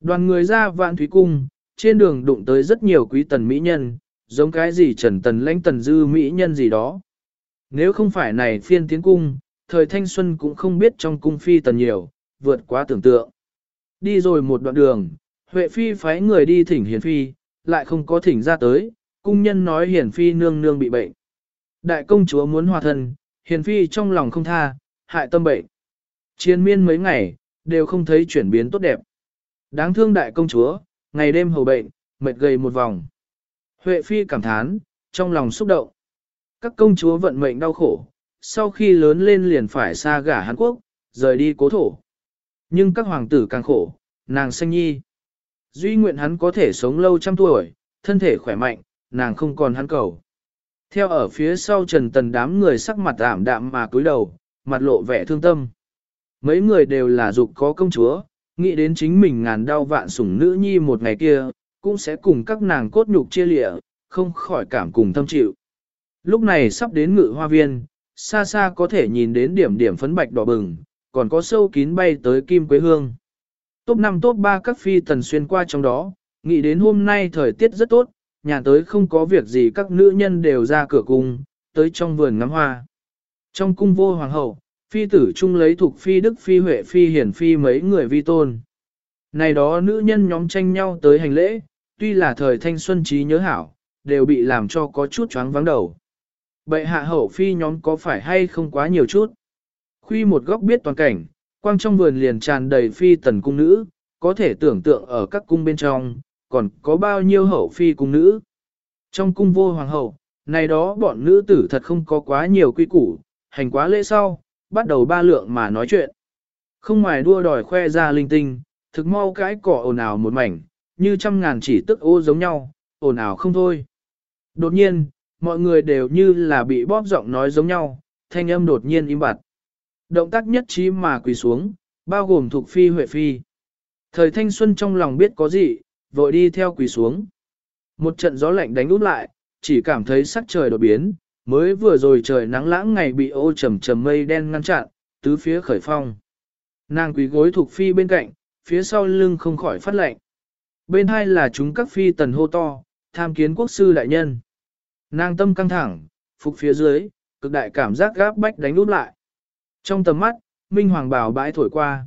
Đoàn người ra vạn thúy cung, trên đường đụng tới rất nhiều quý tần mỹ nhân, giống cái gì trần tần lãnh tần dư mỹ nhân gì đó. Nếu không phải này phiên tiến cung, thời thanh xuân cũng không biết trong cung phi tần nhiều, vượt quá tưởng tượng. Đi rồi một đoạn đường, Huệ Phi phái người đi thỉnh Hiền Phi, lại không có thỉnh ra tới, cung nhân nói Hiền Phi nương nương bị bệnh. Đại công chúa muốn hòa thân, Hiền Phi trong lòng không tha, hại tâm bệnh. Chiến miên mấy ngày, đều không thấy chuyển biến tốt đẹp. Đáng thương đại công chúa, ngày đêm hầu bệnh, mệt gầy một vòng. Huệ Phi cảm thán, trong lòng xúc động. Các công chúa vận mệnh đau khổ, sau khi lớn lên liền phải xa gả Hàn Quốc, rời đi cố thổ. Nhưng các hoàng tử càng khổ, nàng sanh nhi. Duy nguyện hắn có thể sống lâu trăm tuổi, thân thể khỏe mạnh, nàng không còn hắn cầu. Theo ở phía sau trần tần đám người sắc mặt ảm đạm mà cúi đầu, mặt lộ vẻ thương tâm. Mấy người đều là dục có công chúa, nghĩ đến chính mình ngàn đau vạn sủng nữ nhi một ngày kia, cũng sẽ cùng các nàng cốt nhục chia lịa, không khỏi cảm cùng thâm chịu. Lúc này sắp đến ngự hoa viên, xa xa có thể nhìn đến điểm điểm phấn bạch đỏ bừng, còn có sâu kín bay tới kim quế hương. Top 5 top 3 các phi tần xuyên qua trong đó, nghĩ đến hôm nay thời tiết rất tốt, nhà tới không có việc gì các nữ nhân đều ra cửa cung, tới trong vườn ngắm hoa. Trong cung vô hoàng hậu, phi tử chung lấy thuộc phi đức phi huệ phi hiển phi mấy người vi tôn. Này đó nữ nhân nhóm tranh nhau tới hành lễ, tuy là thời thanh xuân trí nhớ hảo, đều bị làm cho có chút choáng vắng đầu. Bệ hạ hậu phi nhóm có phải hay không quá nhiều chút? Khuy một góc biết toàn cảnh, quang trong vườn liền tràn đầy phi tần cung nữ, có thể tưởng tượng ở các cung bên trong, còn có bao nhiêu hậu phi cung nữ. Trong cung vô hoàng hậu, này đó bọn nữ tử thật không có quá nhiều quy củ, hành quá lễ sau, bắt đầu ba lượng mà nói chuyện. Không ngoài đua đòi khoe ra linh tinh, thực mau cái cỏ ồn ào một mảnh, như trăm ngàn chỉ tức ô giống nhau, ồn ào không thôi. Đột nhiên, mọi người đều như là bị bóp giọng nói giống nhau, thanh âm đột nhiên im bặt. Động tác nhất trí mà quỳ xuống, bao gồm thuộc phi huệ phi. Thời thanh xuân trong lòng biết có gì, vội đi theo quỳ xuống. Một trận gió lạnh đánh út lại, chỉ cảm thấy sắc trời đột biến, mới vừa rồi trời nắng lãng ngày bị ô trầm trầm mây đen ngăn chặn, tứ phía khởi phong. Nàng quỳ gối thuộc phi bên cạnh, phía sau lưng không khỏi phát lạnh. Bên hai là chúng các phi tần hô to, tham kiến quốc sư đại nhân. Nàng tâm căng thẳng, phục phía dưới, cực đại cảm giác gáp bách đánh út lại. Trong tầm mắt, Minh Hoàng bảo bãi thổi qua.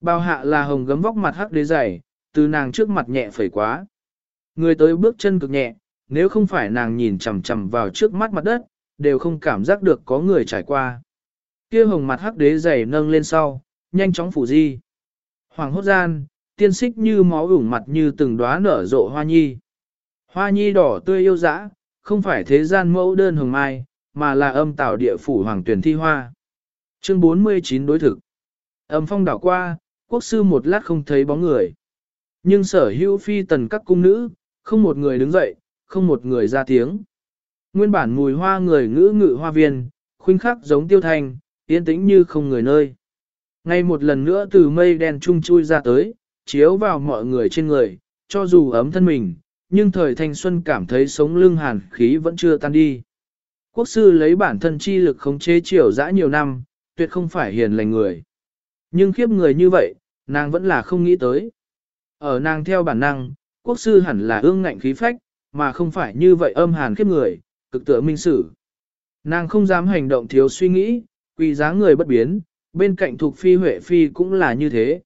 bao hạ là hồng gấm vóc mặt hắc đế dày, từ nàng trước mặt nhẹ phẩy quá. Người tới bước chân cực nhẹ, nếu không phải nàng nhìn chằm chằm vào trước mắt mặt đất, đều không cảm giác được có người trải qua. Kia hồng mặt hắc đế dày nâng lên sau, nhanh chóng phủ di. Hoàng hốt gian, tiên xích như máu ủng mặt như từng đóa nở rộ hoa nhi. Hoa nhi đỏ tươi yêu dã, không phải thế gian mẫu đơn hồng mai, mà là âm tạo địa phủ hoàng tuyển thi hoa. Chương 49 đối thực. Âm phong đảo qua, quốc sư một lát không thấy bóng người. Nhưng sở hữu phi tần các cung nữ, không một người đứng dậy, không một người ra tiếng. Nguyên bản mùi hoa người ngữ ngự hoa viên, khuynh khắc giống tiêu thanh, yên tĩnh như không người nơi. Ngay một lần nữa từ mây đen trung chui ra tới, chiếu vào mọi người trên người, cho dù ấm thân mình, nhưng thời thanh xuân cảm thấy sống lưng hàn khí vẫn chưa tan đi. Quốc sư lấy bản thân chi lực khống chế triều dã nhiều năm, tuyệt không phải hiền lành người. Nhưng khiếp người như vậy, nàng vẫn là không nghĩ tới. Ở nàng theo bản năng, quốc sư hẳn là ương ngạnh khí phách, mà không phải như vậy âm hàn khiếp người, cực tựa minh sử. Nàng không dám hành động thiếu suy nghĩ, quỳ giá người bất biến, bên cạnh thuộc phi huệ phi cũng là như thế.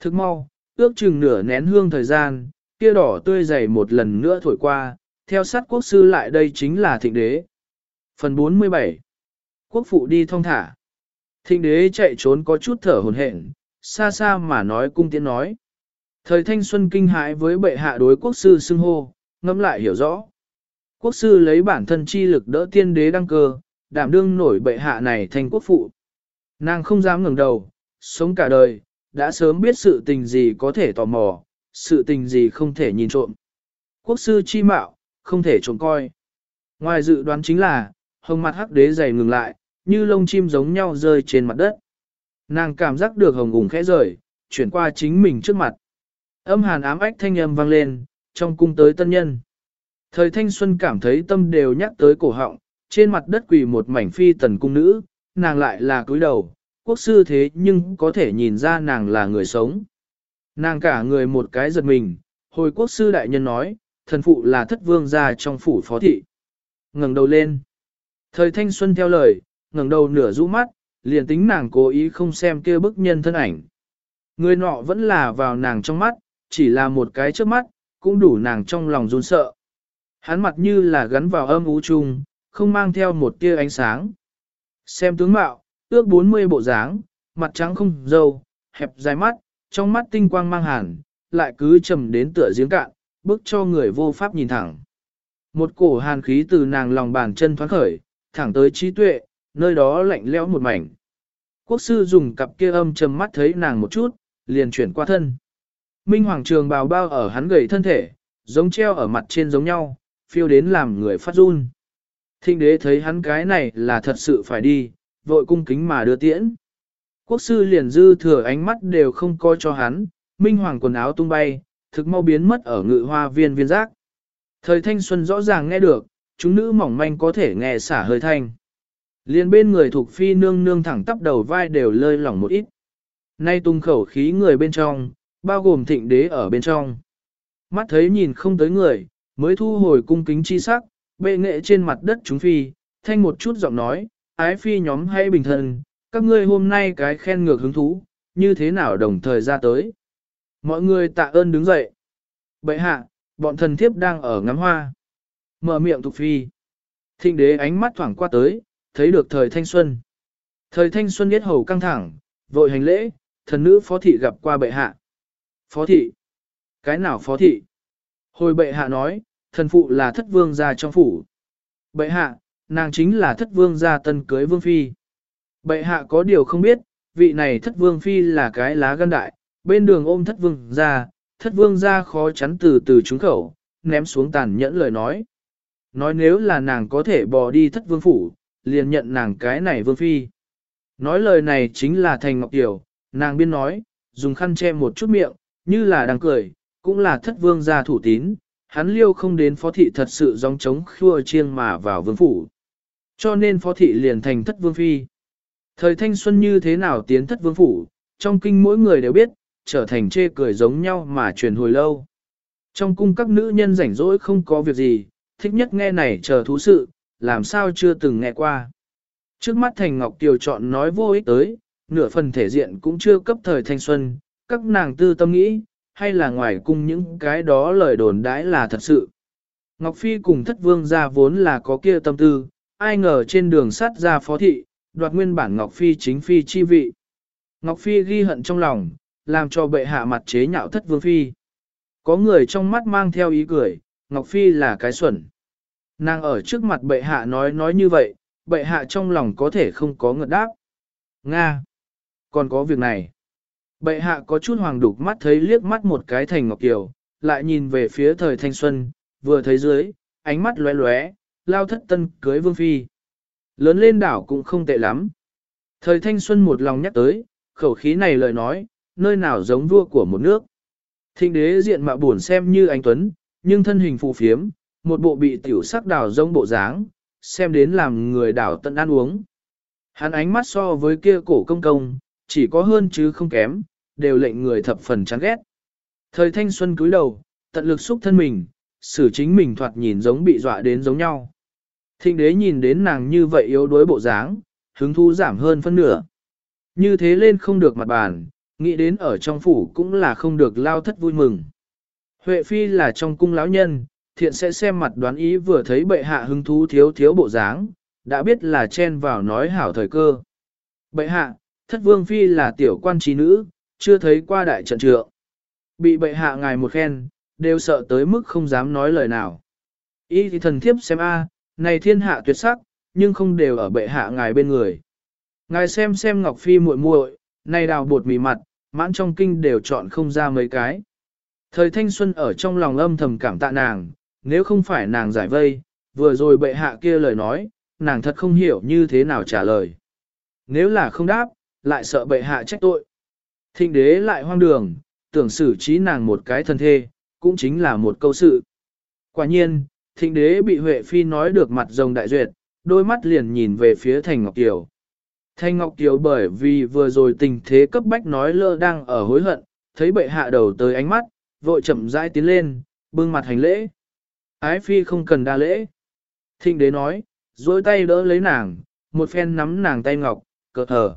Thức mau, ước chừng nửa nén hương thời gian, kia đỏ tươi dày một lần nữa thổi qua, theo sát quốc sư lại đây chính là thịnh đế. Phần 47 Quốc phụ đi thong thả. Thịnh đế chạy trốn có chút thở hồn hển, xa xa mà nói cung tiến nói. Thời thanh xuân kinh hãi với bệ hạ đối quốc sư xưng hô, ngẫm lại hiểu rõ. Quốc sư lấy bản thân chi lực đỡ tiên đế đăng cơ, đảm đương nổi bệ hạ này thành quốc phụ. Nàng không dám ngẩng đầu, sống cả đời, đã sớm biết sự tình gì có thể tò mò, sự tình gì không thể nhìn trộm. Quốc sư chi mạo, không thể trộm coi. Ngoài dự đoán chính là, hồng mặt hắc đế dày ngừng lại, như lông chim giống nhau rơi trên mặt đất. Nàng cảm giác được hồng ủng khẽ rời, chuyển qua chính mình trước mặt. Âm hàn ám ách thanh âm vang lên, trong cung tới tân nhân. Thời thanh xuân cảm thấy tâm đều nhắc tới cổ họng, trên mặt đất quỳ một mảnh phi tần cung nữ, nàng lại là cúi đầu, quốc sư thế nhưng có thể nhìn ra nàng là người sống. Nàng cả người một cái giật mình, hồi quốc sư đại nhân nói, thần phụ là thất vương gia trong phủ phó thị. ngẩng đầu lên. Thời thanh xuân theo lời, ngẩng đầu nửa rũ mắt, liền tính nàng cố ý không xem kia bức nhân thân ảnh. Người nọ vẫn là vào nàng trong mắt, chỉ là một cái trước mắt, cũng đủ nàng trong lòng run sợ. Hắn mặt như là gắn vào âm ú chung, không mang theo một tia ánh sáng. Xem tướng mạo, ước 40 bộ dáng, mặt trắng không dâu, hẹp dài mắt, trong mắt tinh quang mang hàn, lại cứ trầm đến tựa giếng cạn, bức cho người vô pháp nhìn thẳng. Một cổ hàn khí từ nàng lòng bàn chân thoáng khởi, thẳng tới trí tuệ, nơi đó lạnh lẽo một mảnh. Quốc sư dùng cặp kia âm trầm mắt thấy nàng một chút, liền chuyển qua thân. Minh Hoàng Trường bào bao ở hắn gầy thân thể, giống treo ở mặt trên giống nhau, phiêu đến làm người phát run. Thịnh đế thấy hắn cái này là thật sự phải đi, vội cung kính mà đưa tiễn. Quốc sư liền dư thừa ánh mắt đều không coi cho hắn, Minh Hoàng quần áo tung bay, thực mau biến mất ở ngự hoa viên viên giác. Thời thanh xuân rõ ràng nghe được, chúng nữ mỏng manh có thể nghe xả hơi thanh. Liên bên người thuộc phi nương nương thẳng tắp đầu vai đều lơi lỏng một ít. Nay tung khẩu khí người bên trong, bao gồm thịnh đế ở bên trong. Mắt thấy nhìn không tới người, mới thu hồi cung kính chi sắc, bệ nghệ trên mặt đất chúng phi, thanh một chút giọng nói, ái phi nhóm hay bình thân, các ngươi hôm nay cái khen ngược hứng thú, như thế nào đồng thời ra tới. Mọi người tạ ơn đứng dậy. Bệ hạ, bọn thần thiếp đang ở ngắm hoa. Mở miệng thục phi. Thịnh đế ánh mắt thoảng qua tới, thấy được thời thanh xuân. Thời thanh xuân biết hầu căng thẳng, vội hành lễ, thần nữ phó thị gặp qua bệ hạ. Phó thị? Cái nào phó thị? Hồi bệ hạ nói, thần phụ là thất vương gia trong phủ. Bệ hạ, nàng chính là thất vương gia tân cưới vương phi. Bệ hạ có điều không biết, vị này thất vương phi là cái lá gan đại, bên đường ôm thất vương gia, thất vương gia khó chắn từ từ trúng khẩu, ném xuống tàn nhẫn lời nói. Nói nếu là nàng có thể bỏ đi thất vương phủ, liền nhận nàng cái này vương phi. Nói lời này chính là thành ngọc tiểu, nàng biên nói, dùng khăn che một chút miệng, như là đang cười, cũng là thất vương gia thủ tín, hắn liêu không đến phó thị thật sự giống trống khua chiêng mà vào vương phủ. Cho nên phó thị liền thành thất vương phi. Thời thanh xuân như thế nào tiến thất vương phủ, trong kinh mỗi người đều biết, trở thành chê cười giống nhau mà truyền hồi lâu. Trong cung các nữ nhân rảnh rỗi không có việc gì, thích nhất nghe này chờ thú sự, làm sao chưa từng nghe qua. Trước mắt Thành Ngọc Tiều chọn nói vô ích tới, nửa phần thể diện cũng chưa cấp thời thanh xuân, các nàng tư tâm nghĩ, hay là ngoài cung những cái đó lời đồn đãi là thật sự. Ngọc Phi cùng thất vương ra vốn là có kia tâm tư, ai ngờ trên đường sát ra phó thị, đoạt nguyên bản Ngọc Phi chính phi chi vị. Ngọc Phi ghi hận trong lòng, làm cho bệ hạ mặt chế nhạo thất vương phi. Có người trong mắt mang theo ý cười, Ngọc Phi là cái xuẩn. Nàng ở trước mặt bệ hạ nói nói như vậy, bệ hạ trong lòng có thể không có ngợt đáp. Nga! Còn có việc này. Bệ hạ có chút hoàng đục mắt thấy liếc mắt một cái thành ngọc kiều, lại nhìn về phía thời thanh xuân, vừa thấy dưới, ánh mắt lóe lóe, lao thất tân cưới vương phi. Lớn lên đảo cũng không tệ lắm. Thời thanh xuân một lòng nhắc tới, khẩu khí này lời nói, nơi nào giống vua của một nước. Thịnh đế diện mạo buồn xem như anh Tuấn, nhưng thân hình phù phiếm, một bộ bị tiểu sắc đảo giống bộ dáng, xem đến làm người đảo tận ăn uống. Hắn ánh mắt so với kia cổ công công, chỉ có hơn chứ không kém, đều lệnh người thập phần chán ghét. Thời thanh xuân cúi đầu, tận lực xúc thân mình, xử chính mình thoạt nhìn giống bị dọa đến giống nhau. Thịnh đế nhìn đến nàng như vậy yếu đuối bộ dáng, hứng thú giảm hơn phân nửa. Như thế lên không được mặt bàn, nghĩ đến ở trong phủ cũng là không được lao thất vui mừng. Huệ phi là trong cung lão nhân, thiện sẽ xem mặt đoán ý vừa thấy bệ hạ hứng thú thiếu thiếu bộ dáng, đã biết là chen vào nói hảo thời cơ. Bệ hạ, thất vương phi là tiểu quan trí nữ, chưa thấy qua đại trận trượng. Bị bệ hạ ngài một khen, đều sợ tới mức không dám nói lời nào. Ý thì thần thiếp xem a, này thiên hạ tuyệt sắc, nhưng không đều ở bệ hạ ngài bên người. Ngài xem xem Ngọc Phi muội muội, này đào bột mì mặt, mãn trong kinh đều chọn không ra mấy cái. Thời thanh xuân ở trong lòng âm thầm cảm tạ nàng, nếu không phải nàng giải vây, vừa rồi bệ hạ kia lời nói, nàng thật không hiểu như thế nào trả lời. Nếu là không đáp, lại sợ bệ hạ trách tội. Thịnh đế lại hoang đường, tưởng xử trí nàng một cái thân thê, cũng chính là một câu sự. Quả nhiên, thịnh đế bị Huệ Phi nói được mặt rồng đại duyệt, đôi mắt liền nhìn về phía Thành Ngọc Kiều. Thành Ngọc Kiều bởi vì vừa rồi tình thế cấp bách nói lơ đang ở hối hận, thấy bệ hạ đầu tới ánh mắt, vội chậm rãi tiến lên, bưng mặt hành lễ. Ái Phi không cần đa lễ. Thịnh đế nói, duỗi tay đỡ lấy nàng, một phen nắm nàng tay ngọc, cờ thở.